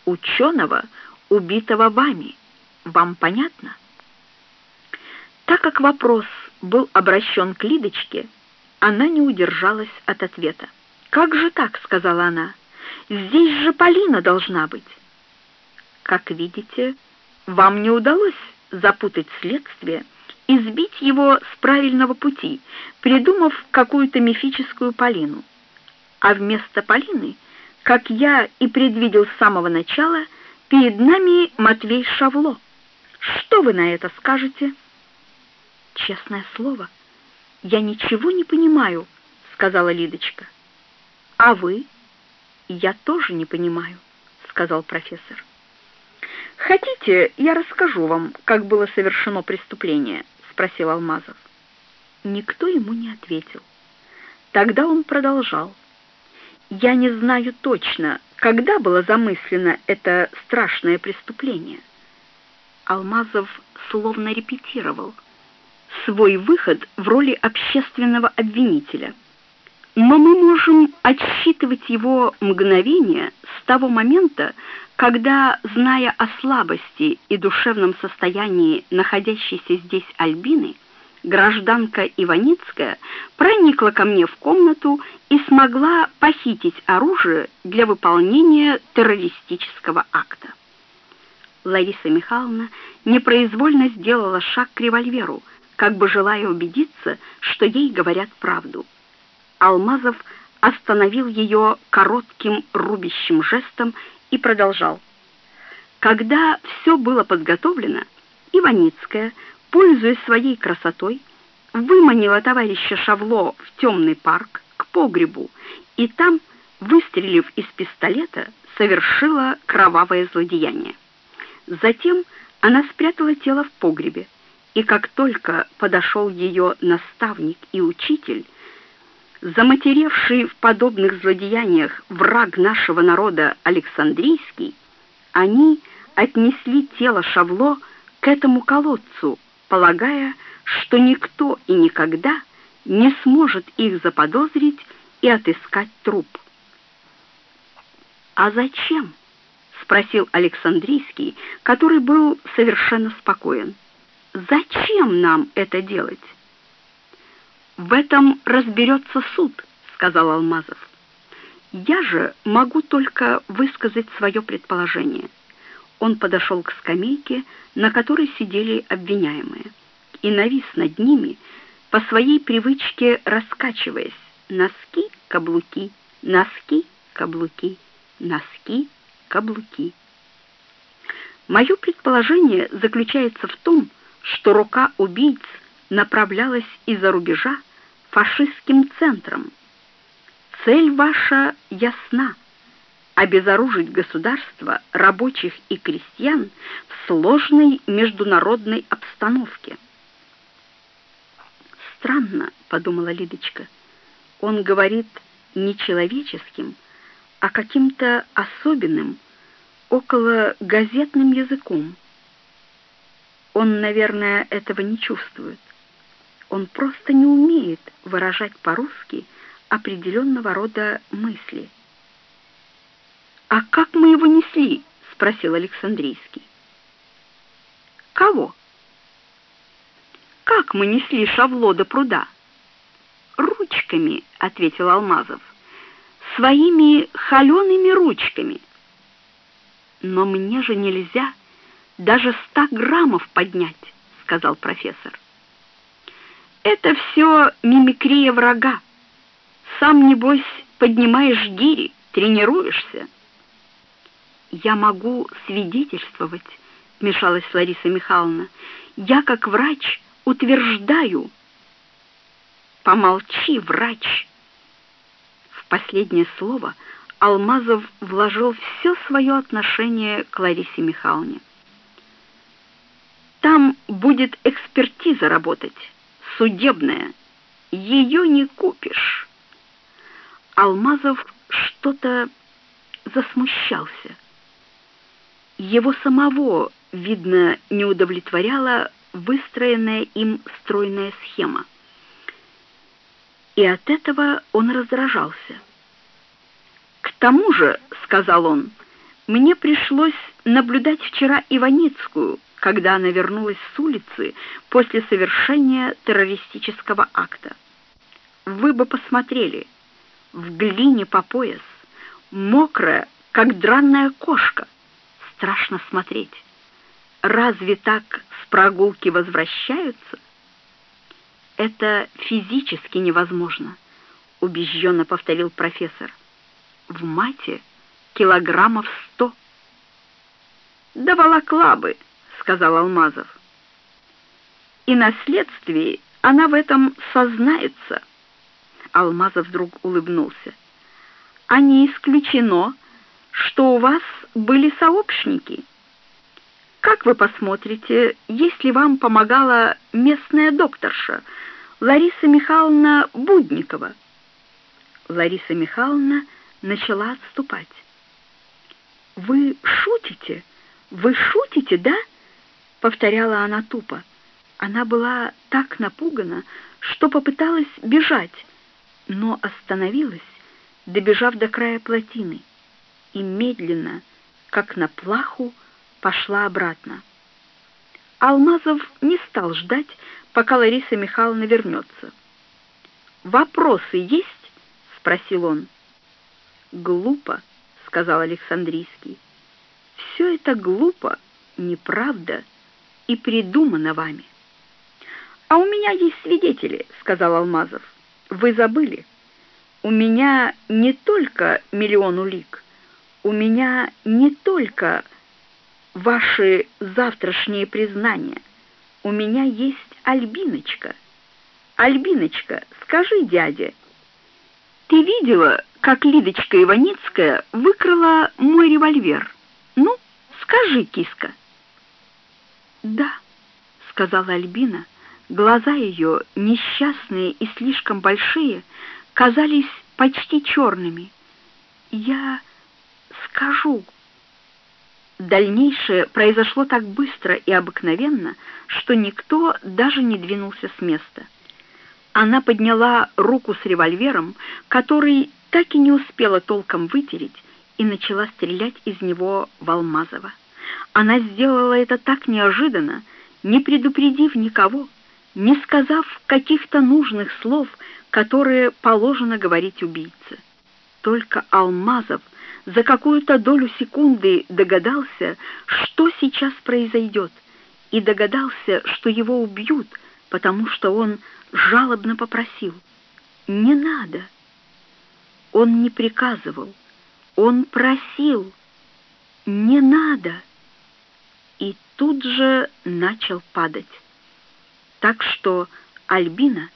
ученого, убитого вами. Вам понятно? Так как вопрос был обращен к Лидочке, она не удержалась от ответа. «Как же так?» — сказала она. «Здесь же Полина должна быть». «Как видите, вам не удалось запутать следствие», и сбить его с правильного пути, придумав какую-то мифическую Полину. А вместо Полины, как я и предвидел с самого начала, перед нами Матвей Шавло. Что вы на это скажете? Честное слово, я ничего не понимаю, сказала Лидочка. А вы? Я тоже не понимаю, сказал профессор. Хотите, я расскажу вам, как было совершено преступление? спросил Алмазов. Никто ему не ответил. Тогда он продолжал. Я не знаю точно, когда было замыслено это страшное преступление. Алмазов словно репетировал свой выход в роли общественного обвинителя. Но мы можем отсчитывать его мгновение с того момента, когда, зная о слабости и душевном состоянии находящейся здесь Альбины, гражданка Иваницкая проникла ко мне в комнату и смогла похитить оружие для выполнения террористического акта. Лариса Михайловна непроизвольно сделала шаг к револьверу, как бы желая убедиться, что ей говорят правду. Алмазов остановил ее коротким рубящим жестом и продолжал. Когда все было подготовлено, Иваницкая, пользуясь своей красотой, выманила товарища Шавло в темный парк к погребу и там, выстрелив из пистолета, совершила кровавое злодеяние. Затем она спрятала тело в погребе, и как только подошел ее наставник и учитель, заматеревший в подобных злодеяниях враг нашего народа Александрийский, они отнесли тело Шавло к этому колодцу, полагая, что никто и никогда не сможет их заподозрить и отыскать труп. «А зачем?» — спросил Александрийский, который был совершенно спокоен. «Зачем нам это делать?» «В этом разберется суд», — сказал Алмазов. «Я же могу только высказать свое предположение». Он подошел к скамейке, на которой сидели обвиняемые, и навис над ними, по своей привычке раскачиваясь, носки, каблуки, носки, каблуки, носки, каблуки. Мое предположение заключается в том, что рука убийц направлялась из-за рубежа фашистским центром. Цель ваша ясна обезоружить государство рабочих и крестьян в сложной международной обстановке. Странно, подумала Лидочка. Он говорит не человеческим, а каким-то особенным, около газетным языком. Он, наверное, этого не чувствует. Он просто не умеет выражать по-русски определенного рода мысли. «А как мы его несли?» — спросил Александрийский. «Кого?» «Как мы несли шавло до пруда?» «Ручками», — ответил Алмазов. «Своими холеными ручками». «Но мне же нельзя даже ста граммов поднять», — сказал профессор. «Это все мимикрия врага. Сам, небось, поднимаешь гири, тренируешься». «Я могу свидетельствовать», — вмешалась Лариса Михайловна. «Я, как врач, утверждаю». «Помолчи, врач!» В последнее слово Алмазов вложил все свое отношение к Ларисе Михайловне. «Там будет экспертиза работать, судебная. Ее не купишь». Алмазов что-то засмущался. Его самого, видно, не удовлетворяла выстроенная им стройная схема. И от этого он раздражался. «К тому же, — сказал он, — мне пришлось наблюдать вчера Иваницкую, когда она вернулась с улицы после совершения террористического акта. Вы бы посмотрели, в глине по пояс, мокрая, как дранная кошка, страшно смотреть. Разве так с прогулки возвращаются? Это физически невозможно, убежденно повторил профессор. В мате килограммов сто. Да волокла бы, сказал Алмазов. И на следствии она в этом сознается. Алмазов вдруг улыбнулся. А не исключено, что у вас были сообщники. Как вы посмотрите, если вам помогала местная докторша Лариса Михайловна Будникова? Лариса Михайловна начала отступать. Вы шутите? Вы шутите, да? Повторяла она тупо. Она была так напугана, что попыталась бежать, но остановилась, добежав до края плотины и медленно, как на плаху, пошла обратно. Алмазов не стал ждать, пока Лариса Михайловна вернется. «Вопросы есть?» — спросил он. «Глупо», — сказал Александрийский. «Все это глупо, неправда и придумано вами». «А у меня есть свидетели», — сказал Алмазов. «Вы забыли. У меня не только миллион улик, у меня не только ваши завтрашние признания. У меня есть Альбиночка. Альбиночка, скажи дяде, ты видела, как Лидочка Иваницкая выкрала мой револьвер? Ну, скажи, киска. Да, сказала Альбина. Глаза ее, несчастные и слишком большие, казались почти черными. Я скажу. Дальнейшее произошло так быстро и обыкновенно, что никто даже не двинулся с места. Она подняла руку с револьвером, который так и не успела толком вытереть, и начала стрелять из него в Алмазова. Она сделала это так неожиданно, не предупредив никого, не сказав каких-то нужных слов, которые положено говорить убийце. Только Алмазов за какую-то долю секунды догадался, что сейчас произойдет, и догадался, что его убьют, потому что он жалобно попросил «Не надо». Он не приказывал, он просил «Не надо». И тут же начал падать. Так что Альбина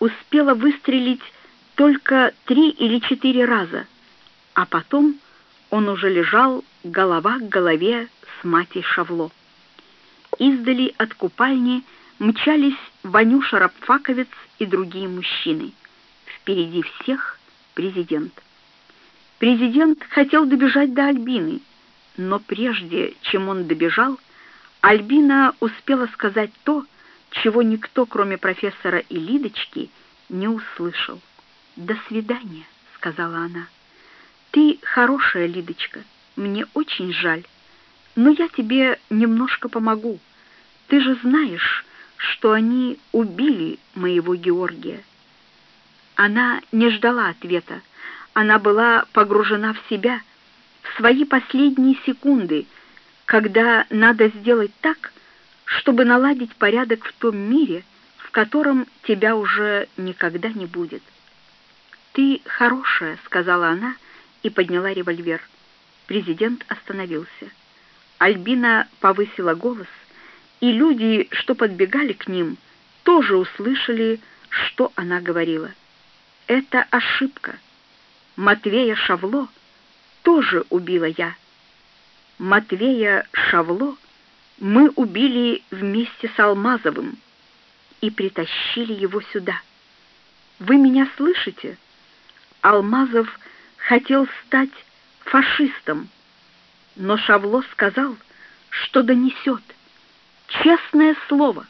успела выстрелить только три или четыре раза, а потом он уже лежал голова к голове с матей Шавло. Издали от купальни мчались Ванюша Рабфаковец и другие мужчины. Впереди всех президент. Президент хотел добежать до Альбины, но прежде чем он добежал, Альбина успела сказать то, чего никто, кроме профессора и Лидочки, не услышал. «До свидания», — сказала она. Ты хорошая, Лидочка, мне очень жаль, но я тебе немножко помогу. Ты же знаешь, что они убили моего Георгия. Она не ждала ответа. Она была погружена в себя, в свои последние секунды, когда надо сделать так, чтобы наладить порядок в том мире, в котором тебя уже никогда не будет. «Ты хорошая», — сказала она, и подняла револьвер. Президент остановился. Альбина повысила голос, и люди, что подбегали к ним, тоже услышали, что она говорила. Это ошибка. Матвея Шавло тоже убила я. Матвея Шавло мы убили вместе с Алмазовым и притащили его сюда. Вы меня слышите? Алмазов хотел стать фашистом, но Шавло сказал, что донесет. Честное слово.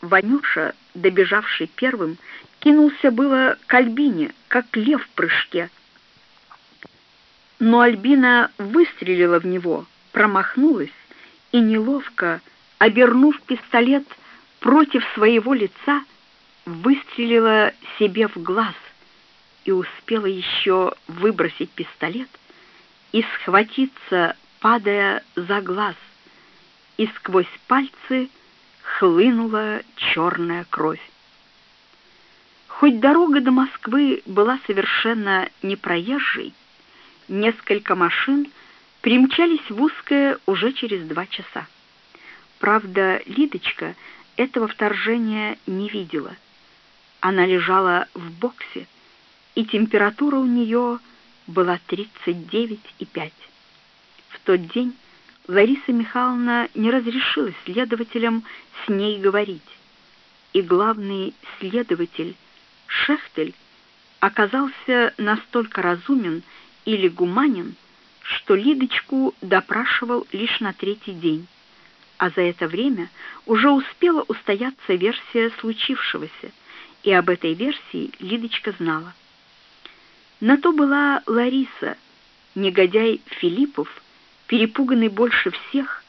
Ванюша, добежавший первым, кинулся было к Альбине, как лев в прыжке. Но Альбина выстрелила в него, промахнулась и неловко, обернув пистолет против своего лица, выстрелила себе в глаз и успела еще выбросить пистолет и схватиться, падая за глаз, и сквозь пальцы хлынула черная кровь. Хоть дорога до Москвы была совершенно непроезжей, несколько машин примчались в узкое уже через два часа. Правда, Лидочка этого вторжения не видела. Она лежала в боксе, и температура у нее была 39,5. В тот день Лариса Михайловна не разрешила следователям с ней говорить, и главный следователь Шехтель оказался настолько разумен или гуманен, что Лидочку допрашивал лишь на третий день, а за это время уже успела устояться версия случившегося, и об этой версии Лидочка знала. На то была Лариса, негодяй Филиппов, перепуганный больше всех,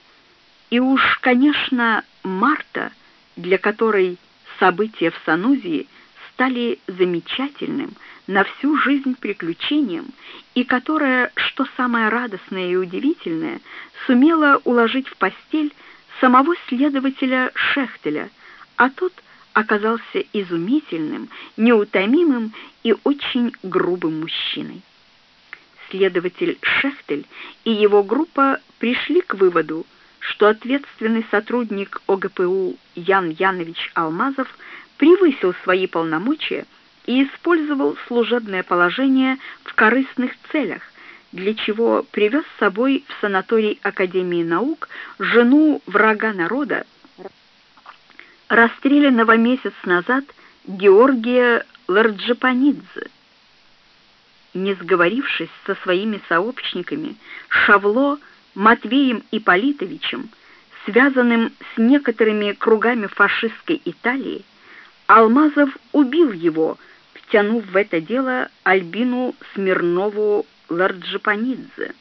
И уж, конечно, Марта, для которой события в Санузии стали замечательным, на всю жизнь приключением, и которая, что самое радостное и удивительное, сумела уложить в постель самого следователя Шехтеля, а тот оказался изумительным, неутомимым и очень грубым мужчиной. Следователь Шехтель и его группа пришли к выводу, что ответственный сотрудник ОГПУ Ян Янович Алмазов превысил свои полномочия и использовал служебное положение в корыстных целях, для чего привез с собой в санаторий Академии наук жену врага народа, расстрелянного месяц назад Георгия Ларджипанидзе. Не сговорившись со своими сообщниками, Шавло Матвеем Ипполитовичем, связанным с некоторыми кругами фашистской Италии, Алмазов убил его, втянув в это дело Альбину Смирнову Ларджипанидзе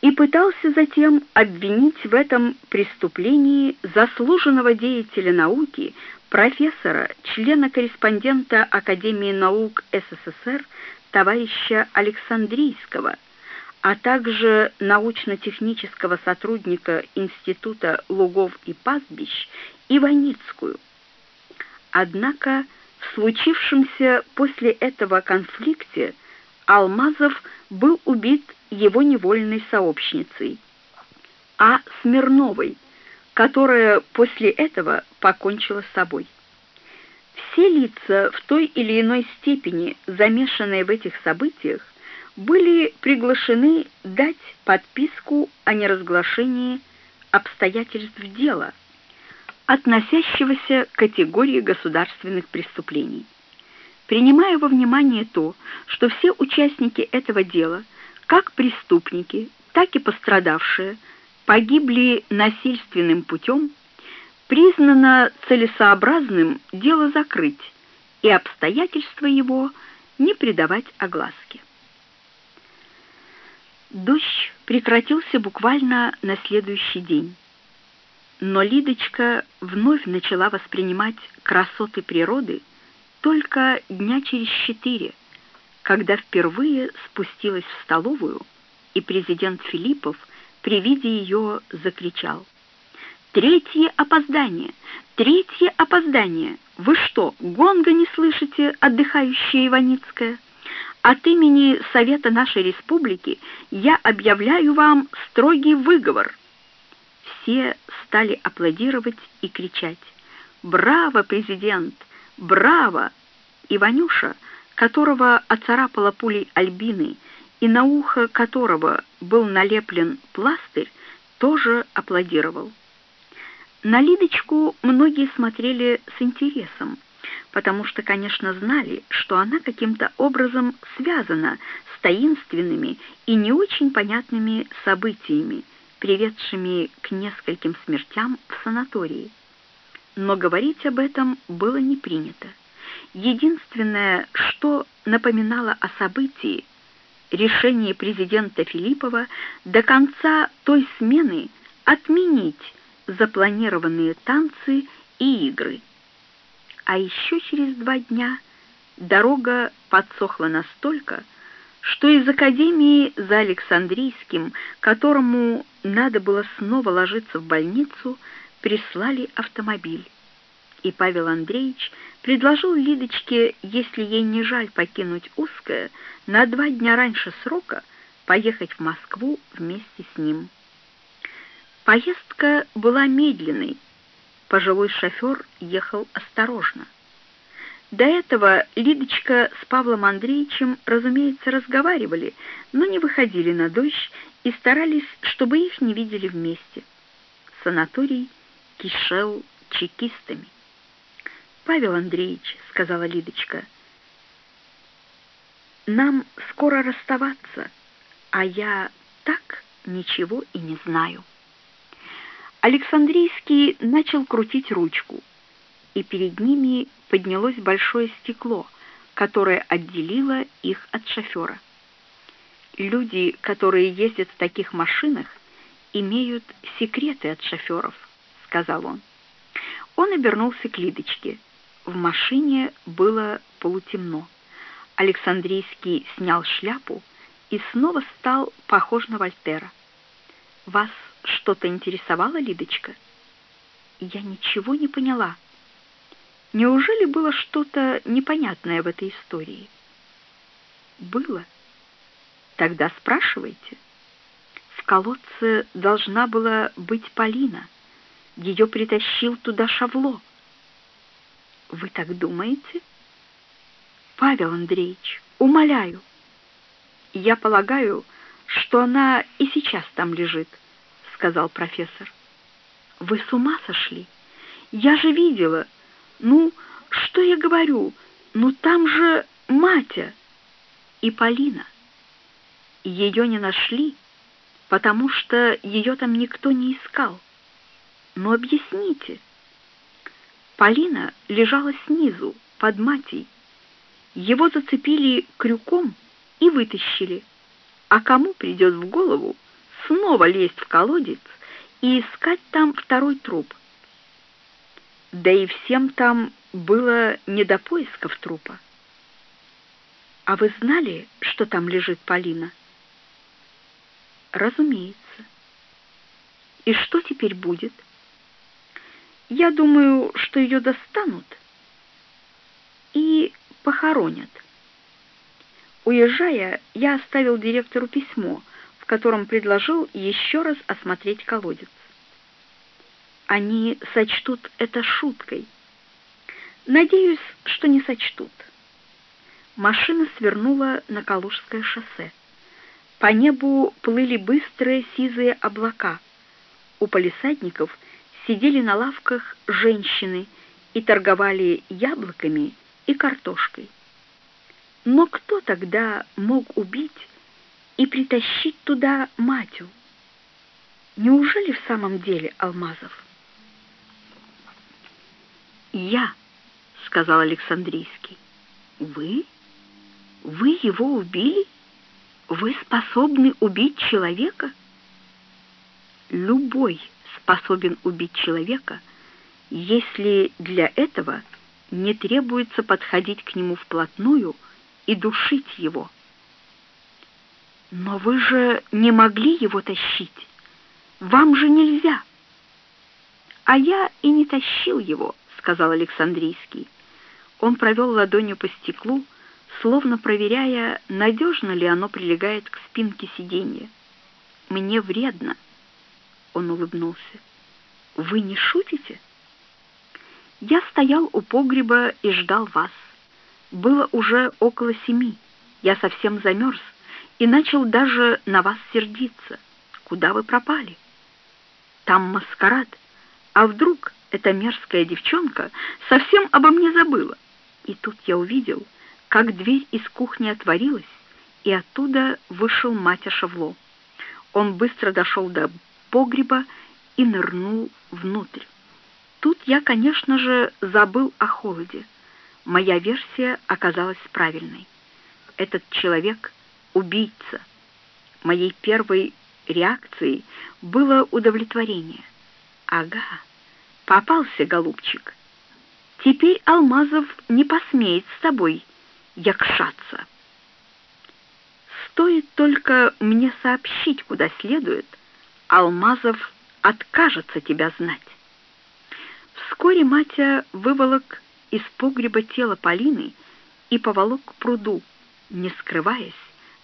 и пытался затем обвинить в этом преступлении заслуженного деятеля науки, профессора, члена-корреспондента Академии наук СССР товарища Александрийского, а также научно-технического сотрудника Института лугов и пастбищ Иваницкую. Однако в случившемся после этого конфликте Алмазов был убит его невольной сообщницей, а Смирновой, которая после этого покончила с собой. Все лица в той или иной степени замешанные в этих событиях были приглашены дать подписку о неразглашении обстоятельств дела, относящегося к категории государственных преступлений. Принимая во внимание то, что все участники этого дела, как преступники, так и пострадавшие, погибли насильственным путем, признано целесообразным дело закрыть и обстоятельства его не придавать огласке. Дождь прекратился буквально на следующий день. Но Лидочка вновь начала воспринимать красоты природы только дня через четыре, когда впервые спустилась в столовую, и президент Филиппов при виде ее закричал. «Третье опоздание! Третье опоздание! Вы что, гонга не слышите, отдыхающая Иваницкая?» От имени Совета нашей Республики я объявляю вам строгий выговор. Все стали аплодировать и кричать. «Браво, президент! Браво!» И Ванюша, которого оцарапала пулей Альбины и на ухо которого был налеплен пластырь, тоже аплодировал. На Лидочку многие смотрели с интересом потому что, конечно, знали, что она каким-то образом связана с таинственными и не очень понятными событиями, приведшими к нескольким смертям в санатории. Но говорить об этом было не принято. Единственное, что напоминало о событии, решение президента Филиппова до конца той смены отменить запланированные танцы и игры а еще через два дня дорога подсохла настолько, что из академии за Александрийским, которому надо было снова ложиться в больницу, прислали автомобиль. И Павел Андреевич предложил Лидочке, если ей не жаль покинуть узкое, на два дня раньше срока поехать в Москву вместе с ним. Поездка была медленной, Пожилой шофер ехал осторожно. До этого Лидочка с Павлом Андреевичем, разумеется, разговаривали, но не выходили на дождь и старались, чтобы их не видели вместе. Санаторий кишел чекистами. «Павел Андреевич», — сказала Лидочка, — «нам скоро расставаться, а я так ничего и не знаю». Александрийский начал крутить ручку, и перед ними поднялось большое стекло, которое отделило их от шофера. Люди, которые ездят в таких машинах, имеют секреты от шоферов», — сказал он. Он обернулся к Лидочке. В машине было полутемно. Александрийский снял шляпу и снова стал похож на Вольтера. «Вас что-то интересовало, Лидочка?» Я ничего не поняла. Неужели было что-то непонятное в этой истории? Было. Тогда спрашивайте. В колодце должна была быть Полина. Ее притащил туда Шавло. Вы так думаете? Павел Андреевич, умоляю. Я полагаю, что она и сейчас там лежит, сказал профессор. Вы с ума сошли? Я же видела. Ну, что я говорю? Ну там же Матя и Полина. Ее не нашли, потому что ее там никто не искал. Но объясните. Полина лежала снизу, под Матей. Его зацепили крюком и вытащили. А кому придет в голову снова лезть в колодец и искать там второй труп? Да и всем там было не до поисков трупа. А вы знали, что там лежит Полина? Разумеется. И что теперь будет? Я думаю, что ее достанут и похоронят. Уезжая, я оставил директору письмо, в котором предложил еще раз осмотреть колодец. Они сочтут это шуткой. Надеюсь, что не сочтут машина свернула на Калужское шоссе. По небу плыли быстрые сизые облака. У полисадников сидели на лавках женщины и торговали яблоками и картошкой. Но кто тогда мог убить и притащить туда Матю? Неужели в самом деле Алмазов? «Я», — сказал Александрийский. «Вы?» Вы его убили? Вы способны убить человека? Любой способен убить человека, если для этого не требуется подходить к нему вплотную и душить его. Но вы же не могли его тащить. Вам же нельзя. А я и не тащил его, сказал Александрийский. Он провел ладонью по стеклу, словно проверяя, надежно ли оно прилегает к спинке сиденья. «Мне вредно», — он улыбнулся. «Вы не шутите?» Я стоял у погреба и ждал вас. Было уже около семи. Я совсем замерз и начал даже на вас сердиться. Куда вы пропали? Там маскарад. А вдруг эта мерзкая девчонка совсем обо мне забыла? И тут я увидел, как дверь из кухни отворилась, и оттуда вышел Матя Шавло. Он быстро дошел до погреба и нырнул внутрь. Тут я, конечно же, забыл о холоде. Моя версия оказалась правильной. Этот человек — убийца. Моей первой реакцией было удовлетворение. Ага, попался, голубчик. Теперь Алмазов не посмеет с тобой якшаться. Стоит только мне сообщить, куда следует, Алмазов откажется тебя знать. Вскоре Матя выволок из погреба тело Полины и поволок к пруду, не скрываясь,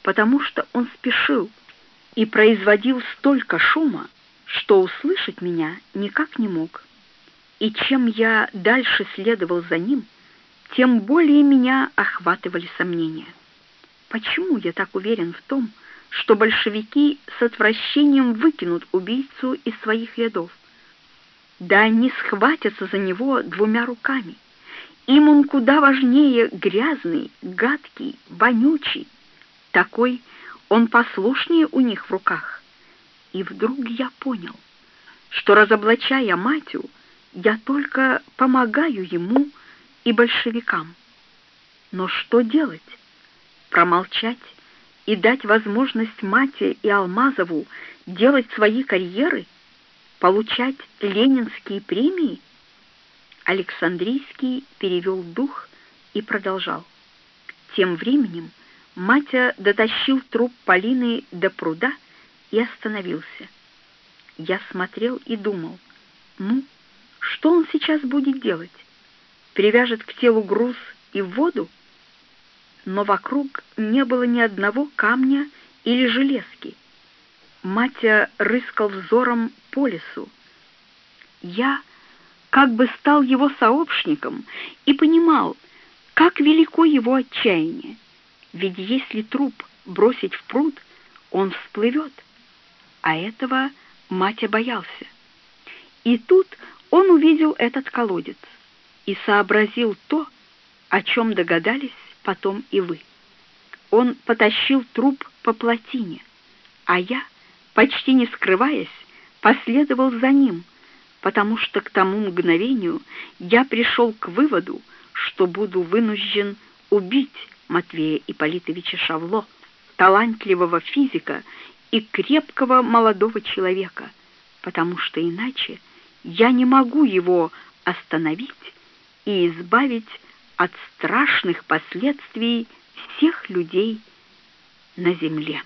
потому что он спешил и производил столько шума, что услышать меня никак не мог. И чем я дальше следовал за ним, тем более меня охватывали сомнения. Почему я так уверен в том, что большевики с отвращением выкинут убийцу из своих рядов? Да они схватятся за него двумя руками. Им он куда важнее грязный, гадкий, вонючий. Такой он послушнее у них в руках. И вдруг я понял, что, разоблачая Матю, я только помогаю ему, и большевикам. Но что делать? Промолчать и дать возможность Мате и Алмазову делать свои карьеры, получать ленинские премии? Александрийский перевел дух и продолжал. Тем временем Матя дотащил труп Полины до пруда и остановился. Я смотрел и думал, ну, что он сейчас будет делать? Привяжет к телу груз и в воду? Но вокруг не было ни одного камня или железки. Матя рыскал взором по лесу. Я как бы стал его сообщником и понимал, как велико его отчаяние. Ведь если труп бросить в пруд, он всплывет. А этого Матя боялся. И тут он увидел этот колодец и сообразил то, о чем догадались потом и вы. Он потащил труп по плотине, а я, почти не скрываясь, последовал за ним, потому что к тому мгновению я пришел к выводу, что буду вынужден убить Матвея Ипполитовича Шавло, талантливого физика и крепкого молодого человека, потому что иначе я не могу его остановить и избавить от страшных последствий всех людей на земле.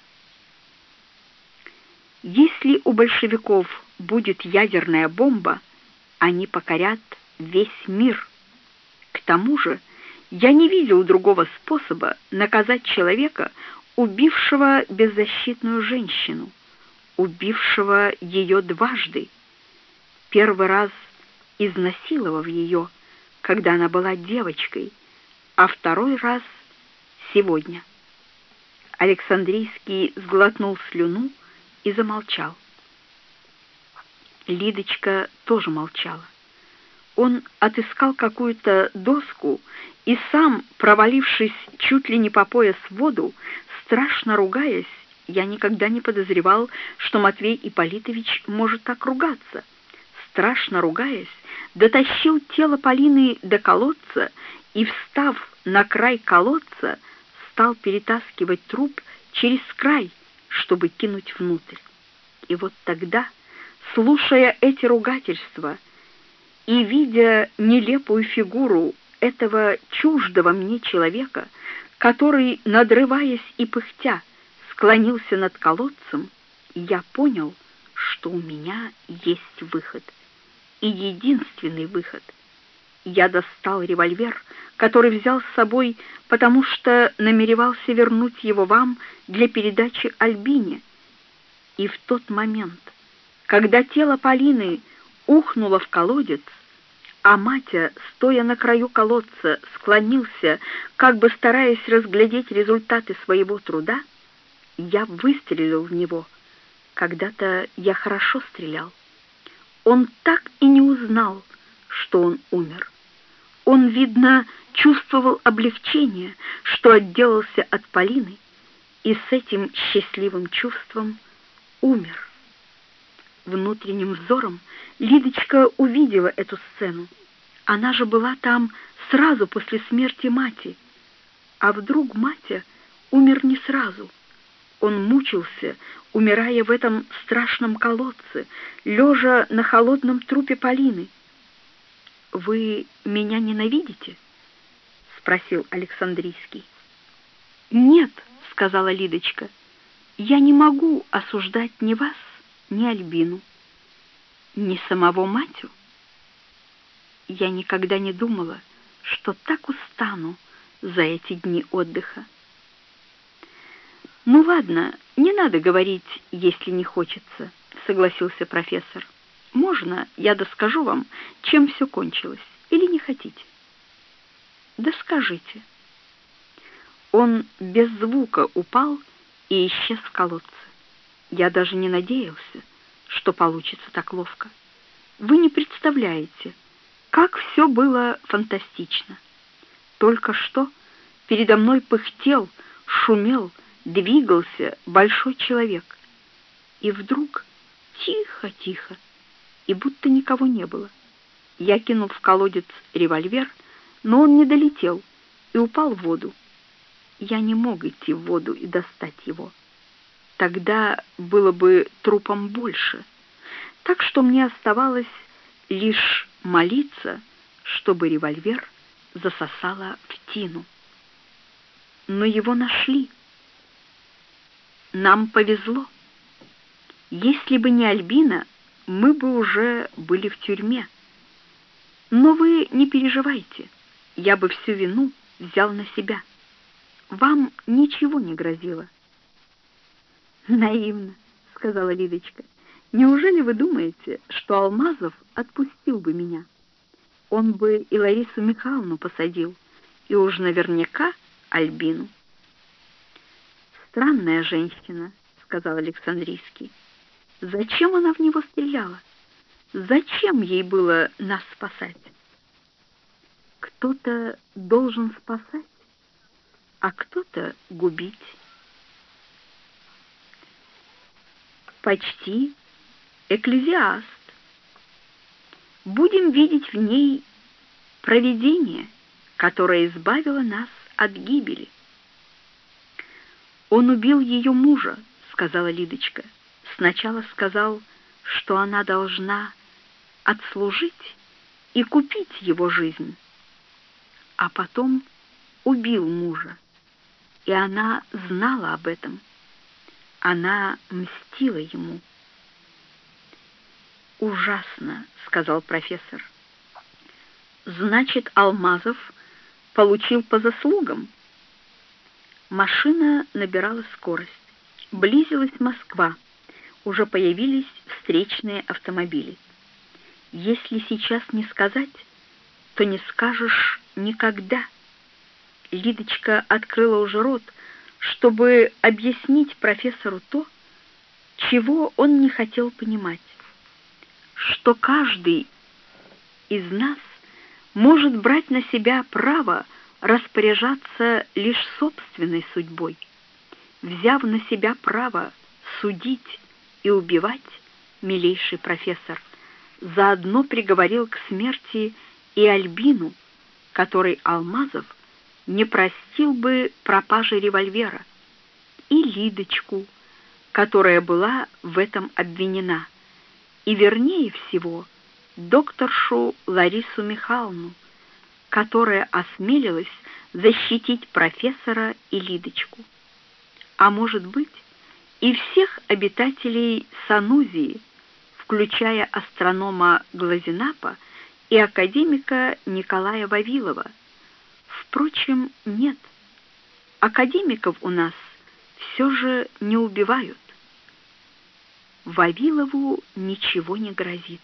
Если у большевиков будет ядерная бомба, они покорят весь мир. К тому же, я не видел другого способа наказать человека, убившего беззащитную женщину, убившего ее дважды. Первый раз изнасиловав ее, когда она была девочкой, а второй раз сегодня. Александрийский сглотнул слюну и замолчал. Лидочка тоже молчала. Он отыскал какую-то доску и сам, провалившись чуть ли не по пояс в воду, страшно ругаясь, я никогда не подозревал, что Матвей Ипполитович может так ругаться. Страшно ругаясь, дотащил тело Полины до колодца и, встав на край колодца, стал перетаскивать труп через край, чтобы кинуть внутрь. И вот тогда, слушая эти ругательства и видя нелепую фигуру этого чуждого мне человека, который, надрываясь и пыхтя, склонился над колодцем, я понял, что у меня есть выход. И единственный выход. Я достал револьвер, который взял с собой, потому что намеревался вернуть его вам для передачи Альбине. И в тот момент, когда тело Полины ухнуло в колодец, а Матя, стоя на краю колодца, склонился, как бы стараясь разглядеть результаты своего труда, я выстрелил в него. Когда-то я хорошо стрелял. Он так и не узнал, что он умер. Он, видно, чувствовал облегчение, что отделался от Полины, и с этим счастливым чувством умер. Внутренним взором Лидочка увидела эту сцену. Она же была там сразу после смерти мати. А вдруг Матя умер не сразу? Он мучился, умирая в этом страшном колодце, лежа на холодном трупе Полины. «Вы меня ненавидите?» — спросил Александрийский. «Нет», — сказала Лидочка, — «я не могу осуждать ни вас, ни Альбину, ни самого Матю. Я никогда не думала, что так устану за эти дни отдыха. «Ну ладно, не надо говорить, если не хочется», — согласился профессор. «Можно я доскажу вам, чем все кончилось, или не хотите?» «Да скажите». Он без звука упал и исчез в колодце. Я даже не надеялся, что получится так ловко. Вы не представляете, как все было фантастично. Только что передо мной пыхтел, шумел, двигался большой человек. И вдруг тихо-тихо, и будто никого не было. Я кинул в колодец револьвер, но он не долетел и упал в воду. Я не мог идти в воду и достать его. тогда было бы трупом больше. Так что мне оставалось лишь молиться, чтобы револьвер засосало в тину. Но его нашли. Нам повезло. Если бы не Альбина, мы бы уже были в тюрьме. Но вы не переживайте, я бы всю вину взял на себя. Вам ничего не грозило. Наивно, сказала Лидочка. Неужели вы думаете, что Алмазов отпустил бы меня? Он бы и Ларису Михайловну посадил, и уж наверняка Альбину. Странная женщина, сказал Александрийский. Зачем она в него стреляла? Зачем ей было нас спасать? Кто-то должен спасать, а кто-то губить. Почти экклезиаст. Будем видеть в ней провидение, которое избавило нас от гибели. Он убил ее мужа, сказала Лидочка. Сначала сказал, что она должна отслужить и купить его жизнь, а потом убил мужа, и она знала об этом. Она мстила ему. «Ужасно», — сказал профессор. «Значит, Алмазов получил по заслугам?» Машина набирала скорость. Близилась Москва. Уже появились встречные автомобили. Если сейчас не сказать, то не скажешь никогда. Лидочка открыла уже рот, чтобы объяснить профессору то, чего он не хотел понимать, что каждый из нас может брать на себя право распоряжаться лишь собственной судьбой. Взяв на себя право судить и убивать, милейший профессор, заодно приговорил к смерти и Альбину, которой Алмазов не простил бы пропажи револьвера, и Лидочку, которая была в этом обвинена, и вернее всего докторшу Ларису Михайловну, которая осмелилась защитить профессора и Лидочку. А может быть, и всех обитателей Санузии, включая астронома Глазинапа и академика Николая Вавилова. Впрочем, нет. Академиков у нас все же не убивают. Вавилову ничего не грозит.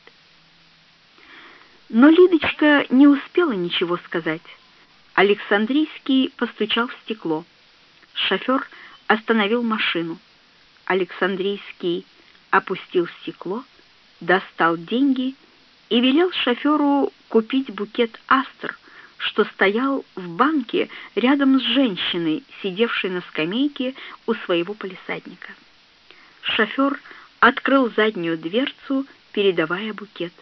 Но Лидочка не успела ничего сказать. Александрийский постучал в стекло. Шофер остановил машину. Александрийский опустил стекло, достал деньги и велел шоферу купить букет астр, что стоял в банке рядом с женщиной, сидевшей на скамейке у своего полисадника. Шофер открыл заднюю дверцу, передавая букет.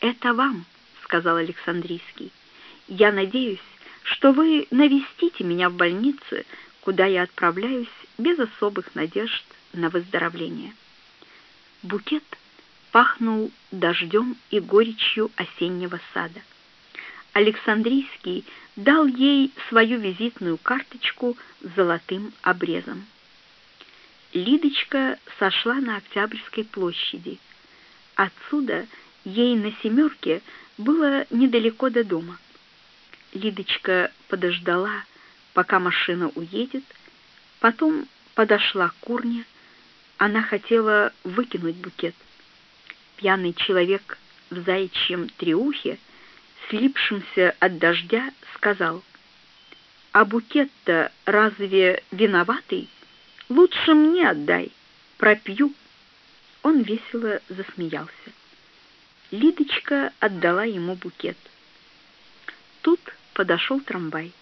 «Это вам», — сказал Александрийский. «Я надеюсь, что вы навестите меня в больнице, куда я отправляюсь без особых надежд на выздоровление». Букет пахнул дождем и горечью осеннего сада. Александрийский дал ей свою визитную карточку с золотым обрезом. Лидочка сошла на Октябрьской площади. Отсюда Ей на семерке было недалеко до дома. Лидочка подождала, пока машина уедет, потом подошла к урне. Она хотела выкинуть букет. Пьяный человек в заячьем треухе, слипшемся от дождя, сказал, «А букет-то разве виноватый? Лучше мне отдай, пропью». Он весело засмеялся. Лидочка отдала ему букет. Тут подошел трамвай.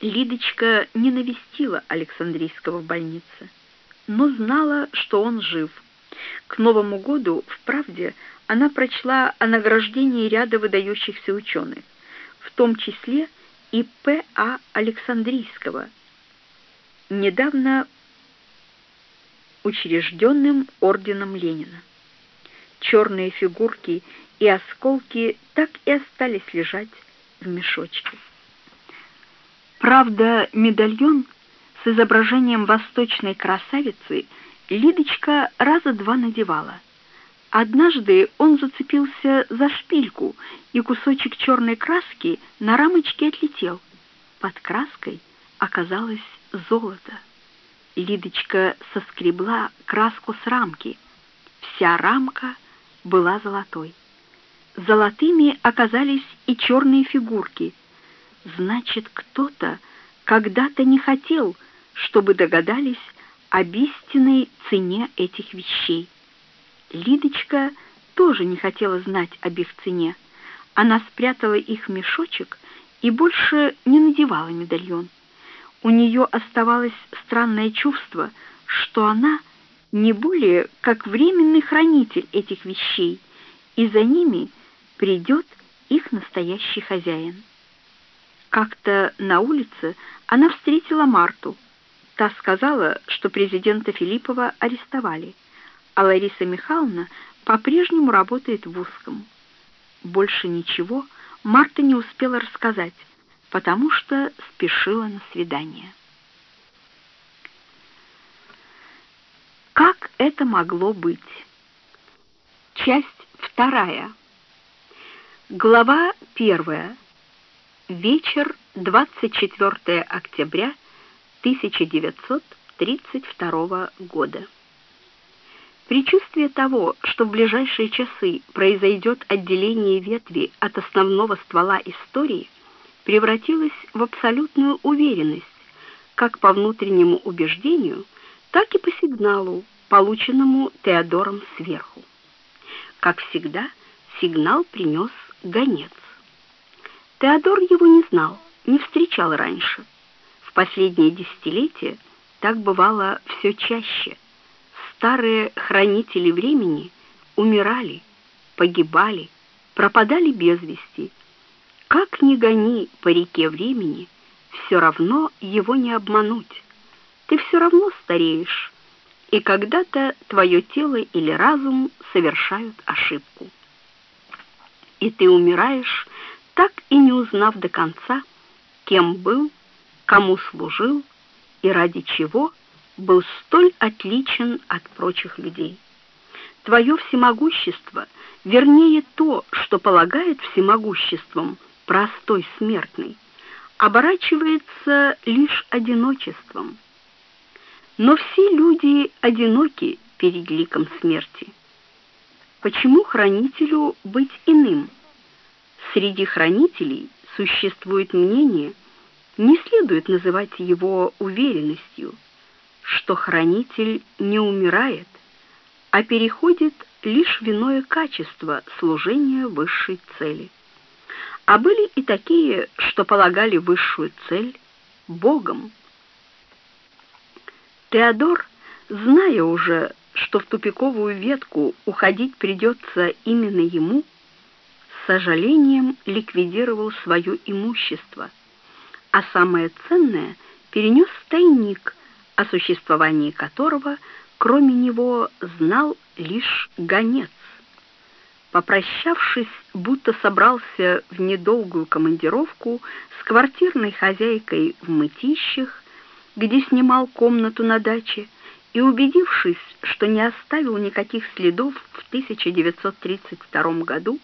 Лидочка не навестила Александрийского в больнице, но знала, что он жив. К Новому году, в «Правде», она прочла о награждении ряда выдающихся ученых, в том числе и П.А. Александрийского. Недавно учрежденным орденом Ленина. Черные фигурки и осколки так и остались лежать в мешочке. Правда, медальон с изображением восточной красавицы Лидочка раза два надевала. Однажды он зацепился за шпильку, и кусочек черной краски на рамочке отлетел. Под краской оказалось золото. Лидочка соскребла краску с рамки. Вся рамка была золотой. Золотыми оказались и черные фигурки. Значит, кто-то когда-то не хотел, чтобы догадались об истинной цене этих вещей. Лидочка тоже не хотела знать об их цене. Она спрятала их в мешочек и больше не надевала медальон. У нее оставалось странное чувство, что она не более как временный хранитель этих вещей, и за ними придет их настоящий хозяин. Как-то на улице она встретила Марту. Та сказала, что президента Филиппова арестовали, а Лариса Михайловна по-прежнему работает в узком. Больше ничего Марта не успела рассказать, потому что спешила на свидание. Как это могло быть? Часть вторая. Глава первая. Вечер 24 октября 1932 года. Причувствие того, что в ближайшие часы произойдет отделение ветви от основного ствола истории, превратилось в абсолютную уверенность, как по внутреннему убеждению, так и по сигналу, полученному Теодором сверху. Как всегда, сигнал принес гонец. Теодор его не знал, не встречал раньше. В последние десятилетия так бывало все чаще. Старые хранители времени умирали, погибали, пропадали без вести. Как ни гони по реке времени, все равно его не обмануть. Ты все равно стареешь, и когда-то твое тело или разум совершают ошибку. И ты умираешь, так и не узнав до конца, кем был, кому служил и ради чего был столь отличен от прочих людей. Твое всемогущество, вернее то, что полагает всемогуществом простой смертный, оборачивается лишь одиночеством. Но все люди одиноки перед ликом смерти. Почему хранителю быть иным? Среди хранителей существует мнение, не следует называть его уверенностью, что хранитель не умирает, а переходит лишь в иное качество служения высшей цели. А были и такие, что полагали высшую цель Богом. Теодор, зная уже, что в тупиковую ветку уходить придется именно ему, с сожалением ликвидировал свое имущество, а самое ценное перенес в тайник, о существовании которого кроме него знал лишь гонец. Попрощавшись, будто собрался в недолгую командировку с квартирной хозяйкой в Мытищах, где снимал комнату на даче, и убедившись, что не оставил никаких следов в 1932 году,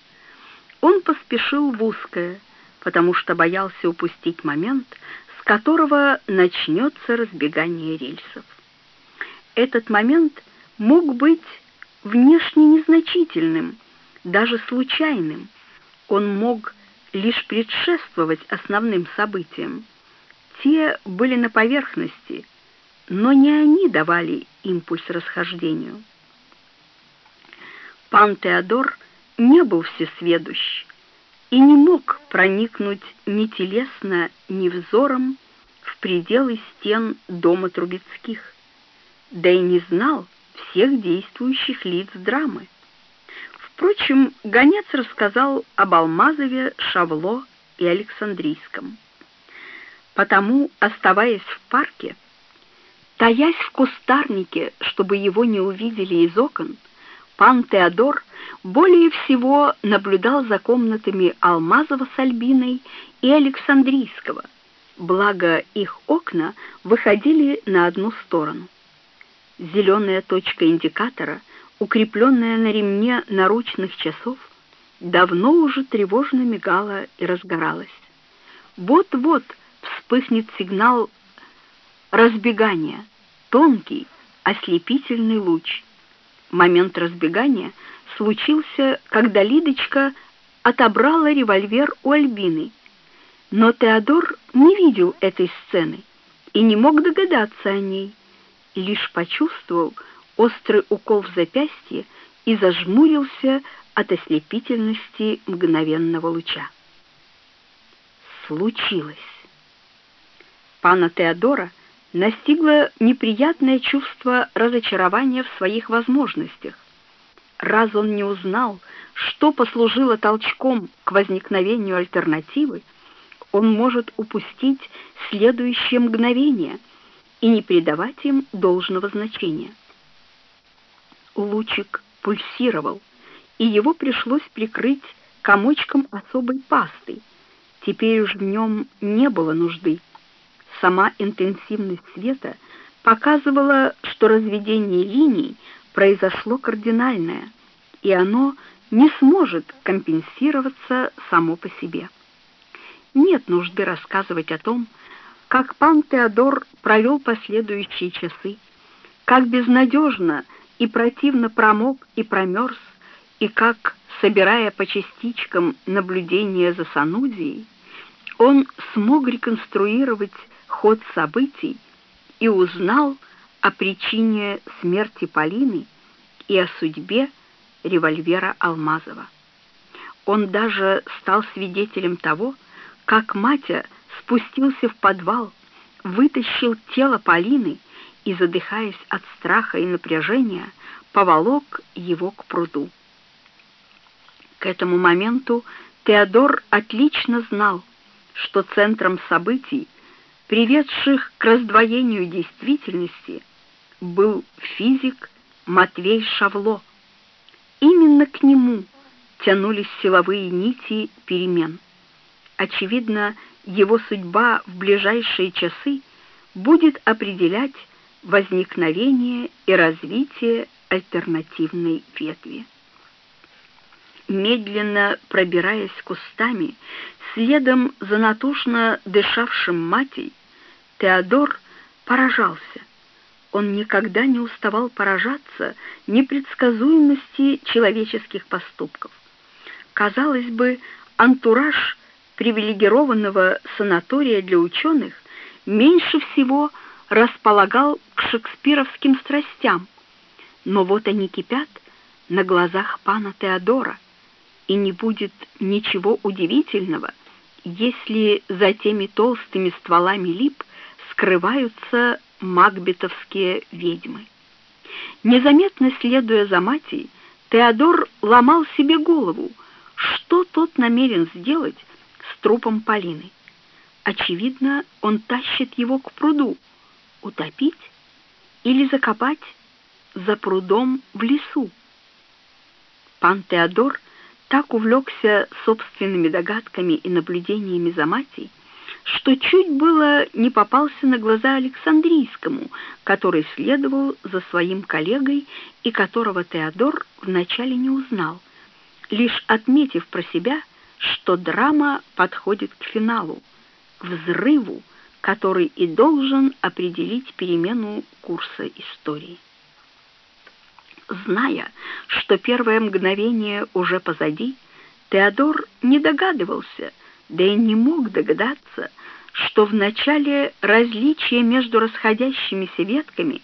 он поспешил в узкое, потому что боялся упустить момент, с которого начнется разбегание рельсов. Этот момент мог быть внешне незначительным, даже случайным. Он мог лишь предшествовать основным событиям. Те были на поверхности, но не они давали импульс расхождению. Пан Теодор не был всесведущ и не мог проникнуть ни телесно, ни взором в пределы стен дома Трубецких, да и не знал всех действующих лиц драмы. Впрочем, гонец рассказал об Алмазове, Шавло и Александрийском. Потому, оставаясь в парке, Таясь в кустарнике, чтобы его не увидели из окон, пан Теодор более всего наблюдал за комнатами Алмазова с Альбиной и Александрийского, благо их окна выходили на одну сторону. Зеленая точка индикатора, укрепленная на ремне наручных часов, давно уже тревожно мигала и разгоралась. Вот-вот вспыхнет сигнал разбегания, тонкий, ослепительный луч. Момент разбегания случился, когда Лидочка отобрала револьвер у Альбины. Но Теодор не видел этой сцены и не мог догадаться о ней, лишь почувствовал острый укол в запястье и зажмурился от ослепительности мгновенного луча. Случилось. Пана Теодора настигло неприятное чувство разочарования в своих возможностях. Раз он не узнал, что послужило толчком к возникновению альтернативы, он может упустить следующее мгновение и не придавать им должного значения. Лучик пульсировал, и его пришлось прикрыть комочком особой пасты. Теперь уж в нем не было нужды. Сама интенсивность света показывала, что разведение линий произошло кардинальное, и оно не сможет компенсироваться само по себе. Нет нужды рассказывать о том, как пан Теодор провел последующие часы, как безнадежно и противно промок и промерз, и как, собирая по частичкам наблюдения за Санудией, он смог реконструировать ход событий и узнал о причине смерти Полины и о судьбе револьвера Алмазова. Он даже стал свидетелем того, как Матя спустился в подвал, вытащил тело Полины и, задыхаясь от страха и напряжения, поволок его к пруду. К этому моменту Теодор отлично знал, что центром событий, приведших к раздвоению действительности, был физик Матвей Шавло. Именно к нему тянулись силовые нити перемен. Очевидно, его судьба в ближайшие часы будет определять возникновение и развитие альтернативной ветви. Медленно пробираясь кустами, следом за натушно дышавшим матей, Теодор поражался. Он никогда не уставал поражаться непредсказуемости человеческих поступков. Казалось бы, антураж привилегированного санатория для ученых меньше всего располагал к шекспировским страстям, но вот они кипят на глазах пана Теодора, и не будет ничего удивительного, если за теми толстыми стволами лип скрываются макбетовские ведьмы. Незаметно следуя за матей, Теодор ломал себе голову, что тот намерен сделать с трупом Полины. Очевидно, он тащит его к пруду, утопить или закопать за прудом в лесу. Пан Теодор так увлекся собственными догадками и наблюдениями за матей, что чуть было не попался на глаза Александрийскому, который следовал за своим коллегой и которого Теодор вначале не узнал, лишь отметив про себя, что драма подходит к финалу, к взрыву, который и должен определить перемену курса истории. Зная, что первое мгновение уже позади, Теодор не догадывался, да и не мог догадаться, что в начале различие между расходящимися ветками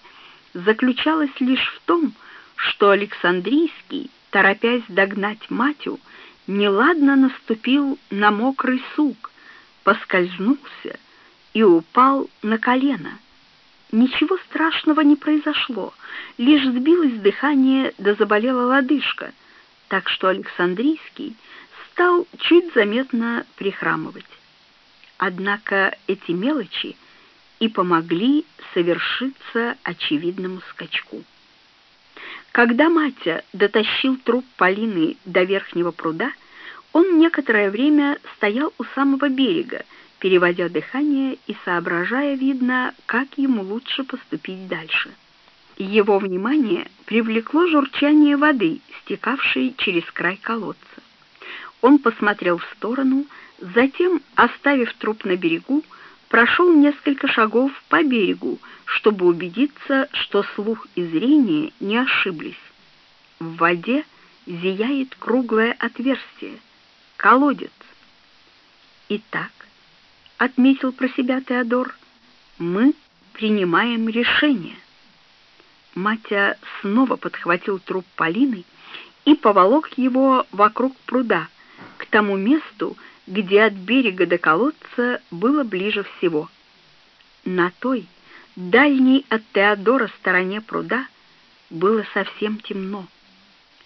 заключалось лишь в том, что Александрийский, торопясь догнать Матю, неладно наступил на мокрый сук, поскользнулся и упал на колено. Ничего страшного не произошло, лишь сбилось дыхание да заболела лодыжка, так что Александрийский стал чуть заметно прихрамывать. Однако эти мелочи и помогли совершиться очевидному скачку. Когда Матя дотащил труп Полины до верхнего пруда, он некоторое время стоял у самого берега, переводя дыхание и соображая, видно, как ему лучше поступить дальше. Его внимание привлекло журчание воды, стекавшей через край колодца. Он посмотрел в сторону, затем, оставив труп на берегу, прошел несколько шагов по берегу, чтобы убедиться, что слух и зрение не ошиблись. В воде зияет круглое отверстие, колодец. Итак, отметил про себя Теодор, мы принимаем решение. Матя снова подхватил труп Полины и поволок его вокруг пруда, к тому месту, где от берега до колодца было ближе всего. На той, дальней от Теодора стороне пруда, было совсем темно.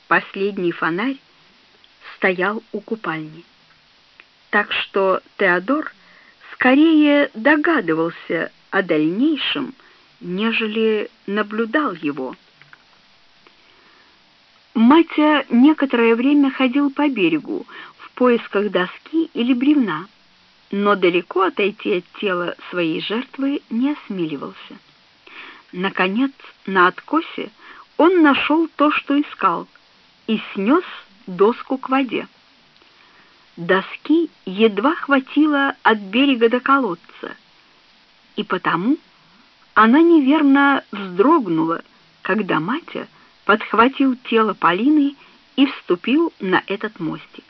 Последний фонарь стоял у купальни. Так что Теодор скорее догадывался о дальнейшем, нежели наблюдал его. Матя некоторое время ходил по берегу в поисках доски или бревна, но далеко отойти от тела своей жертвы не осмеливался. Наконец, на откосе он нашел то, что искал, и снес доску к воде. Доски едва хватило от берега до колодца, и потому она неверно вздрогнула, когда Матя подхватил тело Полины и вступил на этот мостик.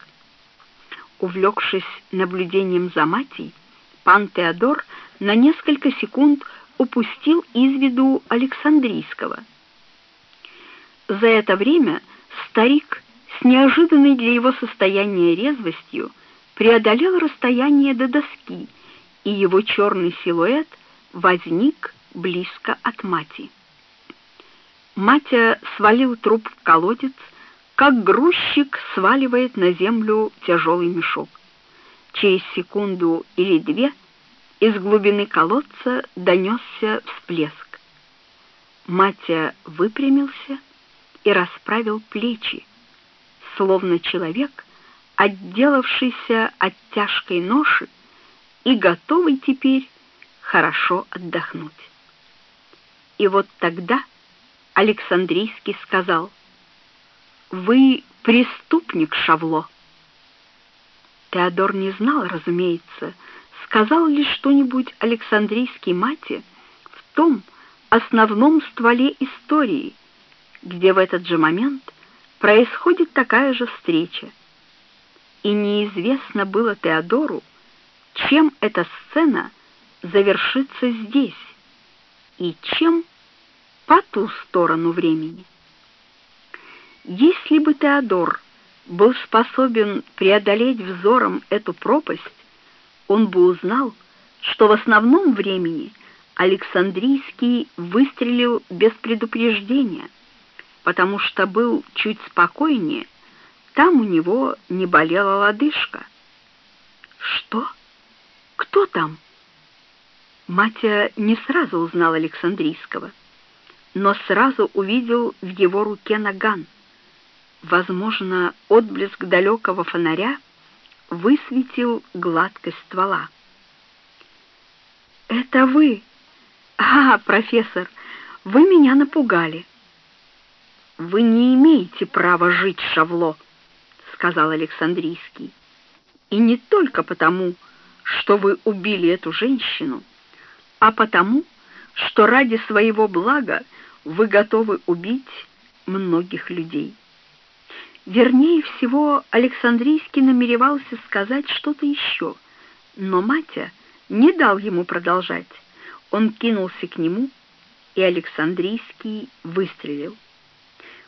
Увлекшись наблюдением за Матей, пан Теодор на несколько секунд упустил из виду Александрийского. За это время старик с неожиданной для его состояния резвостью преодолел расстояние до доски, и его черный силуэт возник близко от мати. Матя свалил труп в колодец, как грузчик сваливает на землю тяжелый мешок. Через секунду или две из глубины колодца донесся всплеск. Матя выпрямился и расправил плечи, словно человек, отделавшийся от тяжкой ноши и готовый теперь хорошо отдохнуть. И вот тогда Александрийский сказал, «Вы преступник, Шавло». Теодор не знал, разумеется, сказал ли что-нибудь Александрийский мате в том основном стволе истории, где в этот же момент происходит такая же встреча. И неизвестно было Теодору, чем эта сцена завершится здесь и чем по ту сторону времени. Если бы Теодор был способен преодолеть взором эту пропасть, он бы узнал, что в основном времени Александрийский выстрелил без предупреждения, потому что был чуть спокойнее, там у него не болела лодыжка. Что? Кто там? Матя не сразу узнал Александрийского, но сразу увидел в его руке наган. Возможно, отблеск далекого фонаря высветил гладкость ствола. «Это вы! А, профессор, вы меня напугали!» «Вы не имеете права жить, Шавло», — сказал Александрийский. «И не только потому, что вы убили эту женщину, а потому, что ради своего блага вы готовы убить многих людей». Вернее всего, Александрийский намеревался сказать что-то еще, но Матя не дал ему продолжать. Он кинулся к нему, и Александрийский выстрелил.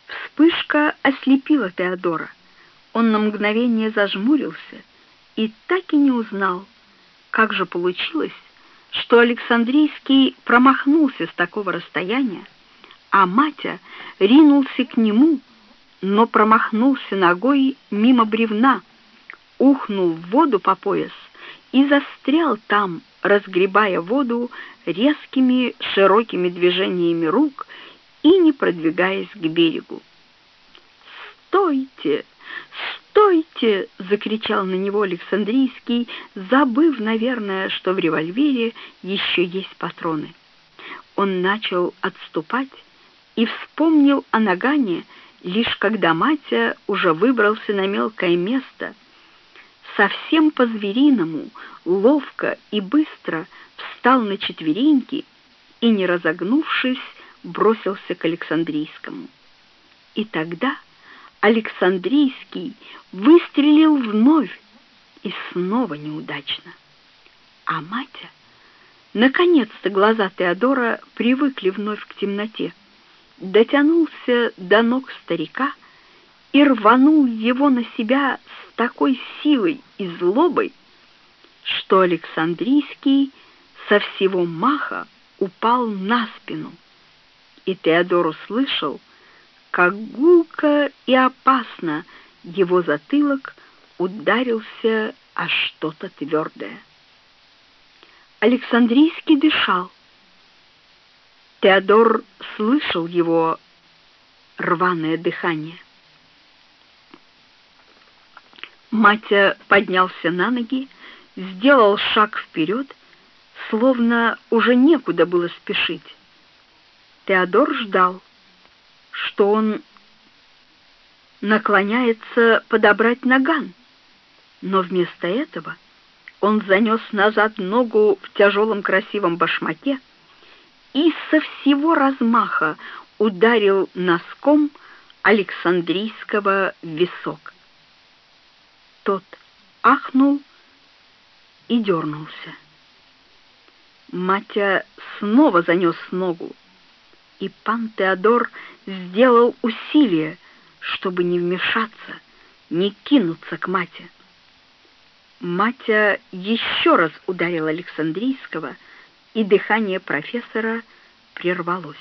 Вспышка ослепила Теодора. Он на мгновение зажмурился и так и не узнал, как же получилось, что Александрийский промахнулся с такого расстояния, а Матя ринулся к нему, но промахнулся ногой мимо бревна, ухнул в воду по пояс и застрял там, разгребая воду резкими широкими движениями рук и не продвигаясь к берегу. «Стойте! Стойте!» — закричал на него Александрийский, забыв, наверное, что в револьвере еще есть патроны. Он начал отступать и вспомнил о нагане, лишь когда Матя уже выбрался на мелкое место, совсем по-звериному, ловко и быстро встал на четвереньки и, не разогнувшись, бросился к Александрийскому. И тогда Александрийский выстрелил вновь и снова неудачно. А Матя, наконец-то глаза Теодора привыкли вновь к темноте, дотянулся до ног старика и рванул его на себя с такой силой и злобой, что Александрийский со всего маха упал на спину, и Теодор услышал, как гулко и опасно его затылок ударился о что-то твердое. Александрийский дышал. Теодор слышал его рваное дыхание. Матя поднялся на ноги, сделал шаг вперед, словно уже некуда было спешить. Теодор ждал что он наклоняется подобрать наган, но вместо этого он занес назад ногу в тяжелом красивом башмаке и со всего размаха ударил носком Александрийского висок. Тот ахнул и дернулся. Матя снова занес ногу, и пан Теодор сделал усилие, чтобы не вмешаться, не кинуться к Мате. Матя еще раз ударил Александрийского, и дыхание профессора прервалось.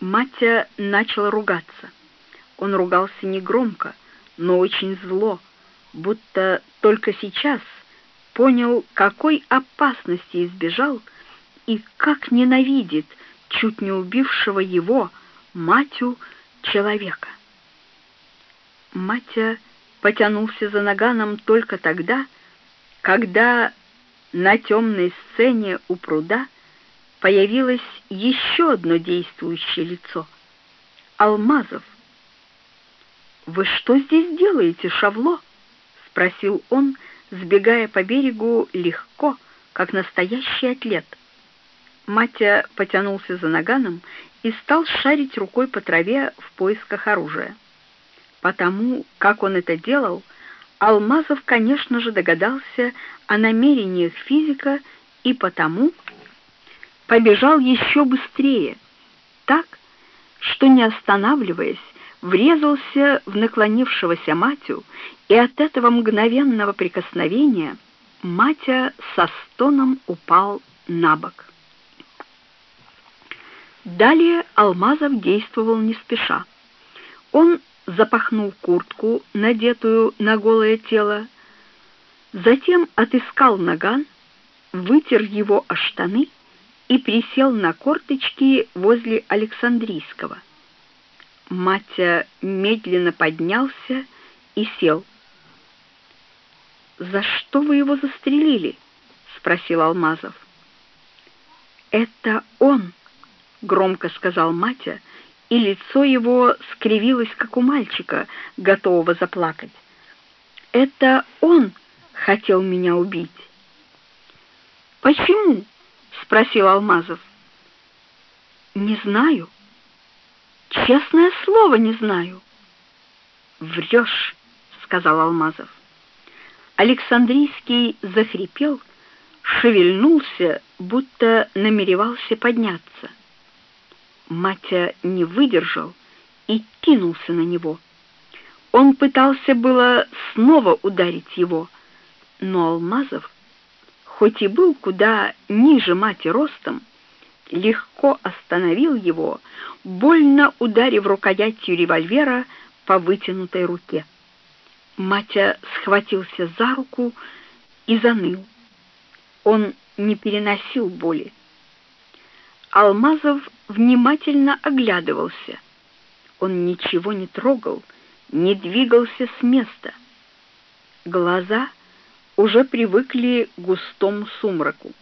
Матя начал ругаться. Он ругался негромко, но очень зло, будто только сейчас понял, какой опасности избежал и как ненавидит чуть не убившего его, Матю, человека. Матя потянулся за наганом только тогда, когда на темной сцене у пруда появилось еще одно действующее лицо — Алмазов. «Вы что здесь делаете, Шавло?» — спросил он, сбегая по берегу легко, как настоящий атлет. Матя потянулся за наганом и стал шарить рукой по траве в поисках оружия. Потому, как он это делал, Алмазов, конечно же, догадался о намерениях физика и потому побежал еще быстрее, так, что, не останавливаясь, врезался в наклонившегося Матю, и от этого мгновенного прикосновения Матя со стоном упал на бок. Далее Алмазов действовал не спеша. Он запахнул куртку, надетую на голое тело, затем отыскал наган, вытер его о штаны и присел на корточки возле Александрийского. Матя медленно поднялся и сел. «За что вы его застрелили?» — спросил Алмазов. «Это он!» — громко сказал Матя, и лицо его скривилось, как у мальчика, готового заплакать. «Это он хотел меня убить». «Почему?» — спросил Алмазов. «Не знаю. Честное слово, не знаю». «Врешь», — сказал Алмазов. Александрийский захрипел, шевельнулся, будто намеревался подняться. Матя не выдержал и кинулся на него. Он пытался было снова ударить его, но Алмазов, хоть и был куда ниже мати ростом, легко остановил его, больно ударив рукоятью револьвера по вытянутой руке. Матя схватился за руку и заныл. Он не переносил боли. Алмазов внимательно оглядывался. Он ничего не трогал, не двигался с места. Глаза уже привыкли к густому сумраку.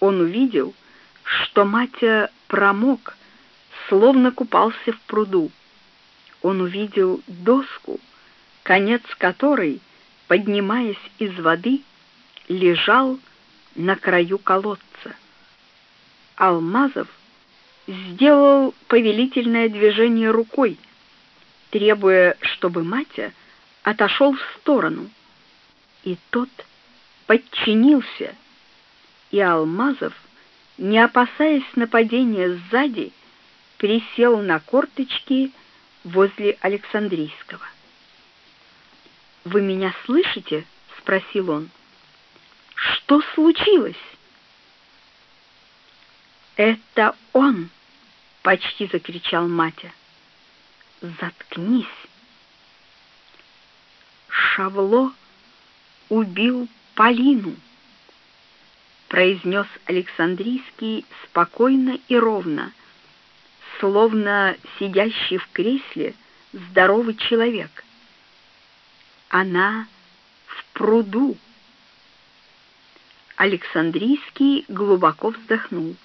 Он увидел, что Матя промок, словно купался в пруду. Он увидел доску, конец которой, поднимаясь из воды, лежал на краю колодца. Алмазов сделал повелительное движение рукой, требуя, чтобы Матя отошел в сторону. И тот подчинился, и Алмазов, не опасаясь нападения сзади, присел на корточки возле Александрийского. «Вы меня слышите?» — спросил он. «Что случилось?» «Это он!» — почти закричал Матя. «Заткнись!» Шавло убил Полину, произнес Александрийский спокойно и ровно, словно сидящий в кресле здоровый человек. Она в пруду. Александрийский глубоко вздохнул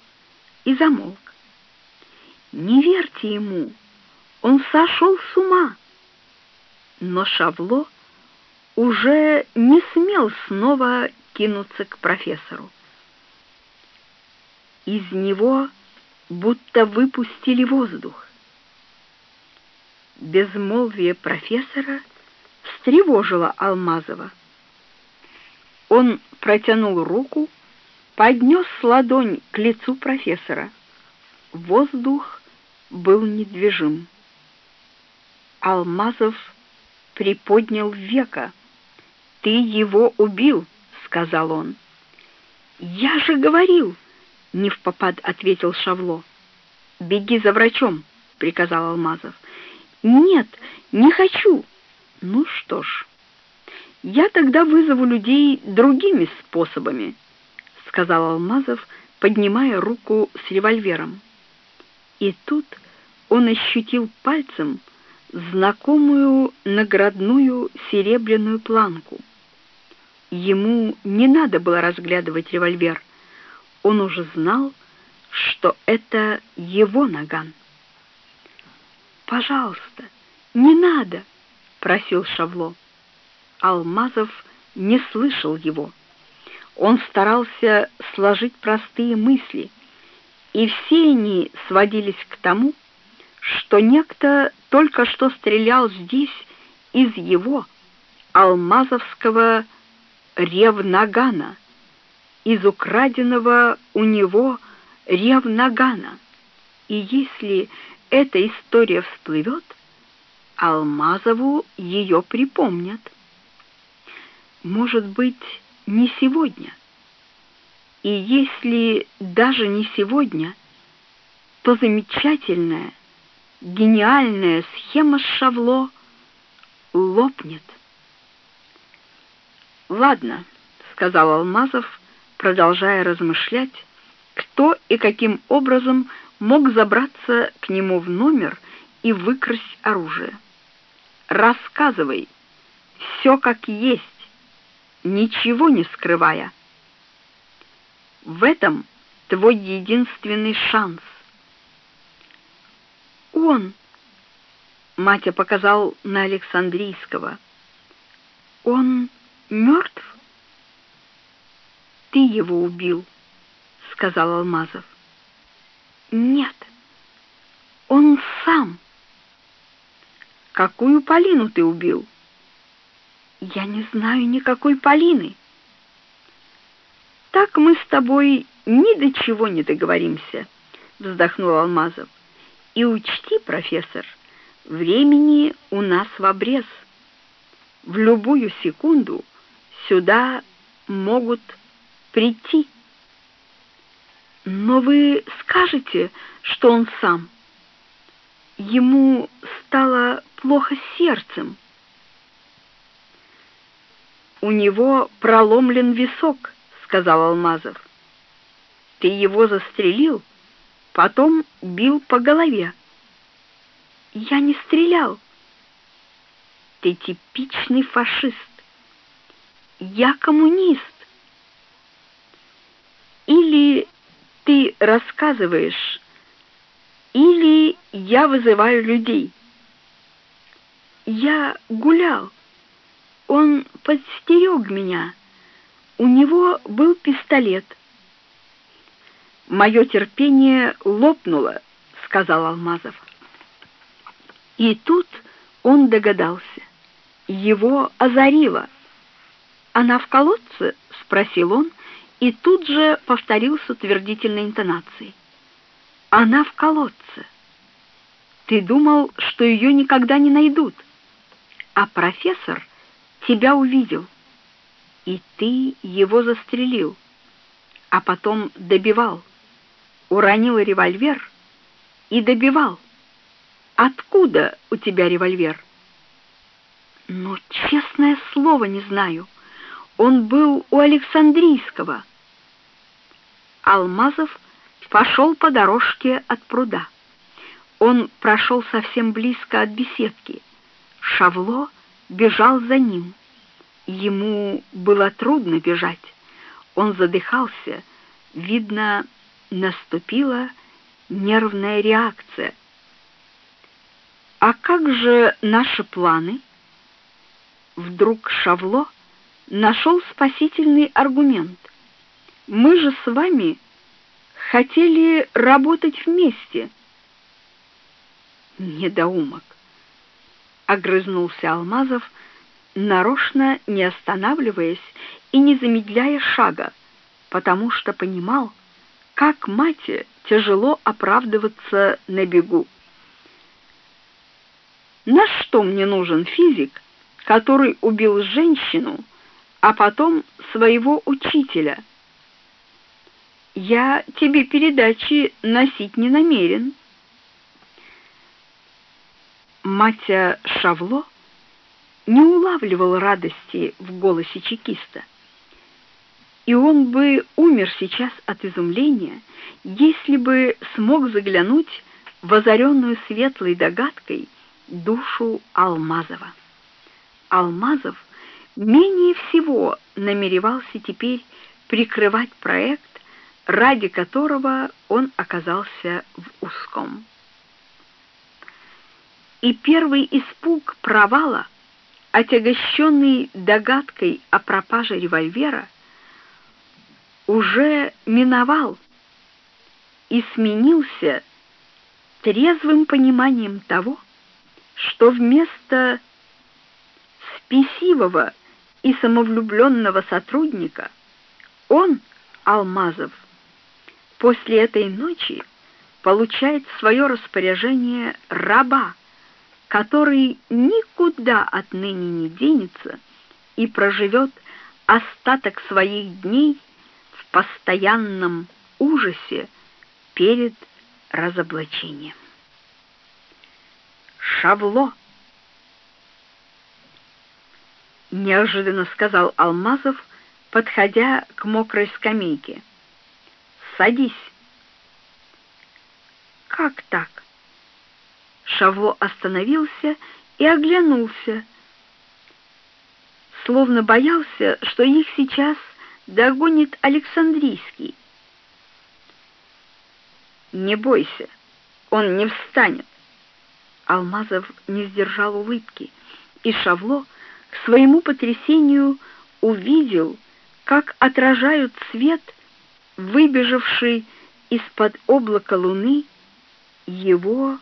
и замолк. Не верьте ему, он сошел с ума. Но Шавло уже не смел снова кинуться к профессору. Из него будто выпустили воздух. Безмолвие профессора встревожило Алмазова. Он протянул руку, поднес ладонь к лицу профессора. Воздух был недвижим. Алмазов приподнял века. «Ты его убил», — сказал он. «Я же говорил», — не в попад ответил Шавло. «Беги за врачом», — приказал Алмазов. «Нет, не хочу». «Ну что ж, я тогда вызову людей другими способами», — сказал Алмазов, поднимая руку с револьвером. И тут он ощутил пальцем знакомую наградную серебряную планку. Ему не надо было разглядывать револьвер. Он уже знал, что это его наган. «Пожалуйста, не надо!» — просил Шавло. Алмазов не слышал его. Он старался сложить простые мысли, и все они сводились к тому, что некто только что стрелял здесь из его алмазовского ревнагана, из украденного у него ревнагана. И если эта история всплывет, Алмазову ее припомнят. Может быть, не сегодня. И если даже не сегодня, то замечательная, гениальная схема Шавло лопнет. «Ладно», — сказал Алмазов, продолжая размышлять, кто и каким образом мог забраться к нему в номер и выкрасть оружие. «Рассказывай, все как есть, ничего не скрывая. В этом твой единственный шанс. Он, Матя показал на Александрийского, он мертв? Ты его убил, сказал Алмазов. Нет, он сам. Какую Полину ты убил? Я не знаю никакой Полины. Так мы с тобой ни до чего не договоримся, вздохнул Алмазов. И учти, профессор, времени у нас в обрез. В любую секунду сюда могут прийти. Но вы скажете, что он сам. Ему стало плохо сердцем. У него проломлен висок, сказал Алмазов. Ты его застрелил, потом бил по голове. Я не стрелял. Ты типичный фашист. Я коммунист. Или ты рассказываешь, или я вызываю людей. Я гулял. Он подстерег меня. У него был пистолет. Мое терпение лопнуло, сказал Алмазов. И тут он догадался. Его озарило. Она в колодце? спросил он и тут же повторил с утвердительной интонацией. Она в колодце. Ты думал, что ее никогда не найдут, а профессор тебя увидел, и ты его застрелил, а потом добивал, уронил револьвер и добивал. Откуда у тебя револьвер? Ну, честное слово, не знаю. Он был у Александрийского. Алмазов пошел по дорожке от пруда. Он прошел совсем близко от беседки. Шавло бежал за ним. Ему было трудно бежать. Он задыхался. Видно, наступила нервная реакция. А как же наши планы? Вдруг Шавло нашел спасительный аргумент. Мы же с вами хотели работать вместе. Недоумок. Огрызнулся Алмазов, нарочно не останавливаясь и не замедляя шага, потому что понимал, как мате тяжело оправдываться на бегу. На что мне нужен физик, который убил женщину, а потом своего учителя? Я тебе передачи носить не намерен. Матя Шавло не улавливал радости в голосе чекиста. И он бы умер сейчас от изумления, если бы смог заглянуть в озаренную светлой догадкой душу Алмазова. Алмазов менее всего намеревался теперь прикрывать проект, ради которого он оказался в узком. И первый испуг провала, отягощенный догадкой о пропаже револьвера, уже миновал и сменился трезвым пониманием того, что вместо спесивого и самовлюбленного сотрудника он, Алмазов, после этой ночи получает в свое распоряжение раба, который никуда отныне не денется и проживет остаток своих дней в постоянном ужасе перед разоблачением. Шавло неожиданно сказал Алмазов, подходя к мокрой скамейке. Садись. Как так? Шавло остановился и оглянулся, словно боялся, что их сейчас догонит Александрийский. Не бойся, он не встанет. Алмазов не сдержал улыбки, и Шавло к своему потрясению увидел, как отражают свет, выбежавший из-под облака луны, его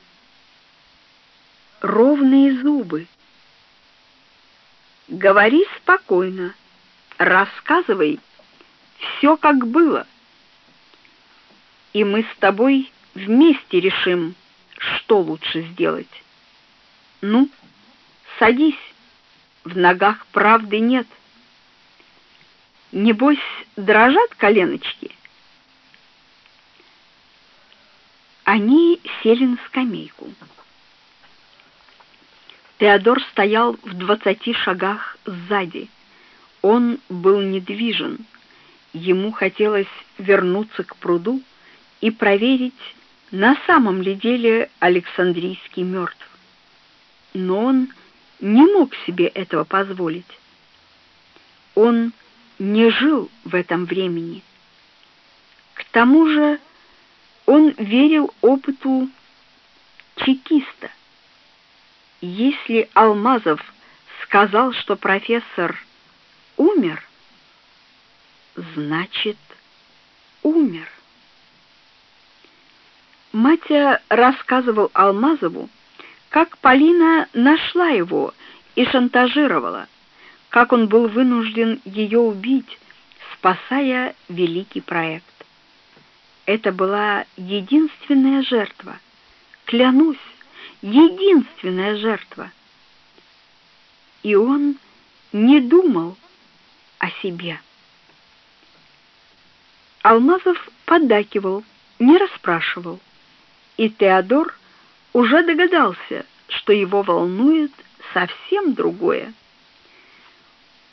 ровные зубы. Говори спокойно, рассказывай все, как было, и мы с тобой вместе решим, что лучше сделать. Ну, садись, в ногах правды нет. Небось, дрожат коленочки. Они сели на скамейку. Теодор стоял в двадцати шагах сзади. Он был недвижен, Ему хотелось вернуться к пруду и проверить, на самом ли деле Александрийский мертв. Но он не мог себе этого позволить. Он не жил в этом времени. К тому же он верил опыту чекиста. Если Алмазов сказал, что профессор умер, значит, умер. Матя рассказывал Алмазову, как Полина нашла его и шантажировала, как он был вынужден ее убить, спасая великий проект. Это была единственная жертва. Клянусь, единственная жертва. И он не думал о себе. Алмазов поддакивал, не расспрашивал. И Теодор уже догадался, что его волнует совсем другое.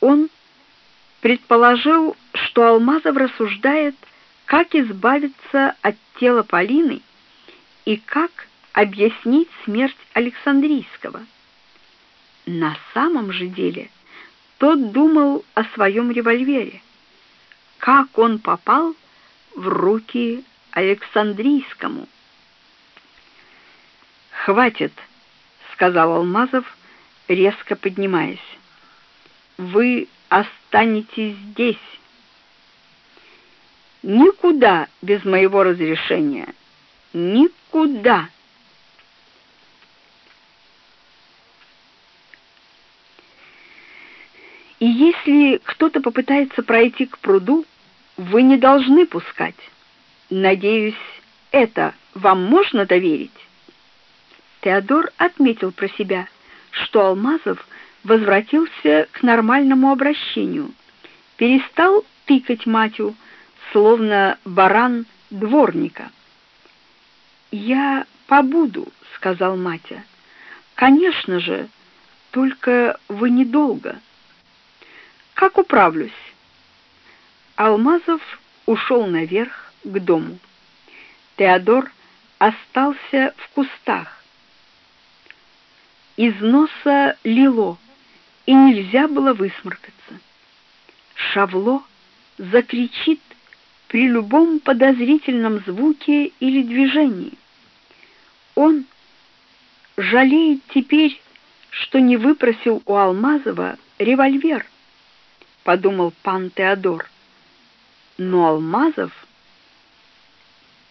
Он предположил, что Алмазов рассуждает, как избавиться от тела Полины и как объяснить смерть Александрийского. На самом же деле тот думал о своем револьвере. Как он попал в руки Александрийскому? «Хватит», — сказал Алмазов, резко поднимаясь. «Вы останетесь здесь. Никуда без моего разрешения. Никуда». И если кто-то попытается пройти к пруду, вы не должны пускать. Надеюсь, это вам можно доверить? Теодор отметил про себя, что Алмазов возвратился к нормальному обращению, перестал тыкать матью, словно баран дворника. «Я побуду», — сказал Матя. «Конечно же, только вы недолго». «Как управлюсь?» Алмазов ушел наверх к дому. Теодор остался в кустах, из носа лило, и нельзя было высморкаться. Шавло закричит при любом подозрительном звуке или движении. Он жалеет теперь, что не выпросил у Алмазова револьвер, подумал пан Теодор. Но Алмазов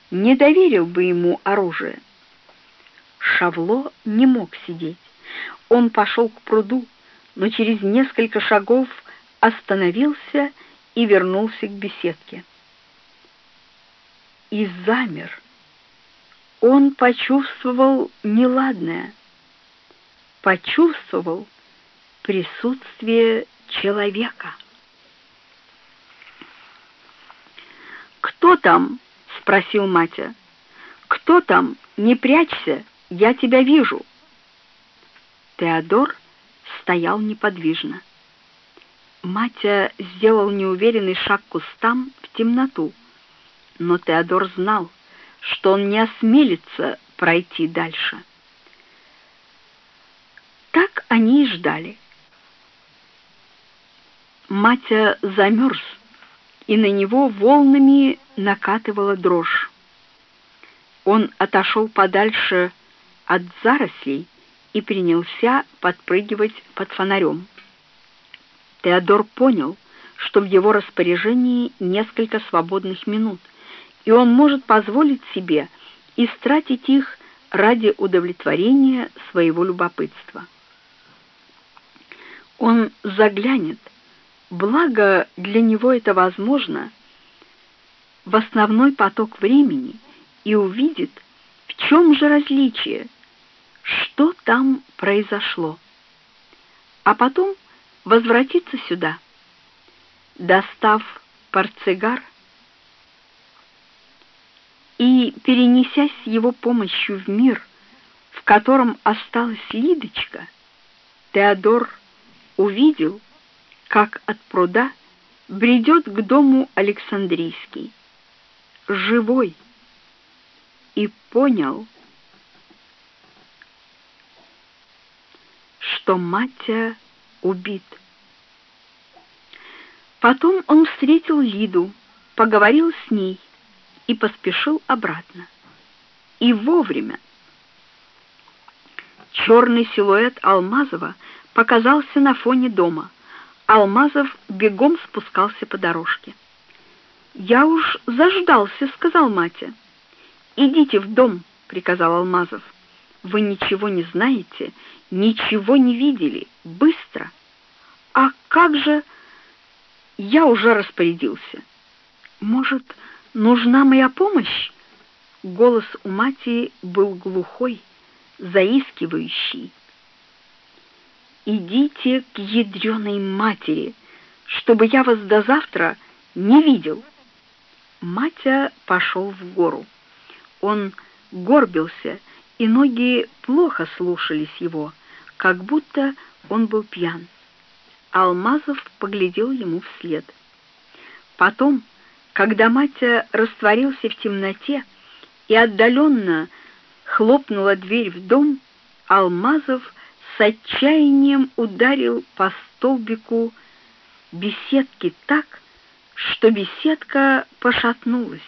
не доверил бы ему оружие. Шавло не мог сидеть. Он пошел к пруду, но через несколько шагов остановился и вернулся к беседке. И замер. Он почувствовал неладное. Почувствовал присутствие человека. «Кто там?» — спросил Матя. «Кто там? Не прячься, я тебя вижу». Теодор стоял неподвижно. Матя сделал неуверенный шаг к кустам в темноту, но Теодор знал, что он не осмелится пройти дальше. Так они и ждали. Матя замерз, и на него волнами накатывала дрожь. Он отошел подальше от зарослей и принялся подпрыгивать под фонарем. Теодор понял, что в его распоряжении несколько свободных минут, и он может позволить себе истратить их ради удовлетворения своего любопытства. Он заглянет, благо для него это возможно, в основной поток времени и увидит, в чем же различие – что там произошло. А потом возвратиться сюда. Достав портсигар и перенесясь с его помощью в мир, в котором осталась Лидочка, Теодор увидел, как от пруда бредет к дому Александрийский, живой, и понял, что Матя убит. Потом он встретил Лиду, поговорил с ней и поспешил обратно. И вовремя. Черный силуэт Алмазова показался на фоне дома. Алмазов бегом спускался по дорожке. «Я уж заждался», — сказал Матя. «Идите в дом», — приказал Алмазов. «Вы ничего не знаете, ничего не видели. Быстро!» «А как же...» «Я уже распорядился». «Может, нужна моя помощь?» Голос у Мати был глухой, заискивающий. «Идите к ядреной матери, чтобы я вас до завтра не видел». Матя пошел в гору. Он горбился, и ноги плохо слушались его, как будто он был пьян. Алмазов поглядел ему вслед. Потом, когда Матя растворился в темноте и отдаленно хлопнула дверь в дом, Алмазов с отчаянием ударил по столбику беседки так, что беседка пошатнулась.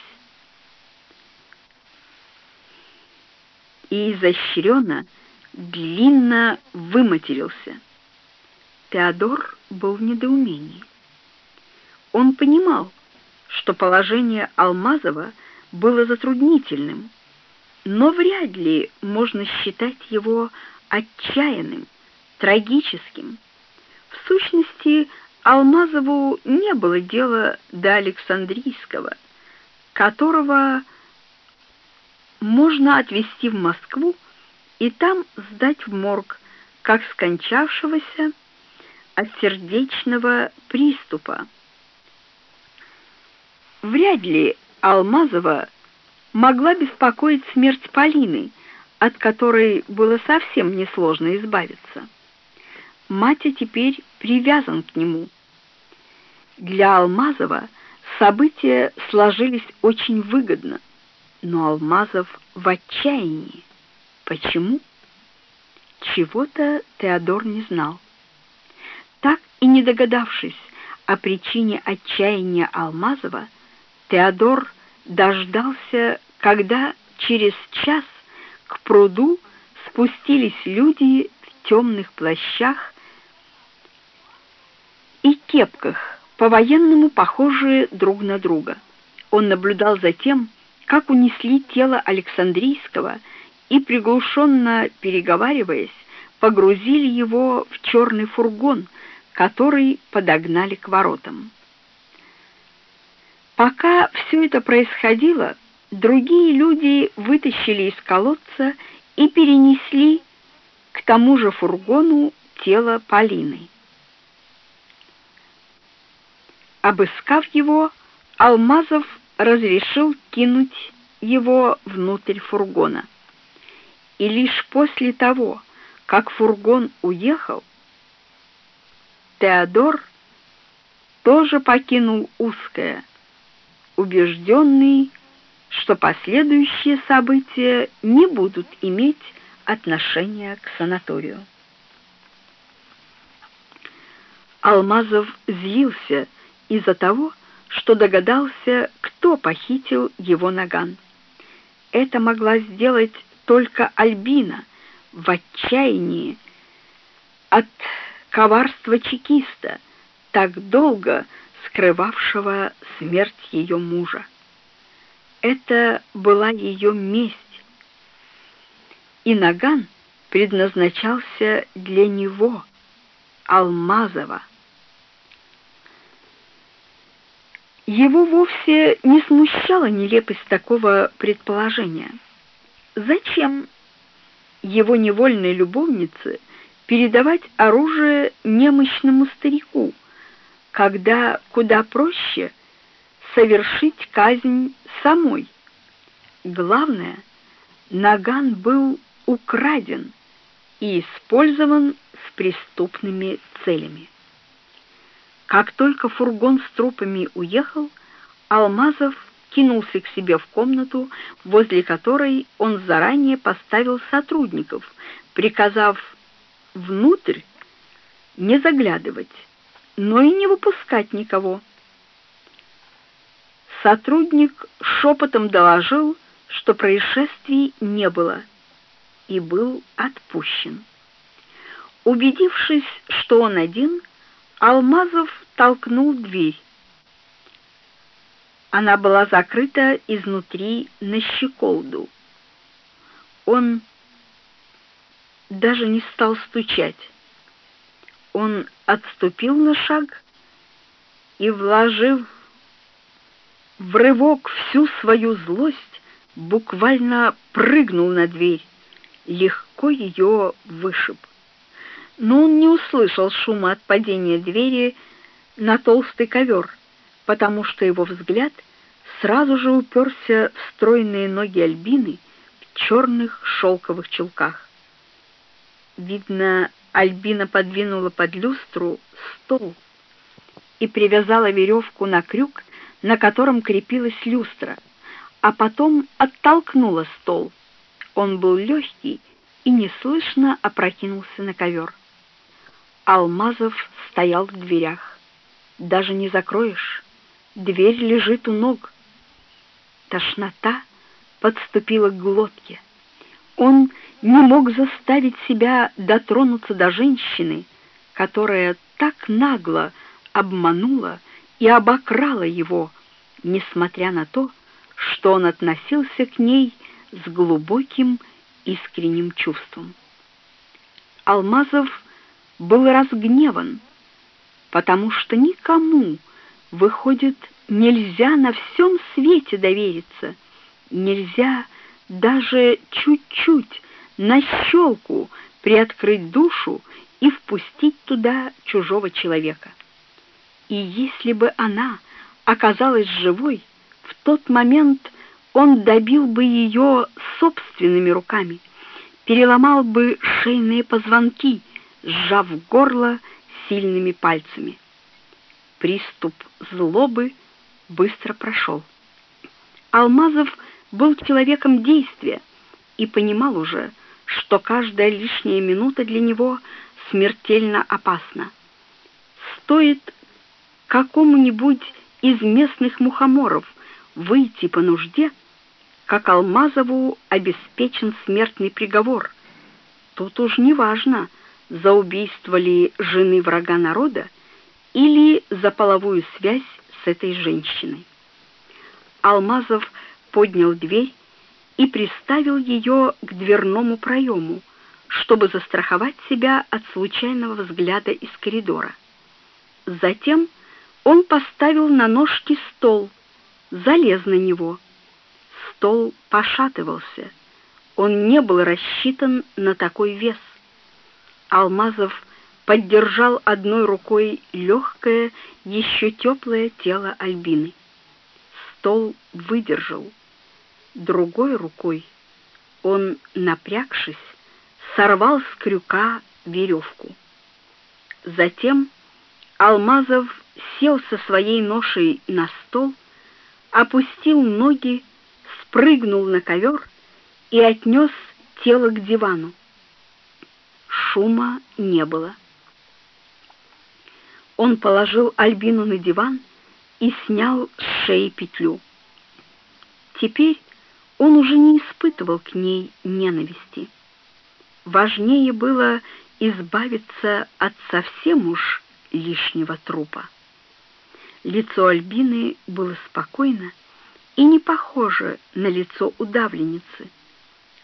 и изощренно, длинно выматерился. Теодор был в недоумении. Он понимал, что положение Алмазова было затруднительным, но вряд ли можно считать его отчаянным, трагическим. В сущности, Алмазову не было дела до Александрийского, которого можно отвезти в Москву и там сдать в морг, как скончавшегося от сердечного приступа. Вряд ли Алмазова могла беспокоить смерть Полины, от которой было совсем несложно избавиться. Матя теперь привязан к нему. Для Алмазова события сложились очень выгодно — но Алмазов в отчаянии. Почему? Чего-то Теодор не знал. Так и не догадавшись о причине отчаяния Алмазова, Теодор дождался, когда через час к пруду спустились люди в темных плащах и кепках, по-военному похожие друг на друга. Он наблюдал за тем, как унесли тело Александрийского и, приглушенно переговариваясь, погрузили его в черный фургон, который подогнали к воротам. Пока все это происходило, другие люди вытащили из колодца и перенесли к тому же фургону тело Полины. Обыскав его, Алмазов разрешил кинуть его внутрь фургона. И лишь после того, как фургон уехал, Теодор тоже покинул узкое, убежденный, что последующие события не будут иметь отношения к санаторию. Алмазов злился из-за того, что догадался, кто похитил его наган. Это могла сделать только Альбина в отчаянии от коварства чекиста, так долго скрывавшего смерть ее мужа. Это была ее месть. И наган предназначался для него, Алмазова. Его вовсе не смущала нелепость такого предположения. Зачем его невольной любовнице передавать оружие немощному старику, когда куда проще совершить казнь самой? Главное, наган был украден и использован с преступными целями. Как только фургон с трупами уехал, Алмазов кинулся к себе в комнату, возле которой он заранее поставил сотрудников, приказав внутрь не заглядывать, но и не выпускать никого. Сотрудник шепотом доложил, что происшествий не было, и был отпущен. Убедившись, что он один, Алмазов толкнул дверь. Она была закрыта изнутри на щеколду. Он даже не стал стучать. Он отступил на шаг и, вложив в рывок всю свою злость, буквально прыгнул на дверь, легко ее вышиб. Но он не услышал шума от падения двери на толстый ковер, потому что его взгляд сразу же уперся в стройные ноги Альбины в черных шелковых чулках. Видно, Альбина подвинула под люстру стол и привязала веревку на крюк, на котором крепилась люстра, а потом оттолкнула стол. Он был легкий и неслышно опрокинулся на ковер. Алмазов стоял в дверях. Даже не закроешь. Дверь лежит у ног. Тошнота подступила к глотке. Он не мог заставить себя дотронуться до женщины, которая так нагло обманула и обокрала его, несмотря на то, что он относился к ней с глубоким искренним чувством. Алмазов был разгневан, потому что никому, выходит, нельзя на всем свете довериться, нельзя даже чуть-чуть на щелку приоткрыть душу и впустить туда чужого человека. И если бы она оказалась живой, в тот момент он добил бы ее собственными руками, переломал бы шейные позвонки, сжав горло сильными пальцами. Приступ злобы быстро прошел. Алмазов был человеком действия и понимал уже, что каждая лишняя минута для него смертельно опасна. Стоит какому-нибудь из местных мухоморов выйти по нужде, как Алмазову обеспечен смертный приговор. Тут уж не важно, за убийство ли жены врага народа или за половую связь с этой женщиной. Алмазов поднял дверь и приставил ее к дверному проему, чтобы застраховать себя от случайного взгляда из коридора. Затем он поставил на ножки стол, залез на него. Стол пошатывался. Он не был рассчитан на такой вес. Алмазов поддержал одной рукой легкое, еще теплое тело Альбины. Стол выдержал. Другой рукой он, напрягшись, сорвал с крюка веревку. Затем Алмазов сел со своей ношей на стол, опустил ноги, спрыгнул на ковер и отнес тело к дивану. Шума не было. Он положил Альбину на диван и снял с шеи петлю. Теперь он уже не испытывал к ней ненависти. Важнее было избавиться от совсем уж лишнего трупа. Лицо Альбины было спокойно и не похоже на лицо удавленницы.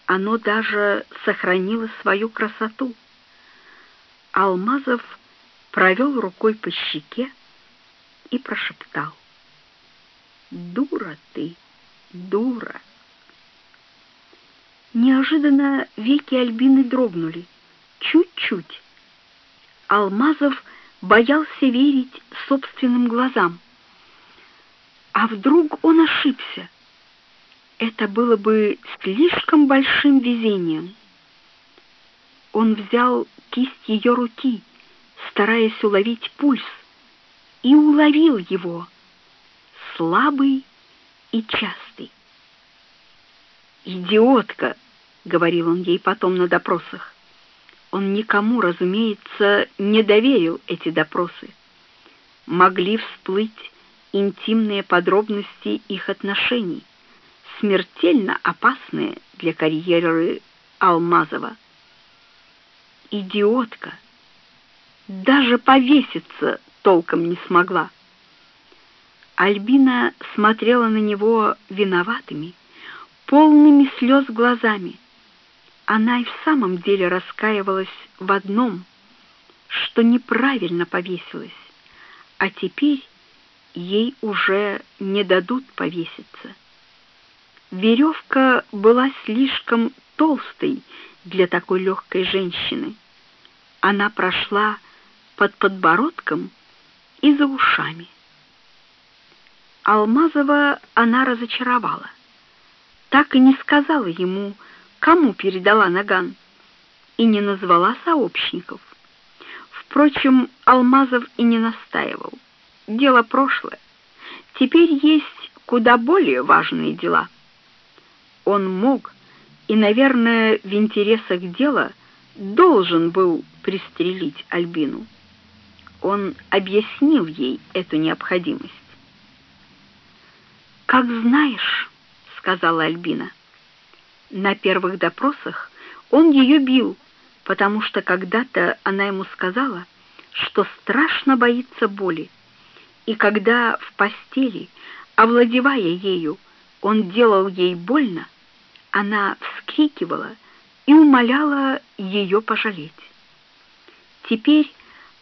Оно даже сохранило свою красоту. Алмазов провел рукой по щеке и прошептал: "Дура ты, дура". Неожиданно веки Альбины дрогнули, чуть-чуть. Алмазов боялся верить собственным глазам. А вдруг он ошибся? Это было бы слишком большим везением. Он взял кисть ее руки, стараясь уловить пульс, и уловил его, слабый и частый. «Идиотка!» — говорил он ей потом на допросах. Он никому, разумеется, не доверил эти допросы. Могли всплыть интимные подробности их отношений, смертельно опасные для карьеры Алмазова. Идиотка! Даже повеситься толком не смогла. Альбина смотрела на него виноватыми, полными слез глазами. Она и в самом деле раскаивалась в одном, что неправильно повесилась, а теперь ей уже не дадут повеситься. Веревка была слишком толстой для такой легкой женщины. Она прошла под подбородком и за ушами. Алмазова она разочаровала. Так и не сказала ему, кому передала наган, и не назвала сообщников. Впрочем, Алмазов и не настаивал. Дело прошлое. Теперь есть куда более важные дела. Он мог и, наверное, в интересах дела должен был пристрелить Альбину. Он объяснил ей эту необходимость. «Как знаешь», — сказала Альбина. На первых допросах он ее бил, потому что когда-то она ему сказала, что страшно боится боли, и когда в постели, овладевая ею, он делал ей больно, она вскрикивала и умоляла ее пожалеть. Теперь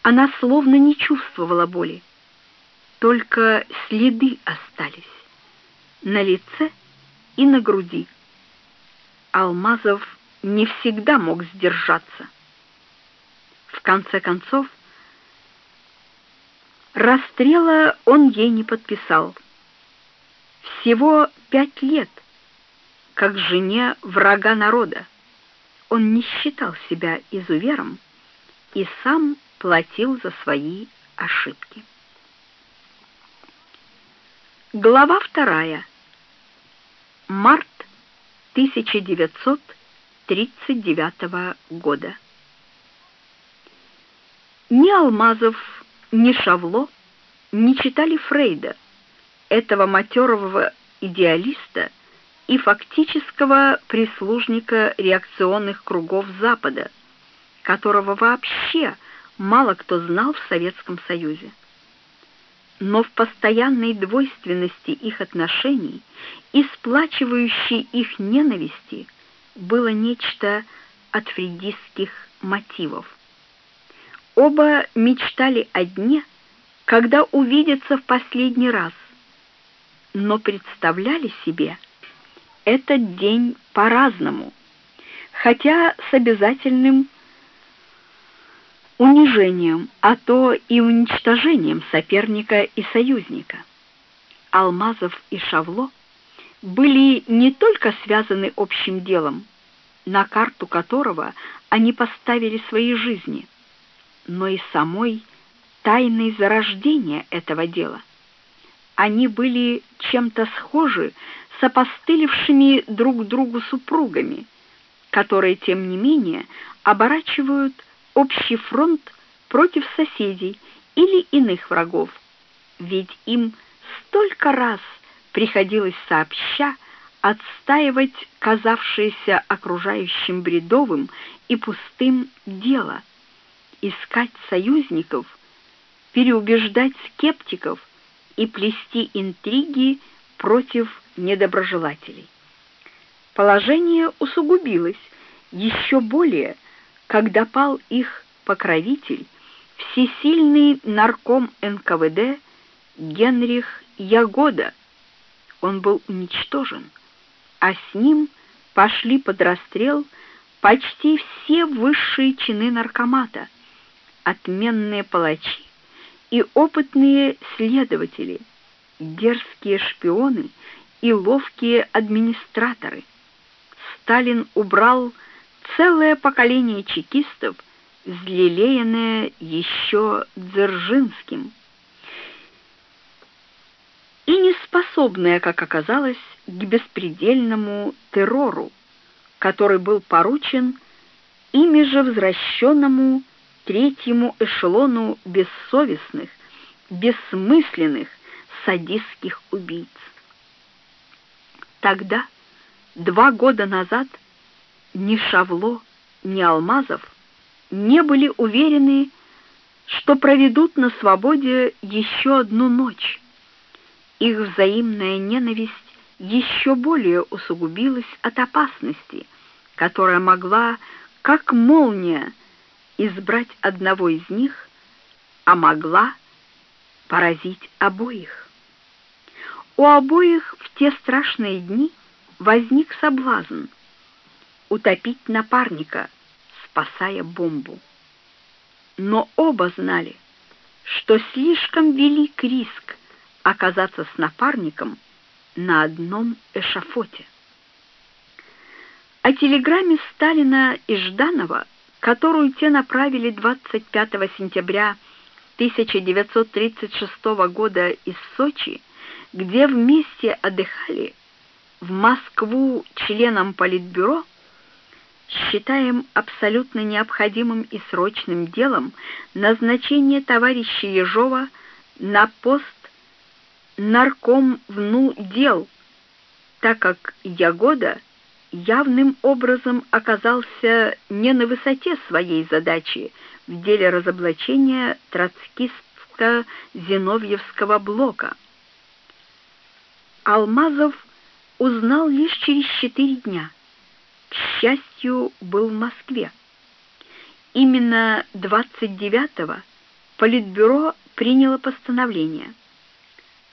она словно не чувствовала боли. Только следы остались на лице и на груди. Алмазов не всегда мог сдержаться. В конце концов, расстрела он ей не подписал. Всего пять лет — как жене врага народа. Он не считал себя изувером и сам платил за свои ошибки. Глава вторая. Март 1939 года. Ни Алмазов, ни Шавло не читали Фрейда, этого матерого идеалиста, и фактического прислужника реакционных кругов Запада, которого вообще мало кто знал в Советском Союзе. Но в постоянной двойственности их отношений и сплачивающей их ненависти было нечто от фрейдистских мотивов. Оба мечтали о дне, когда увидятся в последний раз, но представляли себе, этот день по-разному, хотя с обязательным унижением, а то и уничтожением соперника и союзника. Алмазов и Шавло были не только связаны общим делом, на карту которого они поставили свои жизни, но и самой тайной зарождения этого дела. Они были чем-то схожи с опостылевшими друг другу супругами, которые, тем не менее, оборачивают общий фронт против соседей или иных врагов, ведь им столько раз приходилось сообща отстаивать казавшееся окружающим бредовым и пустым дело, искать союзников, переубеждать скептиков и плести интриги против недоброжелателей. Положение усугубилось еще более, когда пал их покровитель, всесильный нарком НКВД Генрих Ягода. Он был уничтожен, а с ним пошли под расстрел почти все высшие чины наркомата, отменные палачи и опытные следователи, дерзкие шпионы и ловкие администраторы. Сталин убрал целое поколение чекистов, взлелеянное еще Дзержинским. способная, как оказалось, к беспредельному террору, который был поручен ими же возвращенному третьему эшелону бессовестных, бессмысленных, садистских убийц. Тогда, два года назад, ни Шавло, ни Алмазов не были уверены, что проведут на свободе еще одну ночь. Их взаимная ненависть еще более усугубилась от опасности, которая могла, как молния, избрать одного из них, а могла поразить обоих. У обоих в те страшные дни возник соблазн утопить напарника, спасая бомбу. Но оба знали, что слишком велик риск оказаться с напарником на одном эшафоте. О телеграмме Сталина и Жданова, которую те направили 25 сентября 1936 года из Сочи, где вместе отдыхали, в Москву членам Политбюро, считаем абсолютно необходимым и срочным делом назначение товарища Ежова на пост нарком вну дел, так как Ягода явным образом оказался не на высоте своей задачи в деле разоблачения троцкистско-зиновьевского блока. Алмазов узнал лишь через четыре дня. К счастью, был в Москве. Именно 29-го Политбюро приняло постановление –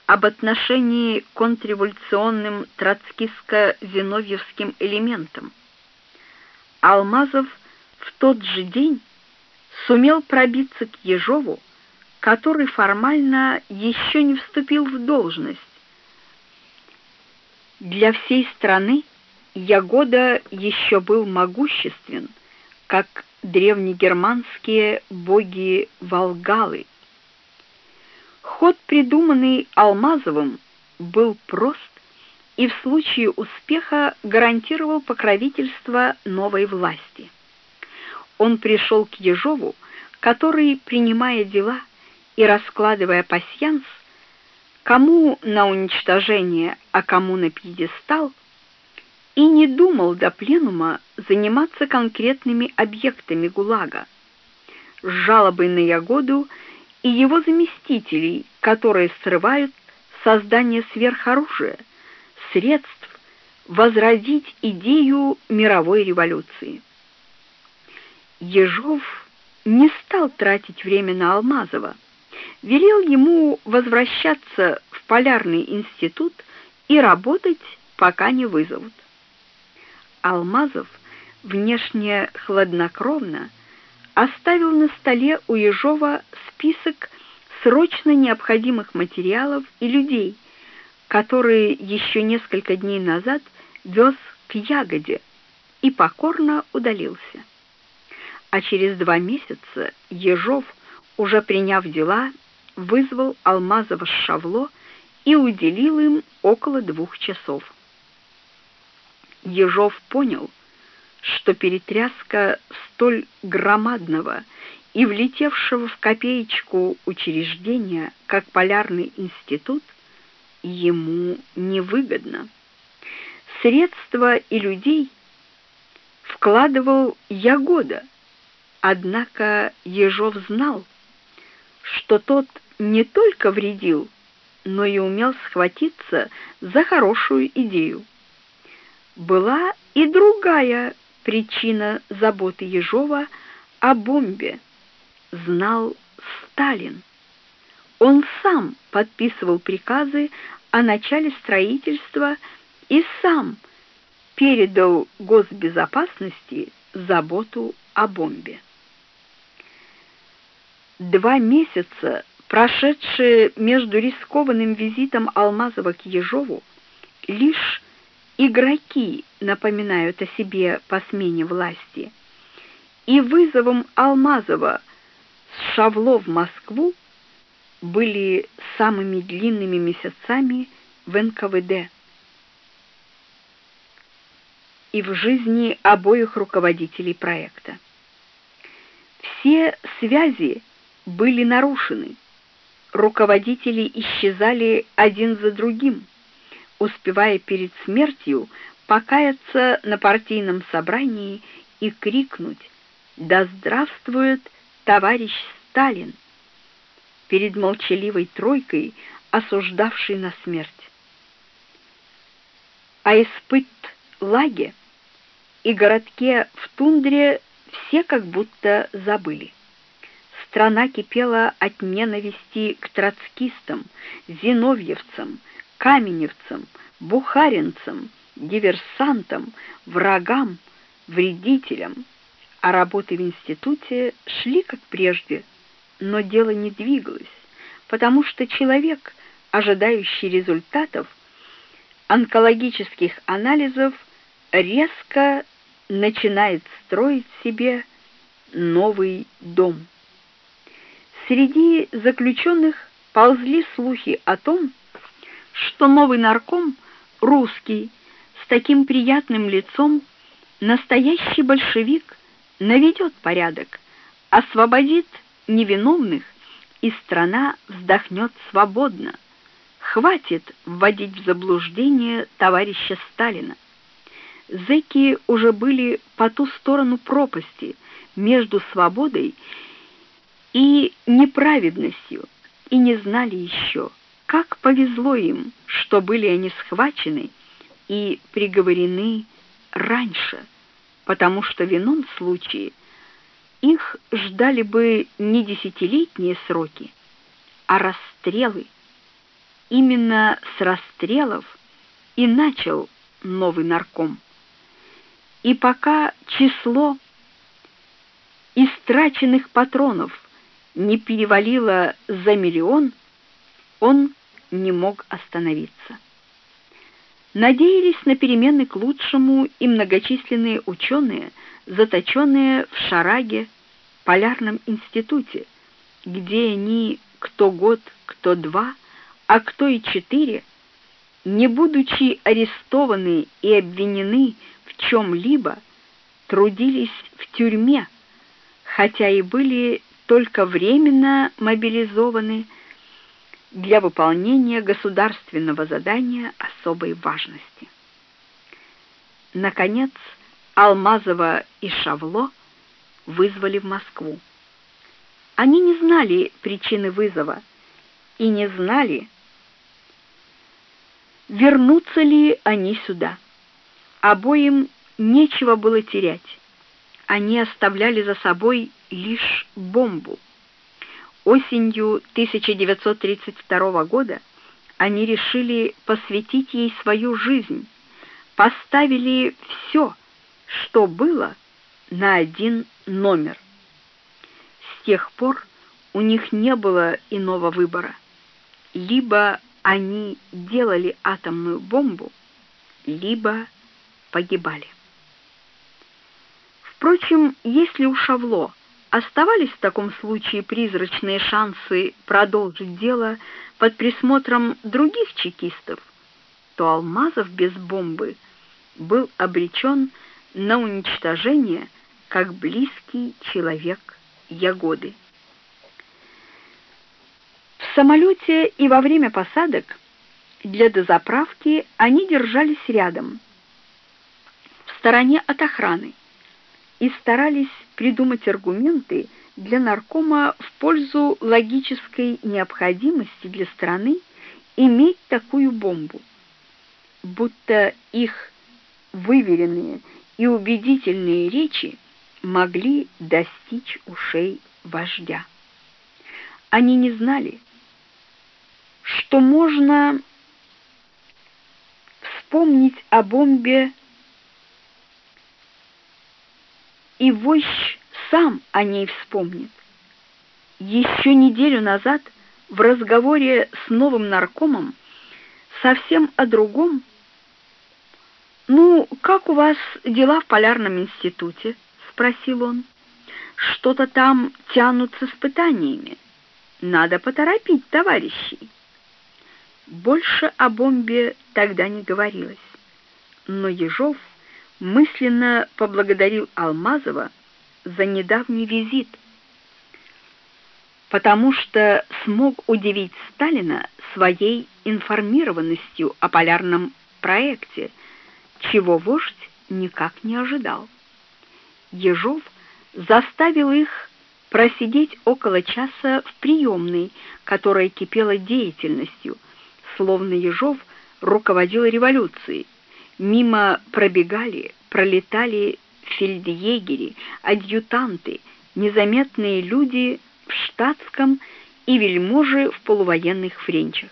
об отношении к контрреволюционным троцкистско-зиновьевским элементам. Алмазов в тот же день сумел пробиться к Ежову, который формально еще не вступил в должность. Для всей страны Ягода еще был могуществен, как древнегерманские боги Волгалы – Ход, придуманный Алмазовым, был прост и в случае успеха гарантировал покровительство новой власти. Он пришел к Ежову, который, принимая дела и раскладывая пасьянс, кому на уничтожение, а кому на пьедестал, и не думал до пленума заниматься конкретными объектами ГУЛАГа. С жалобой на Ягоду и его заместителей, которые срывают создание сверхоружия, средств возродить идею мировой революции. Ежов не стал тратить время на Алмазова, велел ему возвращаться в Полярный институт и работать, пока не вызовут. Алмазов внешне хладнокровно оставил на столе у Ежова список срочно необходимых материалов и людей, которые еще несколько дней назад вез к ягоде и покорно удалился. А через два месяца Ежов, уже приняв дела, вызвал Алмазова с Шавло и уделил им около двух часов. Ежов понял, что перетряска столь громадного и влетевшего в копеечку учреждения, как Полярный институт, ему невыгодно. Средства и людей вкладывал Ягода, однако Ежов знал, что тот не только вредил, но и умел схватиться за хорошую идею. Была и другая Причина заботы Ежова о бомбе знал Сталин. Он сам подписывал приказы о начале строительства и сам передал госбезопасности заботу о бомбе. Два месяца, прошедшие между рискованным визитом Алмазова к Ежову, лишь игроки напоминают о себе по смене власти, и вызовом Алмазова с Шавло в Москву были самыми длинными месяцами в НКВД и в жизни обоих руководителей проекта. Все связи были нарушены. Руководители исчезали один за другим, успевая перед смертью покаяться на партийном собрании и крикнуть «Да здравствует товарищ Сталин!» перед молчаливой тройкой, осуждавшей на смерть. А испыт лаге и городке в тундре все как будто забыли. Страна кипела от ненависти к троцкистам, зиновьевцам, каменевцам, бухаринцам, диверсантам, врагам, вредителям, а работы в институте шли как прежде, но дело не двигалось, потому что человек, ожидающий результатов, онкологических анализов, резко начинает строить себе новый дом. Среди заключенных ползли слухи о том, что новый нарком русский с таким приятным лицом, настоящий большевик, наведет порядок, освободит невиновных, и страна вздохнет свободно. Хватит вводить в заблуждение товарища Сталина. Зэки уже были по ту сторону пропасти между свободой и неправедностью и не знали еще, как повезло им, что были они схвачены и приговорены раньше, потому что в ином случае их ждали бы не десятилетние сроки, а расстрелы. Именно с расстрелов и начал новый нарком. И пока число истраченных патронов не перевалило за миллион, он не мог остановиться. Надеялись на перемены к лучшему и многочисленные ученые, заточенные в Шараге, Полярном институте, где они кто год, кто два, а кто и четыре, не будучи арестованы и обвинены в чем-либо, трудились в тюрьме, хотя и были только временно мобилизованы для выполнения государственного задания особой важности. Наконец, Алмазова и Шавло вызвали в Москву. Они не знали причины вызова и не знали, вернутся ли они сюда. Обоим нечего было терять. Они оставляли за собой лишь бомбу. Осенью 1932 года они решили посвятить ей свою жизнь, поставили все, что было, на один номер. С тех пор у них не было иного выбора. Либо они делали атомную бомбу, либо погибали. Впрочем, если у Шавло оставались в таком случае призрачные шансы продолжить дело под присмотром других чекистов, то Алмазов без бомбы был обречен на уничтожение как близкий человек Ягоды. В самолете и во время посадок для дозаправки они держались рядом, в стороне от охраны, и старались придумать аргументы для наркома в пользу логической необходимости для страны иметь такую бомбу, будто их выверенные и убедительные речи могли достичь ушей вождя. Они не знали, что можно вспомнить о бомбе и вождь сам о ней вспомнит. Еще неделю назад в разговоре с новым наркомом совсем о другом. Ну, как у вас дела в полярном институте? спросил он. Что-то там тянут с испытаниями. Надо поторопить товарищей. Больше о бомбе тогда не говорилось. Но Ежов мысленно поблагодарил Алмазова за недавний визит, потому что смог удивить Сталина своей информированностью о полярном проекте, чего вождь никак не ожидал. Ежов заставил их просидеть около часа в приемной, которая кипела деятельностью, словно Ежов руководил революцией. Мимо пробегали, пролетали фельдъегери, адъютанты, незаметные люди в штатском и вельможи в полувоенных френчах.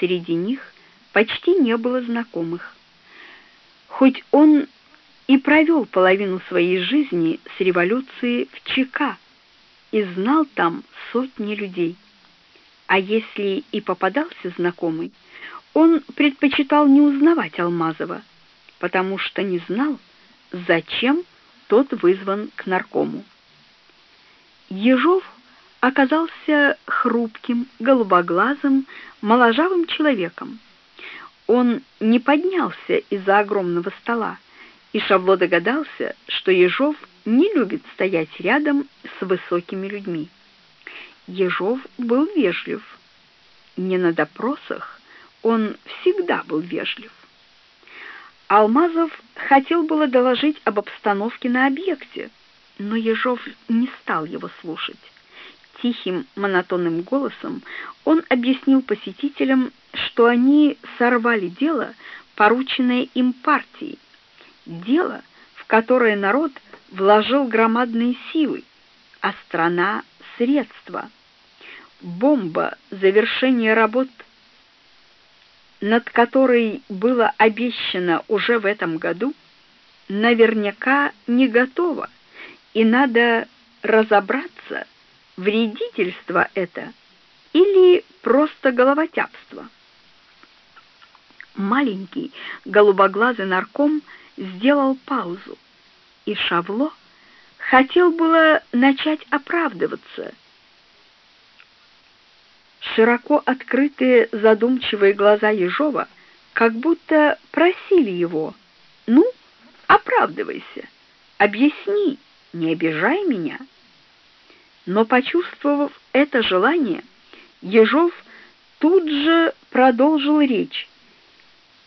Среди них почти не было знакомых. Хоть он и провел половину своей жизни с революции в ЧК и знал там сотни людей. А если и попадался знакомый, он предпочитал не узнавать Алмазова, потому что не знал, зачем тот вызван к наркому. Ежов оказался хрупким, голубоглазым, моложавым человеком. Он не поднялся из-за огромного стола, и Шавло догадался, что Ежов не любит стоять рядом с высокими людьми. Ежов был вежлив. Не на допросах, он всегда был вежлив. Алмазов хотел было доложить об обстановке на объекте, но Ежов не стал его слушать. Тихим, монотонным голосом он объяснил посетителям, что они сорвали дело, порученное им партией, дело, в которое народ вложил громадные силы, а страна — средства. Бомба завершения работ, над которой было обещано уже в этом году, наверняка не готова, и надо разобраться, вредительство это или просто головотяпство. Маленький голубоглазый нарком сделал паузу, и Шавло хотел было начать оправдываться. Широко открытые задумчивые глаза Ежова как будто просили его: "Ну, оправдывайся, объясни, не обижай меня". Но почувствовав это желание, Ежов тут же продолжил речь,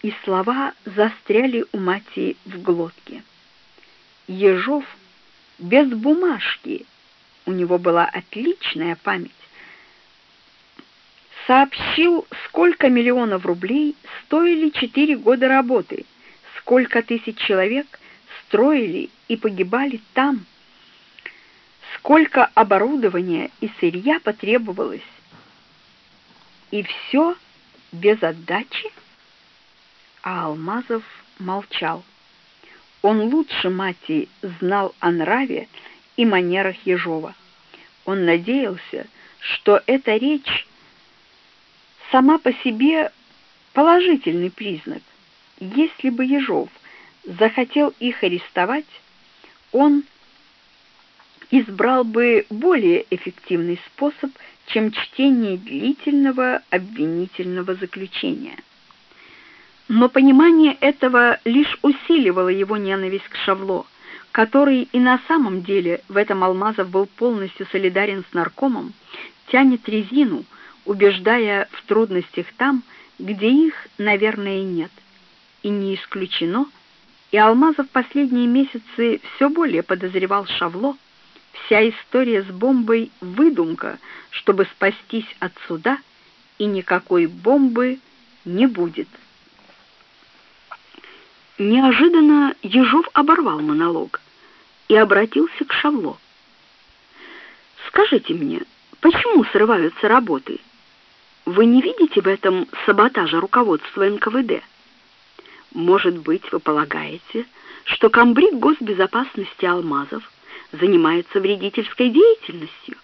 и слова застряли у мати в глотке. Ежов без бумажки, у него была отличная память, сообщил, сколько миллионов рублей стоили четыре года работы, сколько тысяч человек строили и погибали там, сколько оборудования и сырья потребовалось. И все без отдачи? А Алмазов молчал. Он лучше мати знал о нраве и манерах Ежова. Он надеялся, что эта речь сама по себе положительный признак. Если бы Ежов захотел их арестовать, он избрал бы более эффективный способ, чем чтение длительного обвинительного заключения. Но понимание этого лишь усиливало его ненависть к Шавло, который и на самом деле в этом Алмазов был полностью солидарен с наркомом, тянет резину, убеждая в трудностях там, где их, наверное, нет. И не исключено, и Алмазов последние месяцы все более подозревал Шавло, Вся история с бомбой — выдумка, чтобы спастись от суда, и никакой бомбы не будет. Неожиданно Ежов оборвал монолог и обратился к Шавло. «Скажите мне, почему срываются работы? Вы не видите в этом саботажа руководства НКВД? Может быть, вы полагаете, что комбриг госбезопасности Алмазов — занимается вредительской деятельностью.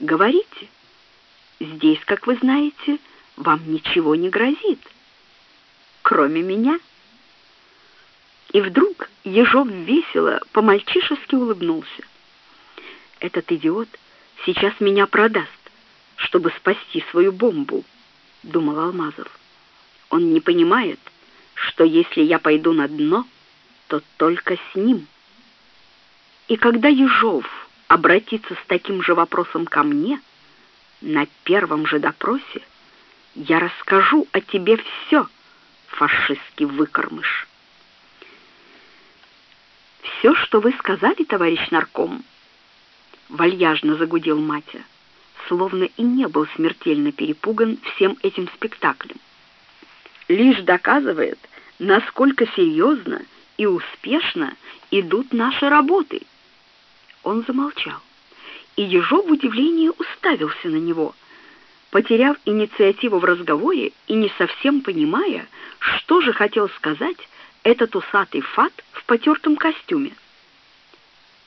Говорите. Здесь, как вы знаете, вам ничего не грозит, кроме меня. И вдруг Ежов весело, по-мальчишески улыбнулся. Этот идиот сейчас меня продаст, чтобы спасти свою бомбу. — думал Алмазов. «Он не понимает, что если я пойду на дно, то только с ним». И когда Ежов обратится с таким же вопросом ко мне, на первом же допросе я расскажу о тебе все, фашистский выкормыш. Все, что вы сказали, товарищ нарком, вальяжно загудел Матя, словно и не был смертельно перепуган всем этим спектаклем. Лишь доказывает, насколько серьезно и успешно идут наши работы. Он замолчал, и Ежов в удивлении уставился на него, потеряв инициативу в разговоре и не совсем понимая, что же хотел сказать этот усатый фат в потертом костюме.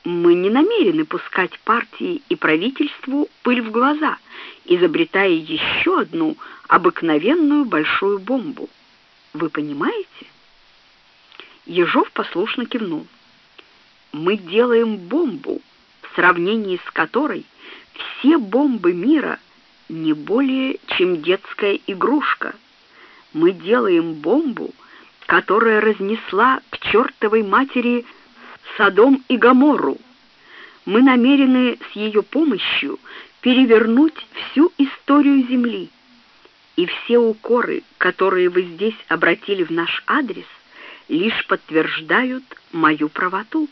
Мы не намерены пускать партии и правительству пыль в глаза, изобретая еще одну обыкновенную большую бомбу. Вы понимаете? Ежов послушно кивнул. Мы делаем бомбу, в сравнении с которой все бомбы мира не более, чем детская игрушка. Мы делаем бомбу, которая разнесла к чертовой матери Содом и Гоморру. Мы намерены с ее помощью перевернуть всю историю Земли. И все укоры, которые вы здесь обратили в наш адрес, лишь подтверждают мою правоту.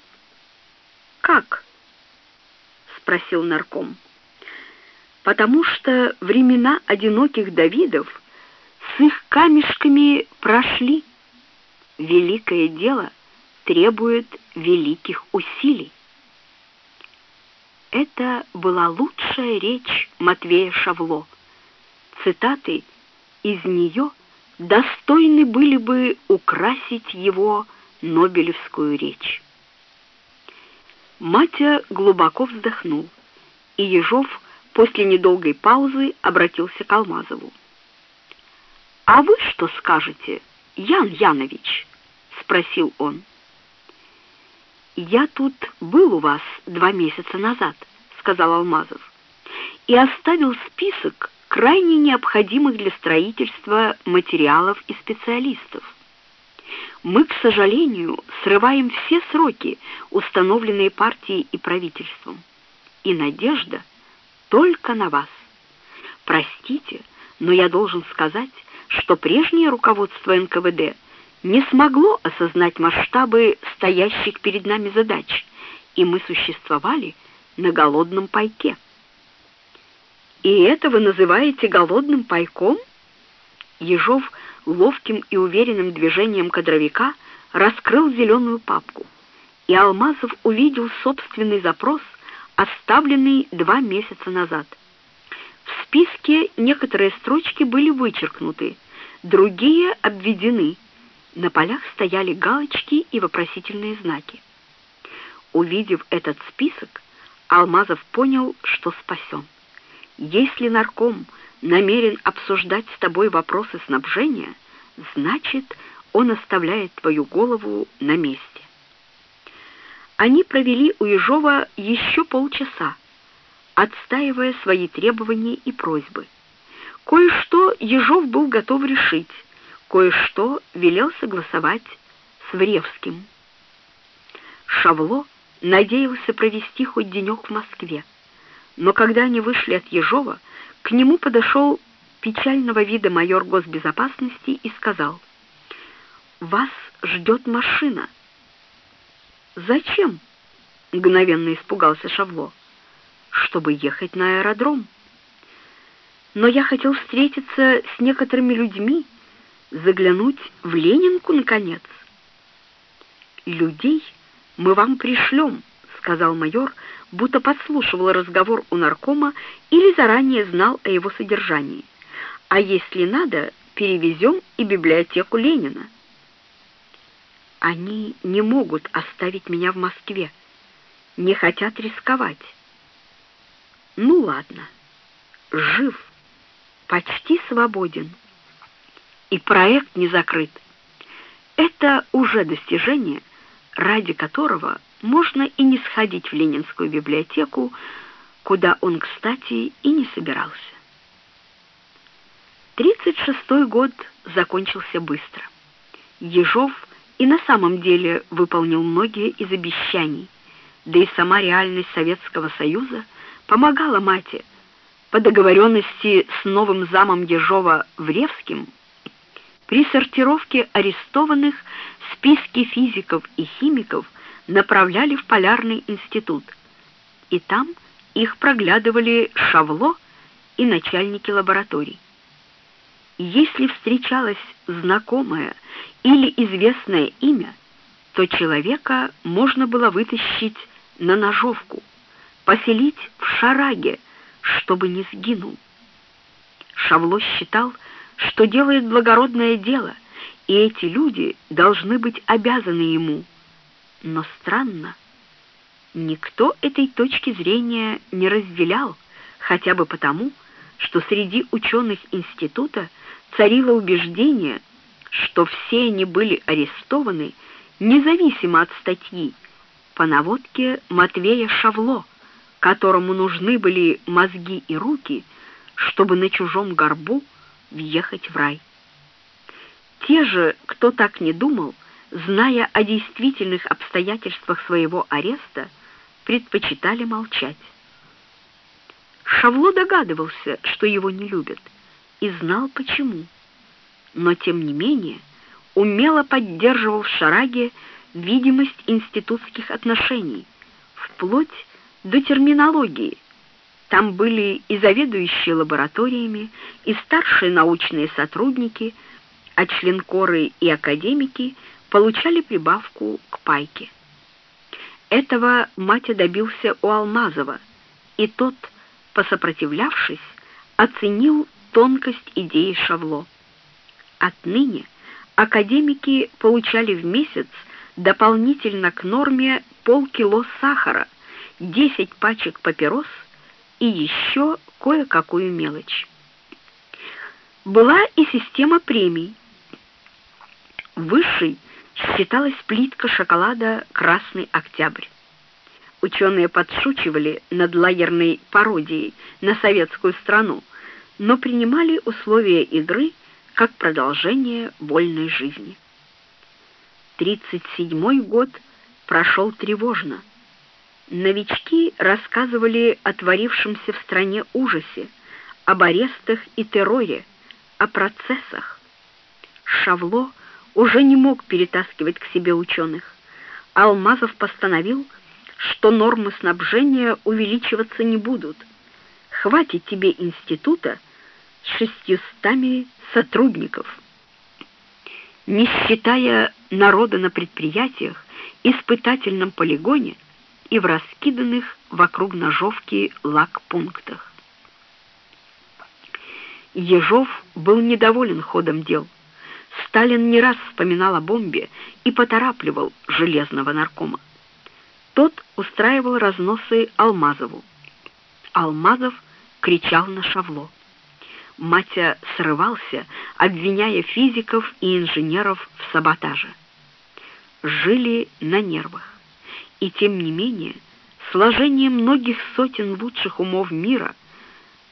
Как? спросил нарком. Потому что времена одиноких Давидов с их камешками прошли. Великое дело требует великих усилий. Это была лучшая речь Матвея Шавло. Цитаты из нее достойны были бы украсить его Нобелевскую речь. Матя глубоко вздохнул, и Ежов после недолгой паузы обратился к Алмазову. «А вы что скажете, Ян Янович?» — спросил он. «Я тут был у вас два месяца назад», — сказал Алмазов, «и оставил список крайне необходимых для строительства материалов и специалистов. Мы, к сожалению, срываем все сроки, установленные партией и правительством. И надежда только на вас. Простите, но я должен сказать, что прежнее руководство НКВД не смогло осознать масштабы стоящих перед нами задач, и мы существовали на голодном пайке. И это вы называете голодным пайком? Ежов ловким и уверенным движением кадровика раскрыл зеленую папку, и Алмазов увидел собственный запрос, оставленный два месяца назад. В списке некоторые строчки были вычеркнуты, другие обведены – на полях стояли галочки и вопросительные знаки. Увидев этот список, Алмазов понял, что спасен. Если нарком намерен обсуждать с тобой вопросы снабжения, значит, он оставляет твою голову на месте. Они провели у Ежова еще полчаса, отстаивая свои требования и просьбы. Кое-что Ежов был готов решить, кое-что велел согласовать с Вревским. Шавло надеялся провести хоть денек в Москве, но когда они вышли от Ежова, к нему подошел печального вида майор госбезопасности и сказал, «Вас ждет машина». «Зачем?» — мгновенно испугался Шавло. «Чтобы ехать на аэродром». «Но я хотел встретиться с некоторыми людьми, заглянуть в Ленинку, наконец. «Людей мы вам пришлем», — сказал майор, будто подслушивал разговор у наркома или заранее знал о его содержании. «А если надо, перевезем и библиотеку Ленина». «Они не могут оставить меня в Москве, не хотят рисковать». «Ну ладно, жив, почти свободен» и проект не закрыт. Это уже достижение, ради которого можно и не сходить в Ленинскую библиотеку, куда он, кстати, и не собирался. Тридцать шестой год закончился быстро. Ежов и на самом деле выполнил многие из обещаний, да и сама реальность Советского Союза помогала мате. По договоренности с новым замом Ежова Вревским при сортировке арестованных списки физиков и химиков направляли в Полярный институт, и там их проглядывали Шавло и начальники лабораторий. Если встречалось знакомое или известное имя, то человека можно было вытащить на ножовку, поселить в шараге, чтобы не сгинул. Шавло считал, что делает благородное дело, и эти люди должны быть обязаны ему. Но странно, никто этой точки зрения не разделял, хотя бы потому, что среди ученых института царило убеждение, что все они были арестованы независимо от статьи по наводке Матвея Шавло, которому нужны были мозги и руки, чтобы на чужом горбу въехать в рай. Те же, кто так не думал, зная о действительных обстоятельствах своего ареста, предпочитали молчать. Шавло догадывался, что его не любят, и знал почему. Но тем не менее, умело поддерживал в Шараге видимость институтских отношений, вплоть до терминологии. Там были и заведующие лабораториями, и старшие научные сотрудники, а членкоры и академики получали прибавку к пайке. Этого Матя добился у Алмазова, и тот, посопротивлявшись, оценил тонкость идеи Шавло. Отныне академики получали в месяц дополнительно к норме полкило сахара, 10 пачек папирос и еще кое-какую мелочь. Была и система премий. Высшей считалась плитка шоколада «Красный октябрь». Ученые подшучивали над лагерной пародией на советскую страну, но принимали условия игры как продолжение вольной жизни. 37-й год прошел тревожно. Новички рассказывали о творившемся в стране ужасе, об арестах и терроре, о процессах. Шавло уже не мог перетаскивать к себе ученых. Алмазов постановил, что нормы снабжения увеличиваться не будут. Хватит тебе института с шестьюстами сотрудников не считая народа на предприятиях, испытательном полигоне и в раскиданных вокруг ножовки лагпунктах. Ежов был недоволен ходом дел. Сталин не раз вспоминал о бомбе и поторапливал железного наркома. Тот устраивал разносы Алмазову. Алмазов кричал на Шавло. Матя срывался, обвиняя физиков и инженеров в саботаже. Жили на нервах. И тем не менее, сложение многих сотен лучших умов мира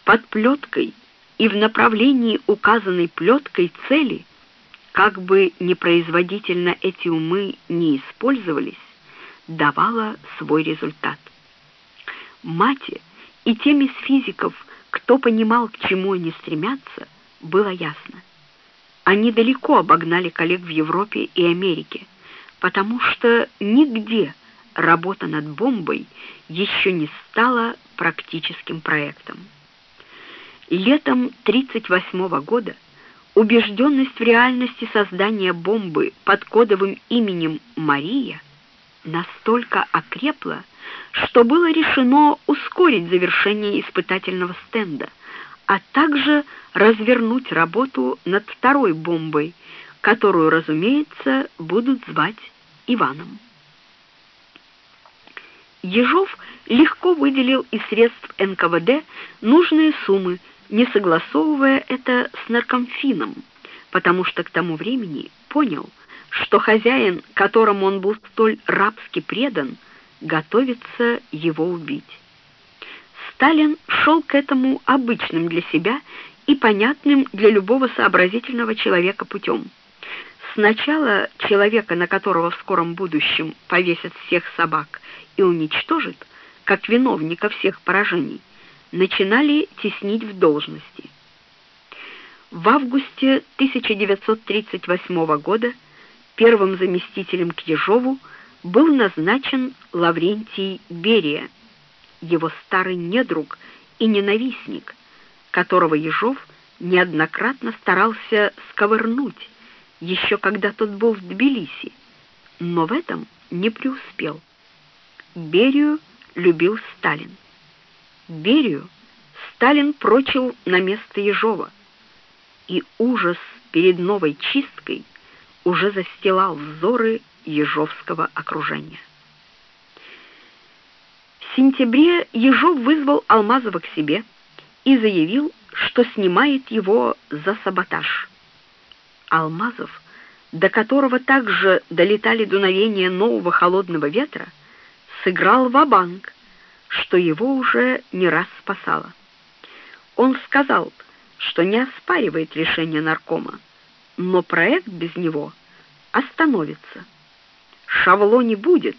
под плеткой и в направлении указанной плеткой цели, как бы непроизводительно эти умы не использовались, давало свой результат. Мате и тем из физиков, кто понимал, к чему они стремятся, было ясно. Они далеко обогнали коллег в Европе и Америке, потому что нигде работа над бомбой еще не стала практическим проектом. Летом 1938 года убежденность в реальности создания бомбы под кодовым именем «Мария» настолько окрепла, что было решено ускорить завершение испытательного стенда, а также развернуть работу над второй бомбой, которую, разумеется, будут звать Иваном. Ежов легко выделил из средств НКВД нужные суммы, не согласовывая это с наркомфином, потому что к тому времени понял, что хозяин, которому он был столь рабски предан, готовится его убить. Сталин шел к этому обычным для себя и понятным для любого сообразительного человека путем. Сначала человека, на которого в скором будущем повесят всех собак и уничтожат, как виновника всех поражений, начинали теснить в должности. В августе 1938 года первым заместителем к Ежову был назначен Лаврентий Берия, его старый недруг и ненавистник, которого Ежов неоднократно старался сковырнуть, еще когда тот был в Тбилиси, но в этом не преуспел. Берию любил Сталин. Берию Сталин прочил на место Ежова, и ужас перед новой чисткой уже застилал взоры ежовского окружения. В сентябре Ежов вызвал Алмазова к себе и заявил, что снимает его за саботаж. Алмазов, до которого также долетали дуновения нового холодного ветра, сыграл ва-банк, что его уже не раз спасало. Он сказал, что не оспаривает решение наркома, но проект без него остановится. Шавло не будет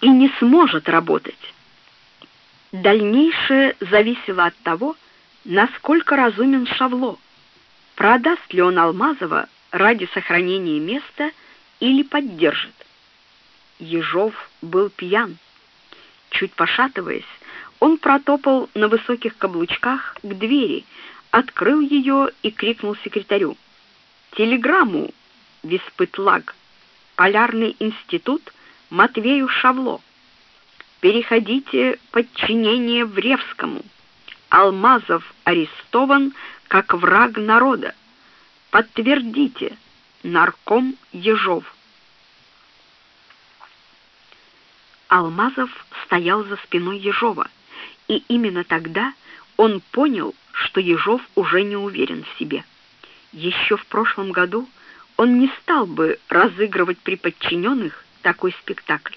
и не сможет работать. Дальнейшее зависело от того, насколько разумен Шавло, продаст ли он Алмазова ради сохранения места или поддержит. Ежов был пьян. Чуть пошатываясь, он протопал на высоких каблучках к двери, открыл ее и крикнул секретарю: "Телеграмму, Виспытлаг, Полярный институт Матвею Шавло. Переходите подчинение Вревскому. Алмазов арестован как враг народа. Подтвердите. Нарком Ежов. Алмазов стоял за спиной Ежова, и именно тогда он понял, что Ежов уже не уверен в себе. Еще в прошлом году он не стал бы разыгрывать при подчиненных такой спектакль.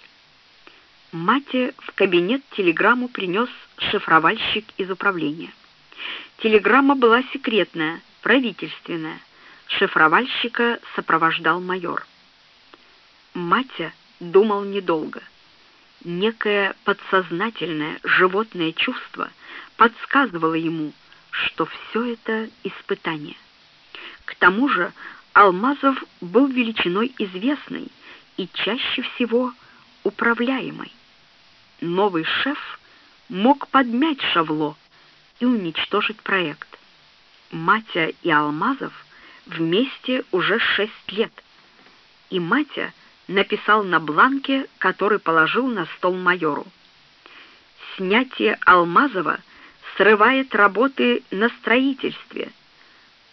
Мате в кабинет телеграмму принес шифровальщик из управления. Телеграмма была секретная, правительственная. Шифровальщика сопровождал майор. Матя думал недолго. Некое подсознательное животное чувство подсказывало ему, что все это испытание. К тому же Алмазов был величиной известной и чаще всего управляемой. Новый шеф мог подмять Шавло и уничтожить проект. Матя и Алмазов вместе уже шесть лет, и Матя написал на бланке, который положил на стол майору. Снятие Алмазова срывает работы на строительстве.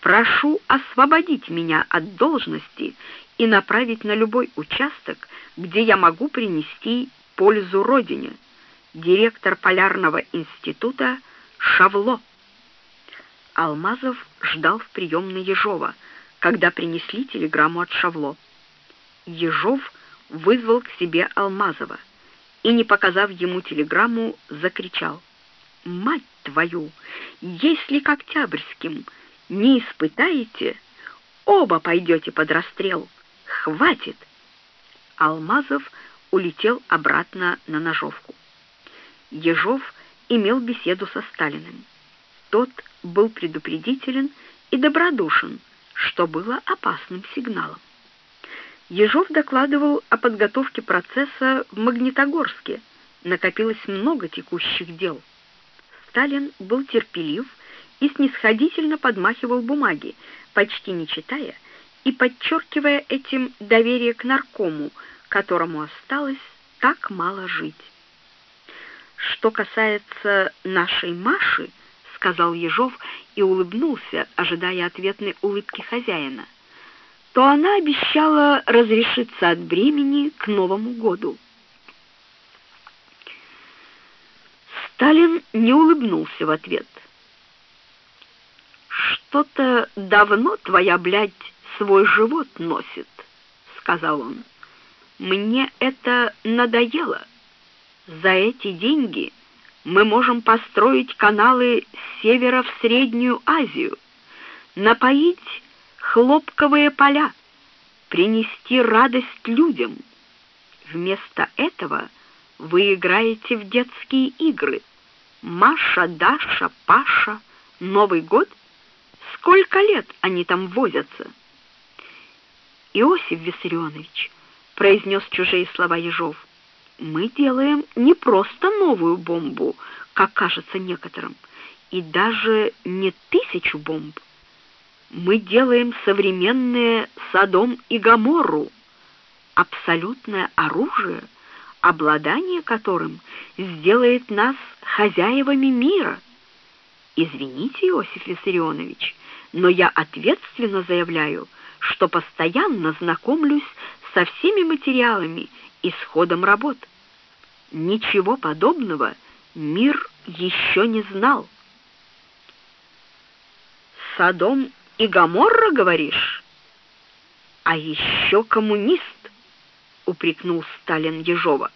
Прошу освободить меня от должности и направить на любой участок, где я могу принести пользу родине. Директор Полярного института Шавло. Алмазов ждал в приемной Ежова, когда принесли телеграмму от Шавло. Ежов вызвал к себе Алмазова и, не показав ему телеграмму, закричал: "Мать твою, если к Октябрьским не испытаете, оба пойдете под расстрел. Хватит!" Алмазов улетел обратно на Ножовку. Ежов имел беседу со Сталиным. Тот был предупредителен и добродушен, что было опасным сигналом. Ежов докладывал о подготовке процесса в Магнитогорске. Накопилось много текущих дел. Сталин был терпелив и снисходительно подмахивал бумаги, почти не читая и подчеркивая этим доверие к наркому, которому осталось так мало жить. Что касается нашей Маши, сказал Ежов и улыбнулся, ожидая ответной улыбки хозяина, то она обещала разрешиться от бремени к Новому году. Сталин не улыбнулся в ответ. Что-то давно твоя, блядь, свой живот носит, сказал он. Мне это надоело. За эти деньги мы можем построить каналы с севера в Среднюю Азию, напоить хлопковые поля, принести радость людям. Вместо этого вы играете в детские игры. Маша, Даша, Паша, Новый год. Сколько лет они там возятся? Иосиф Виссарионович произнес чужие слова Ежов. Мы делаем не просто новую бомбу, как кажется некоторым, и даже не тысячу бомб. Мы делаем современные Содом и Гоморру, абсолютное оружие, обладание которым сделает нас хозяевами мира. Извините, Иосиф Виссарионович, но я ответственно заявляю, что постоянно знакомлюсь со всеми материалами и с ходом работ. Ничего подобного мир еще не знал. Содом и Гоморра, говоришь? А еще коммунист, упрекнул Сталин Ежова.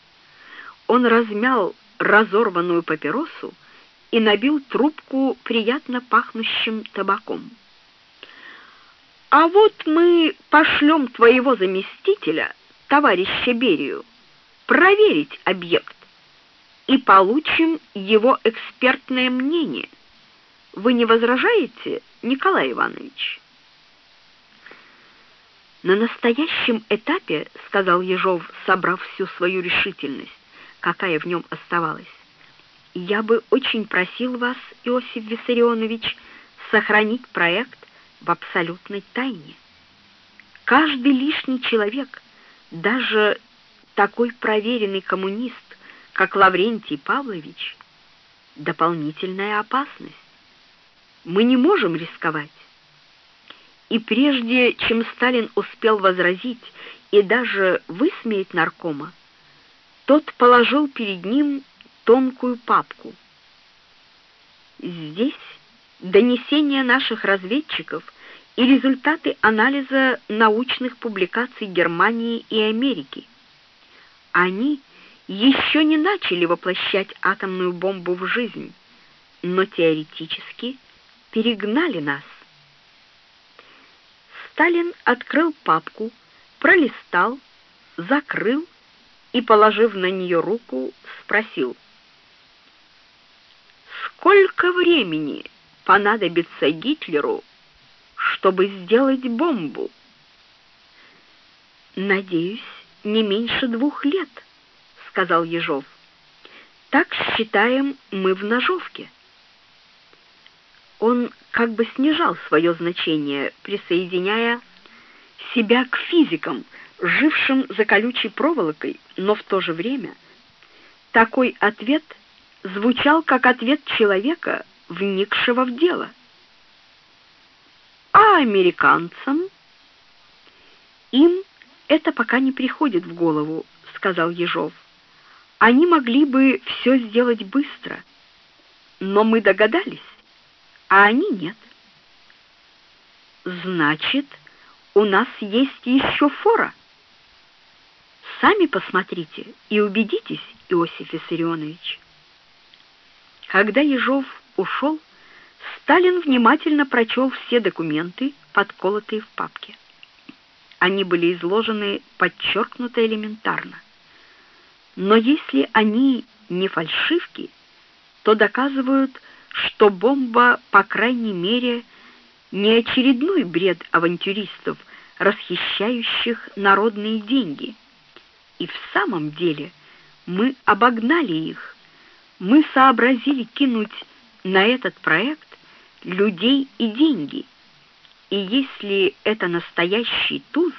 Он размял разорванную папиросу и набил трубку приятно пахнущим табаком. А вот мы пошлем твоего заместителя, товарища Берию, проверить объект и получим его экспертное мнение. Вы не возражаете, Николай Иванович? На настоящем этапе, сказал Ежов, собрав всю свою решительность, какая в нем оставалась. Я бы очень просил вас, Иосиф Виссарионович, сохранить проект в абсолютной тайне. Каждый лишний человек, даже такой проверенный коммунист, как Лаврентий Павлович, дополнительная опасность. Мы не можем рисковать. И прежде чем Сталин успел возразить и даже высмеять наркома, тот положил перед ним тонкую папку. Здесь донесения наших разведчиков и результаты анализа научных публикаций Германии и Америки. Они еще не начали воплощать атомную бомбу в жизнь, но теоретически перегнали нас. Сталин открыл папку, пролистал, закрыл и, положив на нее руку, спросил: "Сколько времени понадобится Гитлеру, чтобы сделать бомбу?" "Надеюсь, не меньше двух лет", сказал Ежов. "Так считаем мы в Ножовке" он как бы снижал свое значение, присоединяя себя к физикам, жившим за колючей проволокой, но в то же время такой ответ звучал как ответ человека, вникшего в дело. А американцам им это пока не приходит в голову, сказал Ежов. Они могли бы все сделать быстро, но мы догадались а они нет. Значит, у нас есть еще фора. Сами посмотрите и убедитесь, Иосиф Виссарионович. Когда Ежов ушел, Сталин внимательно прочел все документы, подколотые в папке. Они были изложены подчеркнуто элементарно. Но если они не фальшивки, то доказывают, что бомба, по крайней мере, не очередной бред авантюристов, расхищающих народные деньги. И в самом деле мы обогнали их. Мы сообразили кинуть на этот проект людей и деньги. И если это настоящий туз,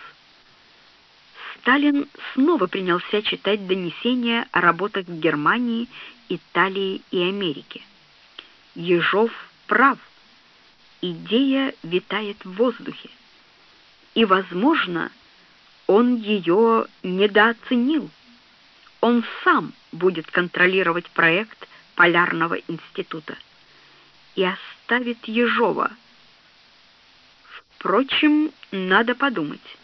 Сталин снова принялся читать донесения о работах в Германии, Италии и Америке. Ежов прав. Идея витает в воздухе. И, возможно, он ее недооценил. Он сам будет контролировать проект Полярного института и оставит Ежова. Впрочем, надо подумать.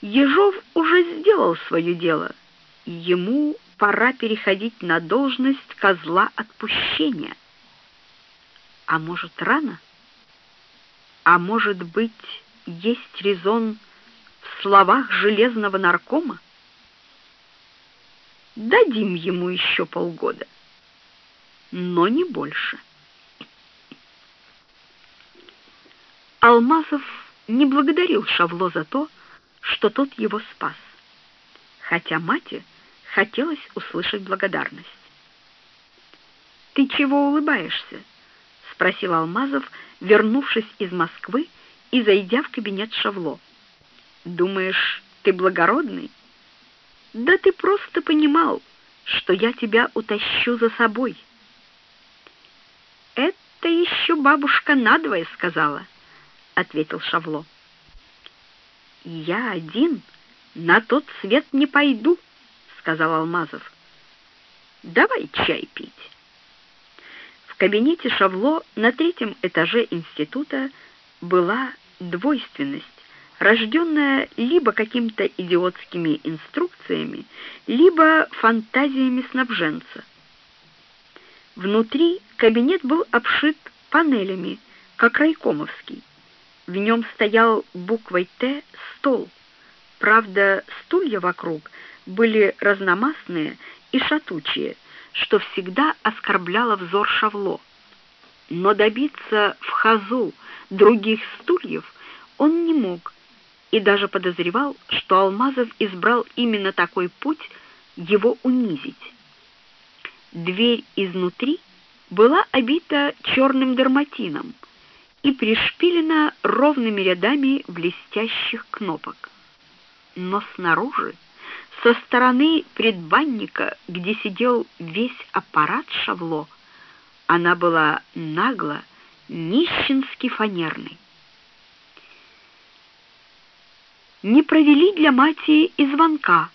Ежов уже сделал свое дело. Ему пора переходить на должность козла отпущения. А может, рано? А может быть, есть резон в словах железного наркома? Дадим ему еще полгода, но не больше. Алмазов не благодарил Шавло за то, что тот его спас, хотя мате хотелось услышать благодарность. «Ты чего улыбаешься?» — спросил Алмазов, вернувшись из Москвы и зайдя в кабинет Шавло. «Думаешь, ты благородный?» «Да ты просто понимал, что я тебя утащу за собой». «Это еще бабушка надвое сказала», ответил Шавло. Я один на тот свет не пойду, сказал Алмазов. Давай чай пить. Кабинете Шавло на третьем этаже института была двойственность, рожденная либо какими-то идиотскими инструкциями, либо фантазиями снабженца. Внутри кабинет был обшит панелями, как райкомовский. В нем стоял буквой «Т» стол. Правда, стулья вокруг были разномастные и шатучие, что всегда оскорбляло взор Шавло. Но добиться в хазу других стульев он не мог и даже подозревал, что Алмазов избрал именно такой путь его унизить. Дверь изнутри была обита черным дерматином, и пришпилена ровными рядами блестящих кнопок. Но снаружи, со стороны предбанника, где сидел весь аппарат Шавло, она была нагло, нищенски фанерной. Не провели для мати и звонка,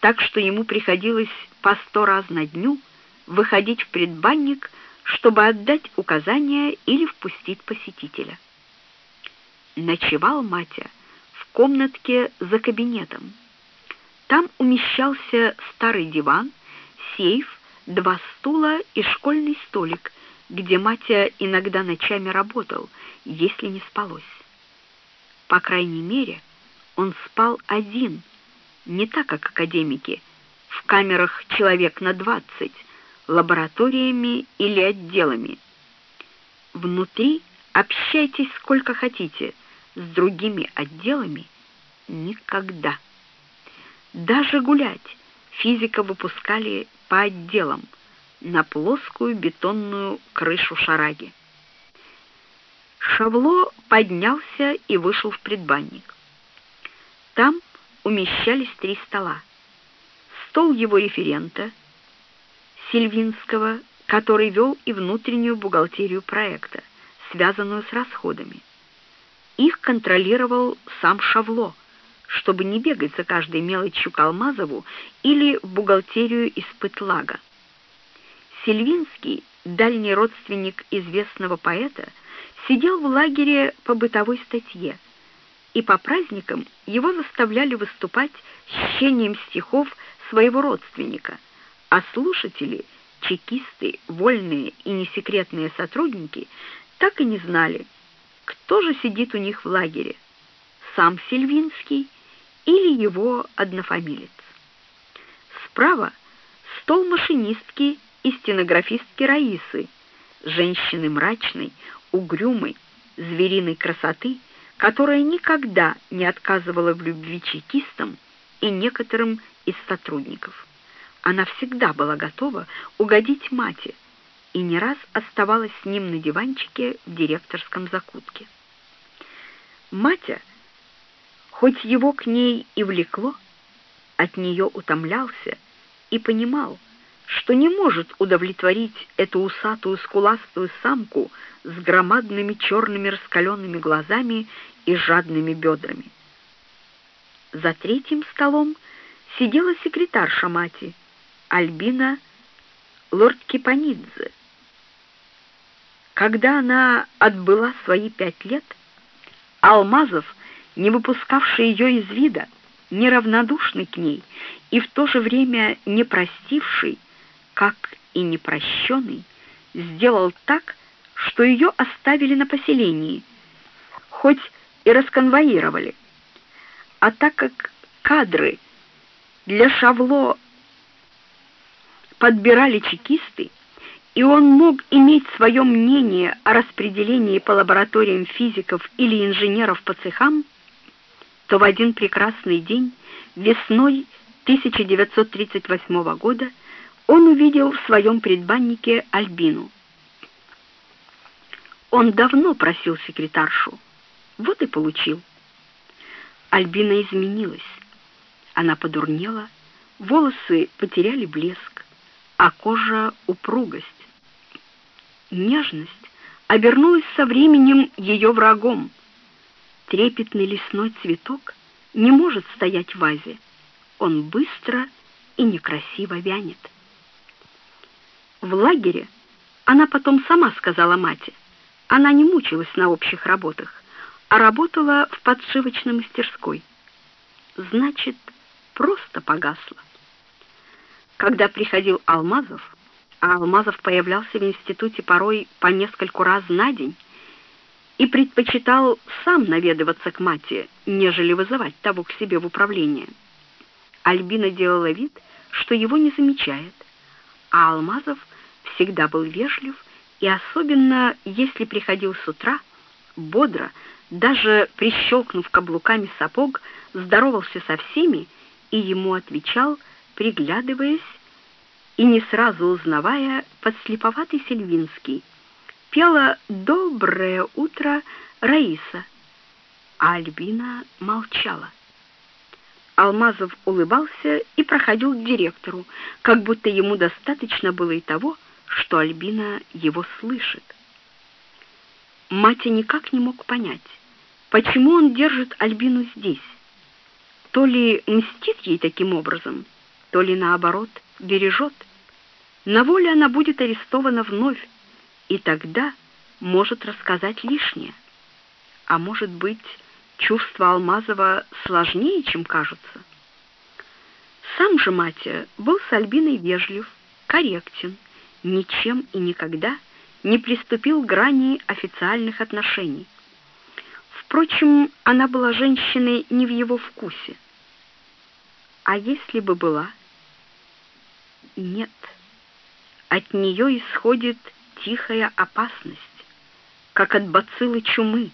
так что ему приходилось по сто раз на дню выходить в предбанник, чтобы отдать указания или впустить посетителя. Ночевал Матя в комнатке за кабинетом. Там умещался старый диван, сейф, два стула и школьный столик, где Матя иногда ночами работал, если не спалось. По крайней мере, он спал один, не так, как академики, в камерах человек на двадцать, лабораториями или отделами. Внутри общайтесь сколько хотите, с другими отделами никогда. Даже гулять физика выпускали по отделам на плоскую бетонную крышу шараги. Шавло поднялся и вышел в предбанник. Там умещались три стола. Стол его референта — Сильвинского, который вел и внутреннюю бухгалтерию проекта, связанную с расходами. Их контролировал сам Шавло, чтобы не бегать за каждой мелочью к Алмазову или в бухгалтерию из Пытлага. Сильвинский, дальний родственник известного поэта, сидел в лагере по бытовой статье, и по праздникам его заставляли выступать с чтением стихов своего родственника – а слушатели, чекисты, вольные и несекретные сотрудники, так и не знали, кто же сидит у них в лагере, сам Сильвинский или его однофамилец. Справа стол машинистки и стенографистки Раисы, женщины мрачной, угрюмой, звериной красоты, которая никогда не отказывала в любви чекистам и некоторым из сотрудников. Она всегда была готова угодить мате и не раз оставалась с ним на диванчике в директорском закутке. Матя, хоть его к ней и влекло, от нее утомлялся и понимал, что не может удовлетворить эту усатую скуластую самку с громадными черными раскаленными глазами и жадными бедрами. За третьим столом сидела секретарша мати, Альбина Лорд-Кипанидзе. Когда она отбыла свои пять лет, Алмазов, не выпускавший ее из вида, неравнодушный к ней и в то же время не простивший, как и непрощенный, сделал так, что ее оставили на поселении, хоть и расконвоировали. А так как кадры для Шавло подбирали чекисты, и он мог иметь свое мнение о распределении по лабораториям физиков или инженеров по цехам, то в один прекрасный день, весной 1938 года, он увидел в своем предбаннике Альбину. Он давно просил секретаршу, вот и получил. Альбина изменилась. Она подурнела, волосы потеряли блеск, а кожа — упругость. Нежность обернулась со временем ее врагом. Трепетный лесной цветок не может стоять в вазе. Он быстро и некрасиво вянет. В лагере она потом сама сказала мате. Она не мучилась на общих работах, а работала в подшивочной мастерской. Значит, просто погасла. Когда приходил Алмазов, а Алмазов появлялся в институте порой по нескольку раз на день и предпочитал сам наведываться к мате, нежели вызывать того к себе в управление. Альбина делала вид, что его не замечает, а Алмазов всегда был вежлив и особенно, если приходил с утра, бодро, даже прищелкнув каблуками сапог, здоровался со всеми и ему отвечал, приглядываясь и не сразу узнавая подслеповатый Сельвинский. Пела «Доброе утро» Раиса, а Альбина молчала. Алмазов улыбался и проходил к директору, как будто ему достаточно было и того, что Альбина его слышит. Матя никак не мог понять, почему он держит Альбину здесь. То ли мстит ей таким образом, то ли наоборот бережет. На воле она будет арестована вновь, и тогда может рассказать лишнее. А может быть, чувства Алмазова сложнее, чем кажется. Сам же Матя был с Альбиной вежлив, корректен, ничем и никогда не приступил к грани официальных отношений. Впрочем, она была женщиной не в его вкусе. А если бы была? Нет. От нее исходит тихая опасность, как от бациллы чумы,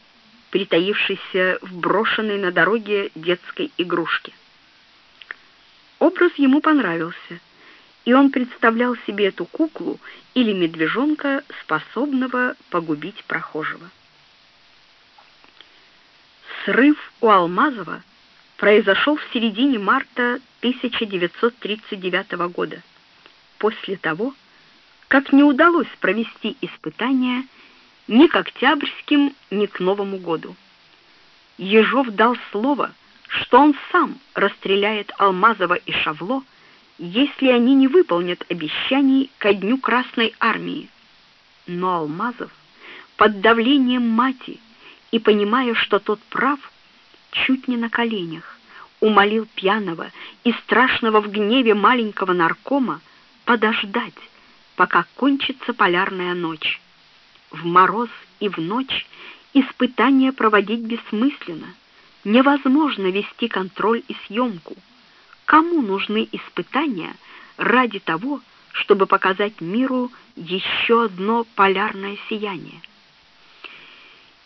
притаившейся в брошенной на дороге детской игрушке. Образ ему понравился — и он представлял себе эту куклу или медвежонка, способного погубить прохожего. Срыв у Алмазова произошел в середине марта 1939 года, после того, как не удалось провести испытания ни к Октябрьским, ни к Новому году. Ежов дал слово, что он сам расстреляет Алмазова и Шавло, если они не выполнят обещаний ко дню Красной армии. Но Алмазов под давлением мати и понимая, что тот прав, чуть не на коленях, умолил пьяного и страшного в гневе маленького наркома подождать, пока кончится полярная ночь. В мороз и в ночь испытания проводить бессмысленно. Невозможно вести контроль и съемку. Кому нужны испытания ради того, чтобы показать миру еще одно полярное сияние?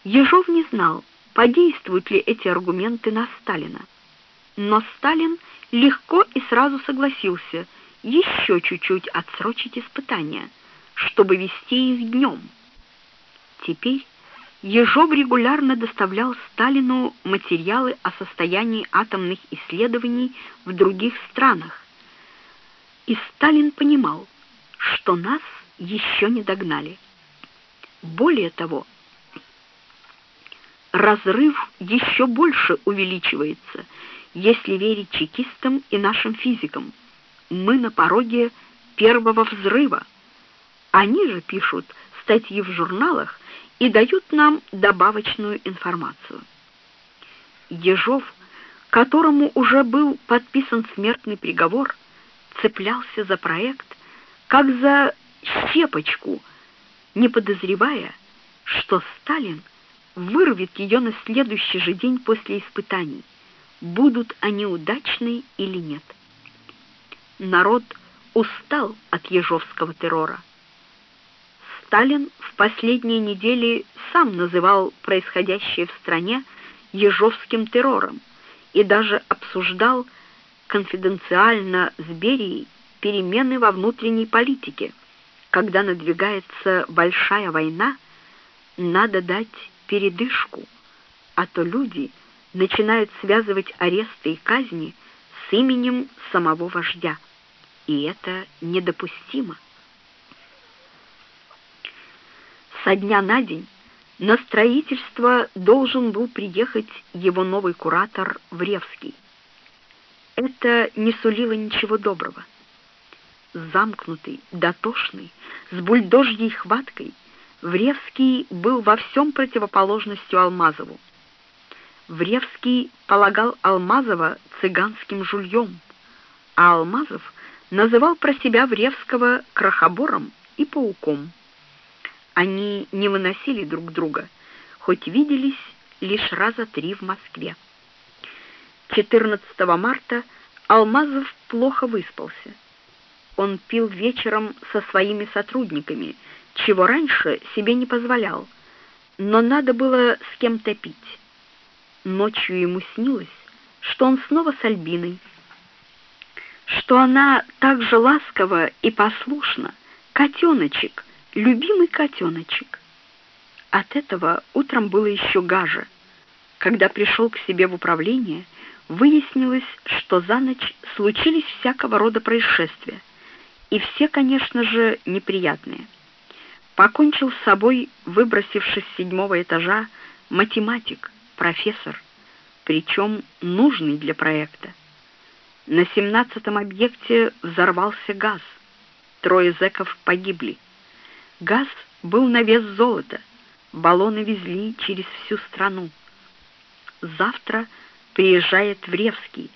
Ежов не знал, подействуют ли эти аргументы на Сталина. Но Сталин легко и сразу согласился еще чуть-чуть отсрочить испытания, чтобы вести их днем. Теперь Ежов регулярно доставлял Сталину материалы о состоянии атомных исследований в других странах. И Сталин понимал, что нас еще не догнали. Более того, разрыв еще больше увеличивается, если верить чекистам и нашим физикам. Мы на пороге первого взрыва. Они же пишут статьи в журналах, и дают нам добавочную информацию. Ежов, которому уже был подписан смертный приговор, цеплялся за проект, как за щепочку, не подозревая, что Сталин вырвет ее на следующий же день после испытаний, будут они удачны или нет. Народ устал от ежовского террора. Сталин в последние недели сам называл происходящее в стране ежовским террором и даже обсуждал конфиденциально с Берией перемены во внутренней политике. Когда надвигается большая война, надо дать передышку, а то люди начинают связывать аресты и казни с именем самого вождя, и это недопустимо. Со дня на день на строительство должен был приехать его новый куратор Вревский. Это не сулило ничего доброго. Замкнутый, дотошный, с бульдожьей хваткой, Вревский был во всем противоположностью Алмазову. Вревский полагал Алмазова цыганским жульем, а Алмазов называл про себя Вревского крохобором и пауком. Они не выносили друг друга, хоть виделись лишь раза три в Москве. 14 марта Алмазов плохо выспался. Он пил вечером со своими сотрудниками, чего раньше себе не позволял, но надо было с кем-то пить. Ночью ему снилось, что он снова с Альбиной, что она так же ласково и послушна, котеночек, любимый котеночек. От этого утром было еще гаже. Когда пришел к себе в управление, выяснилось, что за ночь случились всякого рода происшествия, и все, конечно же, неприятные. Покончил с собой, выбросившись с седьмого этажа, математик, профессор, причем нужный для проекта. На семнадцатом объекте взорвался газ. Трое зэков погибли. Газ был на вес золота. Баллоны везли через всю страну. Завтра приезжает Вревский.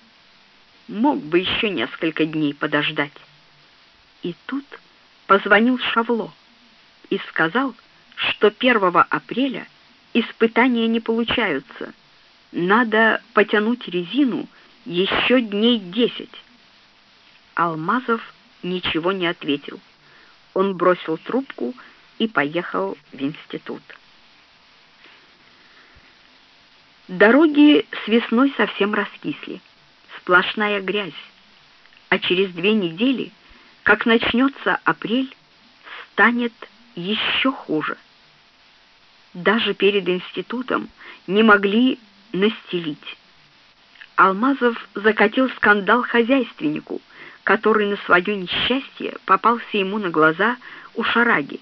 Мог бы еще несколько дней подождать. И тут позвонил Шавло и сказал, что 1 апреля испытания не получаются. Надо потянуть резину еще дней десять. Алмазов ничего не ответил. Он бросил трубку и поехал в институт. Дороги с весной совсем раскисли. Сплошная грязь. А через две недели, как начнется апрель, станет еще хуже. Даже перед институтом не могли настелить. Алмазов закатил скандал хозяйственнику — который на свое несчастье попался ему на глаза у Шараги,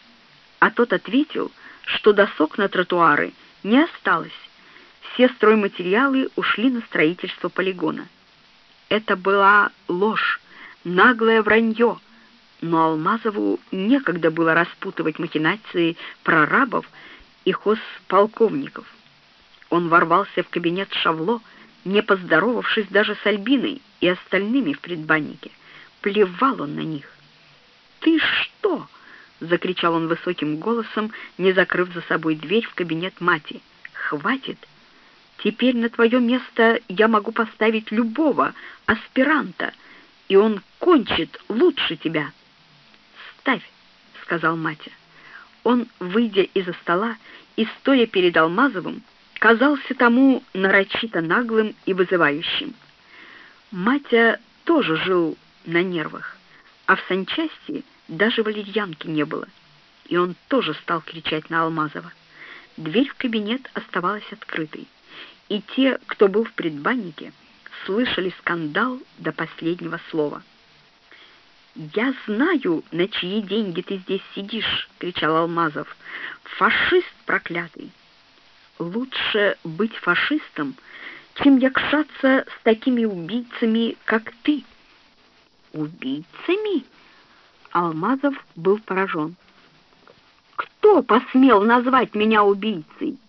а тот ответил, что досок на тротуары не осталось. Все стройматериалы ушли на строительство полигона. Это была ложь, наглое вранье, но Алмазову некогда было распутывать махинации прорабов и хозполковников. Он ворвался в кабинет Шавло, не поздоровавшись даже с Альбиной и остальными в предбаннике. Плевал он на них. «Ты что?» — закричал он высоким голосом, не закрыв за собой дверь в кабинет мати. «Хватит! Теперь на твое место я могу поставить любого аспиранта, и он кончит лучше тебя». «Ставь!» — сказал Матя. Он, выйдя из-за стола и стоя перед Алмазовым, казался тому нарочито наглым и вызывающим. Матя тоже жил на нервах, а в санчасти даже валерьянки не было, и он тоже стал кричать на Алмазова. Дверь в кабинет оставалась открытой, и те, кто был в предбаннике, слышали скандал до последнего слова. «Я знаю, на чьи деньги ты здесь сидишь!» — кричал Алмазов. «Фашист проклятый!» «Лучше быть фашистом, чем якшаться с такими убийцами, как ты!» убийцами? Алмазов был поражен. Кто посмел назвать меня убийцей?